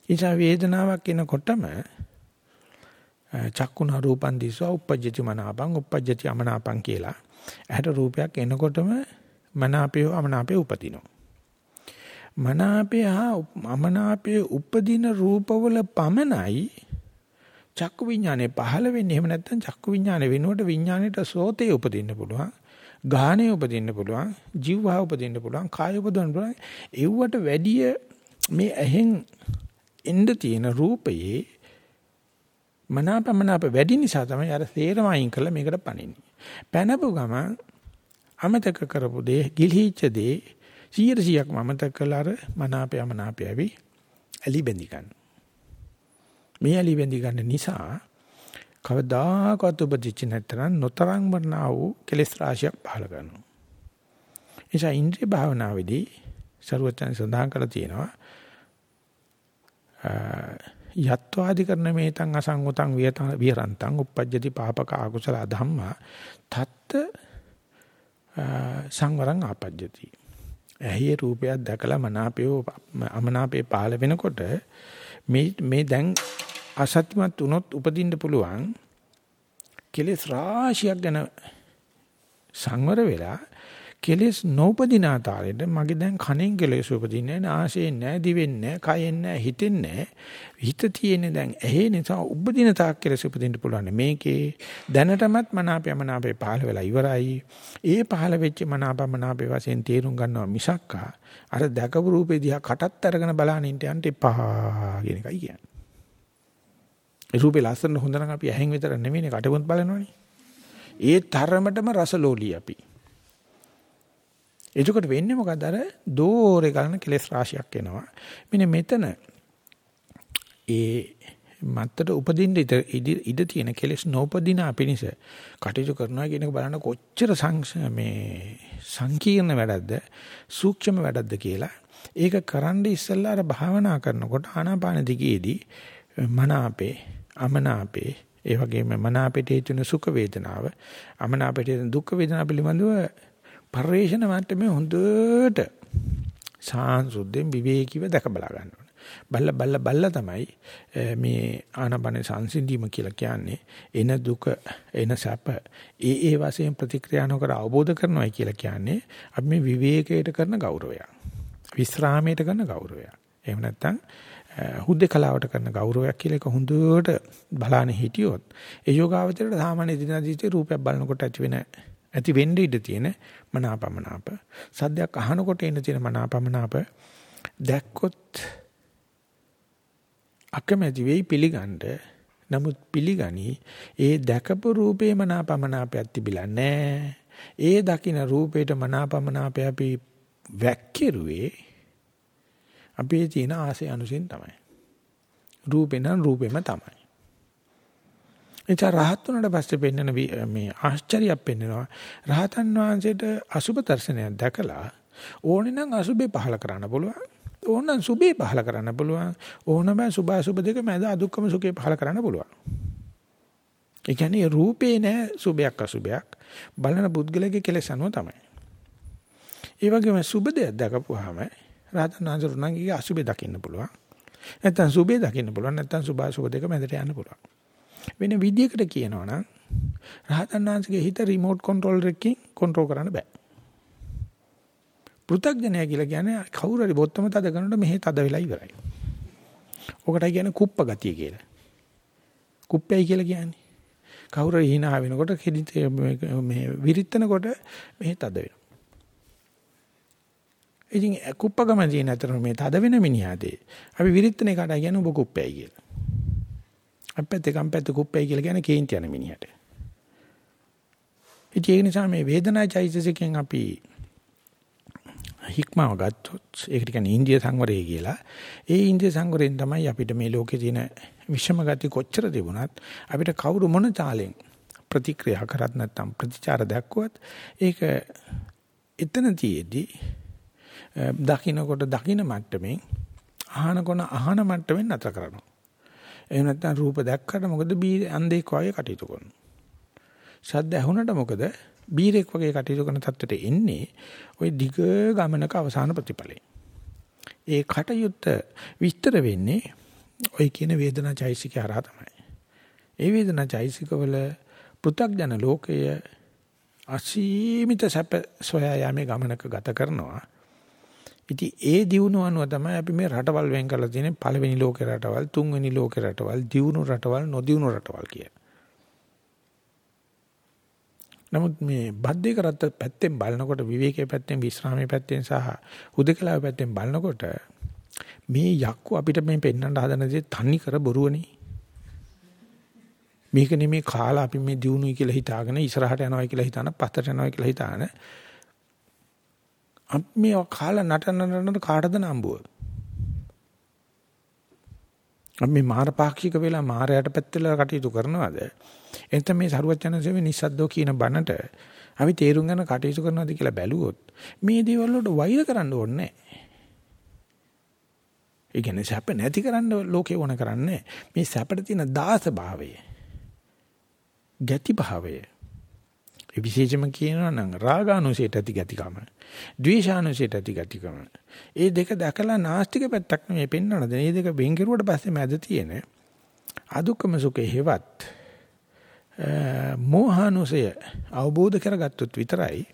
ඉතින් වේදනාවක් එනකොටම චක්කුණ රූපං දිස්වා uppajjati මනාපං uppajjati අමනාපං කියලා. ඇහැට රූපයක් එනකොටම මනාපය අමනාපය උපදිනවා. මනාපය හා අමනාපය උපදින රූපවල පමණයි චක්කු විඥානේ පහළ වෙන්නේ. එහෙම නැත්නම් චක්කු විඥානේ වෙනුවට විඥානෙට සෝතේ උපදින්න පුළුවන් ගාහනේ උපදින්න පුළුවන් ජීවහා උපදින්න පුළුවන් කාය උපදින්න පුළුවන්. ඒවට වැඩිය මේ ඇහෙන් එන්න තියෙන රූපයේ මනාපමනාප වැඩි නිසා තමයි අර තේරම අයින් කරලා මේකට පණින්නේ. පැනපු ගමන් අමතක කරපු දේ ගිලිහිච්ච දේ 100%ක්ම අමතක කළා අර මනාපය මනාපය ඇවි ඇලි බැඳි ගන්න මේ ඇලි බැඳි ගන්න නිසා කවදාකවත් උපදිච්ච නැත්නම් නොතරම් වර්ණා වූ කෙලෙස් රාශියක් පහළ කරනවා. එනිසා ඉන්ද්‍රිය භාවනාවේදී ਸਰවඥයන් සඳහන් කරලා තියෙනවා යත්වාදි කරන මේතං අසංගතං විහරන්තං uppajjati පාපක අකුසල ධම්මා තත්ත සංවරං ආපජ්ජති. ඇහි රූපයක් දැකලා මනාපේ අමනාපේ පහළ වෙනකොට මේ මේ දැන් අසත්‍යමත් වුණොත් උපදින්න පුළුවන් කෙලෙස් රාශියක් ගැන සංවර වෙලා කෙලෙස් නොඋපදින ආකාරයට මගේ දැන් කණෙන් කෙලෙස් උපදින්නේ නැහැ නාසයෙන් නැහැ දිවෙන් නැහැ කයෙන් නැහැ හිතෙන් නැහැ හිත තියෙන්නේ දැන් ඇහි නිසා උපදින තාක් කෙලෙස් උපදින්න පුළුවන් මේකේ දැනටමත් මනාපයමනාපේ පහළ වෙලා ඉවරයි ඒ පහළ වෙච්ච මනාපමනාපේ වශයෙන් තේරුම් ගන්නවා මිසක්කා අර දැකපු රූපේ දිහා කටත් අරගෙන බලන්න ඉන්න යන්න එපා කියන එකයි කියන්නේ ඒ රූපේ ලස්සන හොඳ නම් අපි ඇහෙන් විතර නෙමෙයිනේ කටවොත් බලනවනේ. ඒ තරමටම රසලෝලී අපි. එතකොට වෙන්නේ මොකද අර දෝරේ ගන්න කෙලස් රාශියක් එනවා. මෙන්න මෙතන ඒ මත්තට උපදින්න ඉඩ තියෙන කෙලස් නොඋපදින අපිනිස කටයුතු කරනවා කියන එක බලන්න කොච්චර මේ සංකීර්ණ වැඩක්ද සූක්ෂම වැඩක්ද කියලා. ඒක කරන්න ඉස්සෙල්ලා අර භාවනා කරනකොට ආනාපාන දිගේදී මන අපේ අමනාපේ ඒ වගේම මනාපයට හේතුන සුඛ වේදනාව අමනාපයට හේතුන දුක් වේදනාව පිළිබඳව පරිේශන මට්ටමේ හොඳට සාංශුද්ධෙන් විවේකීව දැක බලා ගන්න ඕනේ. බල්ල බල්ල බල්ල තමයි මේ ආනපන සංසිඳීම කියලා කියන්නේ එන දුක එන සැප ඒ ඒ වශයෙන් ප්‍රතික්‍රියා නොකර අවබෝධ කරනවායි කියලා කියන්නේ අපි මේ විවේකයට කරන ගෞරවය. විස්රාමයට කරන ගෞරවය. එහෙම නැත්නම් හුදෙකලාවට කරන ගෞරවයක් කියලා එක හොඳට බලාන හිටියොත් ඒ යෝගාවචරයට සාමාන්‍ය දිනදීටි රූපයක් බලනකොට ඇති වෙන ඇති වෙන්න ඉඩ තියෙන මනාපමනාප සද්දයක් අහනකොට එන තියෙන මනාපමනාප දැක්කොත් අකමැති වෙයි පිළිගන්න නමුත් පිළිගනි ඒ දැකපු රූපේ මනාපමනාපයක් තිබිලා නැහැ ඒ දකින්න රූපේට මනාපමනාපය අපි වැක්කිරුවේ අපේ තියෙන ආසය අනුසෙන් තමයි. රූපේ නම් රූපෙම තමයි. එචා රහත් වුණාට පස්සේ පෙන්වන මේ ආශ්චර්යයක් පෙන්වනවා. රහතන් වහන්සේට අසුබ දර්ශනයක් දැකලා ඕනේ නම් අසුබේ පහල කරන්න පුළුවන්. ඕනනම් සුභේ පහල කරන්න පුළුවන්. ඕනම සුභා සුභ දෙක මැද අදුක්කම සුඛේ පහල කරන්න පුළුවන්. ඒ කියන්නේ රූපේ නෑ සුභයක් අසුභයක්. බලන පුද්ගලයාගේ කෙලෙස් අනුව තමයි. ඒ වගේම සුභ දෙයක් දැකපුවාම රාතන් වහන්සේ අසුභේ දකින්න පුළුවන්. නැත්තම් සුභේ දකින්න පුළුවන්. නැත්තම් සුභා සුභ දෙක මැදට යන්න පුළුවන්. වෙන විදියකට කියනවා නම් රහතන් වහන්සේගේ හිත රිමෝට් කන්ට්‍රෝල් එකකින් කන්ට්‍රෝල් කරන්න බෑ. පෘථග්ජනය කියලා කියන්නේ කවුරු හරි බොත්තම තද කරනකොට මෙහෙ තද වෙලා ඉවරයි. ඔකටයි කියන්නේ කුප්ප ගතිය කියලා. කුප්පයි කියලා කියන්නේ. කවුරු හරි hina වෙනකොට කෙලිත මේ විරිත්තනකොට මෙහෙ තද වෙනවා. ඉතින් කුප්පකම තියෙන අතර මේ තද වෙන මිනිහාදී අපි විරිත්තන එකට කියන්නේ ඔබ කුප්පයි කියලා. අපැත්තේ කම්පැත්තේ කුප්පයි කියලා කියන්නේ කේන්ති යන මිනිහට. ඉතින් ඒ නිසා මේ වේදනා චෛතසිකෙන් අපි හික්මව ගත්තොත් ඒකට කියන්නේ ඉන්දිය සංවරය කියලා. ඒ ඉන්දිය සංවරයෙන් තමයි අපිට මේ ලෝකේ තියෙන විෂම ගති කොච්චර තිබුණත් අපිට කවුරු මොන තාලෙන් ප්‍රතික්‍රියා කරත් නැත්නම් ප්‍රතිචාර දක්වුවත් ඒක එතන තියේදී දකින්නකොට දකින්න මට්ටමින් අහනකොට අහන මට්ටමින් නතර කරනවා. එහෙම නැත්නම් රූප දැක්කට මොකද බී අන්ධෙක් වගේ කටයුතු කරනවා. ශබ්ද ඇහුනට මොකද බීරෙක් වගේ කටයුතු කරන තත්ත්වයට එන්නේ ওই දිග ගමනක අවසාන ප්‍රතිඵලයි. ඒ කටයුත්ත විස්තර වෙන්නේ ওই කියන වේදනා චෛසිකය හරහා තමයි. ඒ වේදනා චෛසිකවල පෘථග්ජන ලෝකය අසීමිත සැප සොයා යෑමේ ගමනක ගත කරනවා. ඉතින් ඒ දියුණුව අනුව තමයි අපි මේ රටවල් වෙන් කරලා තියෙන්නේ පළවෙනි ලෝකේ රටවල්, තුන්වෙනි ලෝකේ රටවල්, දියුණු රටවල්, නොදියුණු රටවල් කියලා. නමුත් මේ බද්දේ කරත්ත පැත්තෙන් බලනකොට විවේකයේ පැත්තෙන් විශ්‍රාමයේ පැත්තෙන් සහ හුදකලාවේ පැත්තෙන් බලනකොට මේ යක්කු අපිට මේ පෙන්වන්න හදන දේ තනි කර බොරුවනේ. මේක නෙමේ කාලා අපි මේ දිනුනුයි කියලා හිතාගෙන ඉස්සරහට යනවා කියලා හිතාන පස්සට යනවා කියලා හිතාන අපි මේ කාලා නටන නටන කාටද නම්බුව? අපි මේ මාර පාක්ෂික වෙලා මාරයට පැත්තලා කටයුතු කරනවද? එතන මේ සරුවචනසෙමේ නිස්සද්දෝ කියන බණට අපි තේරුම් ගන්න කටයුතු කරනවද කියලා බැලුවොත් මේ දේවල් වලට වෛර කරන්න ඕනේ නැහැ. ඒ කියන්නේ සැප නැති කරන්න ලෝකේ ඕන කරන්නේ මේ සැපට තියෙන දාස භාවය. ගැති භාවය. ඒ විශේෂම කියනවා නම් රාගානුසයට ඇති ගතිකම. ද්වේෂානුසයට ඇති ගතිකම. ඒ දෙක දැකලා නාස්තික පැත්තක් නෙමෙයි පෙන්වනද. මේ දෙක වෙන් කෙරුවට පස්සේ මැද තියෙන අදුක්කම සුඛේ හේවත් මෝහානුසය අවබෝධ කරගත්තොත් විතරයි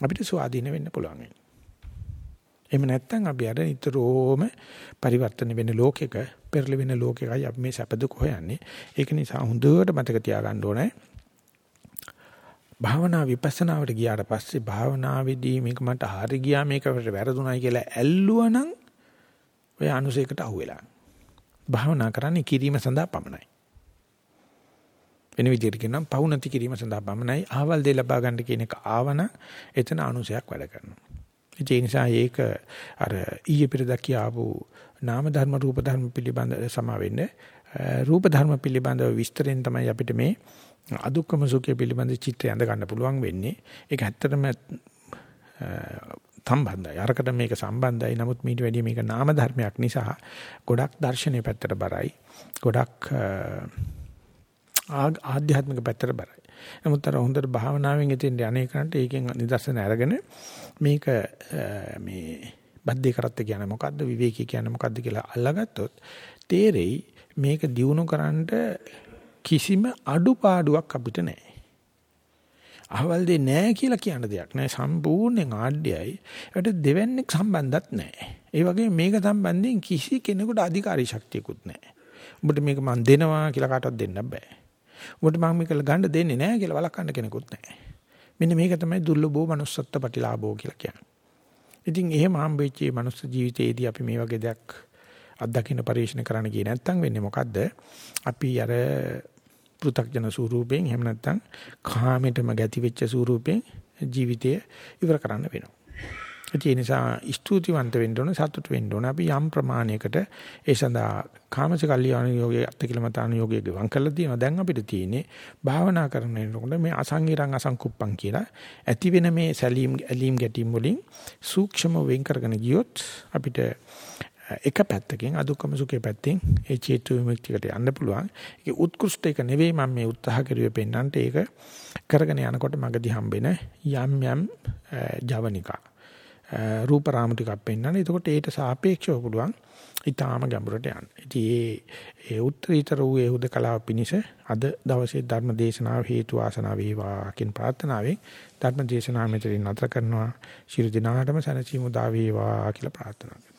අපිට ස්වාධීන වෙන්න පුළුවන්. එහෙම නැත්නම් අපි අර නිතරම පරිවර්තන වෙන ලෝකෙක පෙරලි වෙන ලෝකෙකයි අපි මේ සැප දුක හොයන්නේ. ඒක නිසා හොඳට මතක තියාගන්න ඕනේ. භාවනා විපස්සනාවට ගියාට පස්සේ භාවනාවේදී මේක මට හරි ගියා මේකට වැරදුනායි කියලා ඇල්ලුවනම් ඔය අනුසයකට අහුවෙලා. භාවනා කරන්නේ කිරීම සඳහා පමණයි. වෙන විදිහට කියනම් පවුනති කිරීම සඳහා පමණයි ආවල් දෙය ලබා ගන්න කියන එක ආවන එතන අනුසයක් වැඩ කරනවා. ඒ නිසා ඒක අර ඊයේ පෙරදා කියාපු නාම ධර්ම රූප ධර්ම පිළිබඳ සමා වෙන්නේ රූප ධර්ම පිළිබඳව විස්තරෙන් තමයි අපිට මේ අදුක්කම සුඛය පිළිබඳ චිත්‍රය අඳ ගන්න පුළුවන් වෙන්නේ. ඒක ඇත්තටම සම්බන්ධයි. අරකට මේක සම්බන්ධයි. නමුත් මීට වැඩිය මේක නාම ධර්මයක් නිසා ගොඩක් දර්ශනීය පැත්තට බරයි. ගොඩක් ආධ්‍යාත්මික පැත්තට බරයි. නමුත් අර හොඳට භාවනාවෙන් එතෙන්ට අනේකන්ට ඒකෙන් නිදර්ශන අරගෙන මේක මේ බද්දේ කරත්ත කියන්නේ මොකද්ද විවේකී කියන්නේ මොකද්ද කියලා අල්ලගත්තොත් තේරෙයි මේක දිනු කරන්න කිසිම අඩුපාඩුවක් අපිට නැහැ. අහවල දෙ නැහැ කියලා කියන දෙයක් නැහැ සම්පූර්ණයෙන් ආඩ්‍යයි. ඒකට දෙවන්නේක් සම්බන්ධත් නැහැ. ඒ වගේම මේක සම්බන්ධයෙන් කිසි කෙනෙකුට අධිකාරී ශක්තියකුත් නැහැ. ඔබට මේක මම දෙනවා කියලා කාටවත් දෙන්න බෑ. ඔබට මම මේක ගන්න දෙන්නේ නැහැ කියලා වළක්වන්න කෙනෙකුත් නැහැ. මෙන්න මේක තමයි දුර්ලභෝ manussත්ත්ව ප්‍රතිලාභෝ කියලා කියන්නේ. ඉතින් එහෙම හම්බෙච්ච මේ manuss ජීවිතයේදී අපි මේ වගේ දෙයක් අත්දකින්න පරිශන කරන්න ගියේ නැත්නම් වෙන්නේ මොකද්ද? අපි අර පෘථග්ජන ස්වරූපයෙන් එහෙම නැත්නම් කාමයටම ගැති වෙච්ච ස්වරූපයෙන් ජීවිතය ඉවර කරන්න වෙනවා. ඒ නිසා ස්තුතිවන්ත වෙන්න ඕන සතුට වෙන්න ඕන. අපි යම් ප්‍රමාණයකට ඒ සඳහා කාමස කල්යාණ යෝගයේ අත්කිලමතාන යෝගයේ ගවන් කරලා තියෙනවා. දැන් අපිට තියෙන්නේ භාවනා කරනකොට මේ අසංගිරං අසංකුප්පං කියලා ඇති වෙන මේ සැලීම් ඇලීම් ගැටීම් වලින් සූක්ෂම වෙන් කරගෙන ගියොත් අපිට එක පැත්තකින් අදුක්කම සුඛේ පැත්තෙන් ඒ චේතු විමුක්තියට යන්න පුළුවන්. ඒක උත්කෘෂ්ඨ එක නෙවෙයි මම මේ උත්සාහ කරුවේ පෙන්නන්නට ඒක කරගෙන යනකොට මගදී හම්බෙන යම් යම් ජවනිකා රූප රාමු ටිකක් පෙන්වන්නේ. එතකොට ඒට සාපේක්ෂව පුළුවන් ඊටාම ගැඹුරට යන්න. ඉතින් ඒ ඒ උත්තරීතර වූ ඒ හුදකලාව පිනිස අද දවසේ ධර්ම දේශනාව හේතු ආසනාව වේවා කියන ප්‍රාර්ථනාවෙන් ධර්ම දේශනාව මෙතනින් නතර කරනවා. ශිරු දිනාටම සනසීමු දා වේවා කියලා ප්‍රාර්ථනා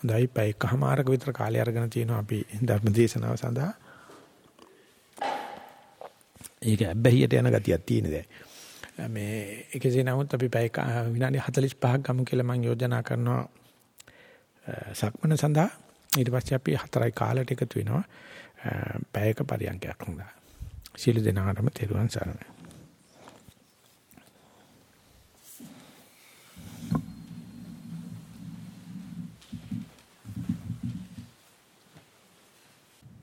හොඳයි පැයකමාරක විතර කාලය අරගෙන තියෙනවා අපි ධර්ම දේශනාව සඳහා. ඒක ඇබ්බැහියට යන ගතියක් තියෙන දැන්. මේ එකසේ නමුත් අපි පැය විනාඩි 45ක් ගමු කියලා මම යෝජනා කරනවා සක්මන සඳහා. ඊට පස්සේ අපි හතරයි කාලයට එකතු වෙනවා. පැයක පරියන්කයක් හොඳා. සියලු දෙනාටම තෙරුවන් සරණයි.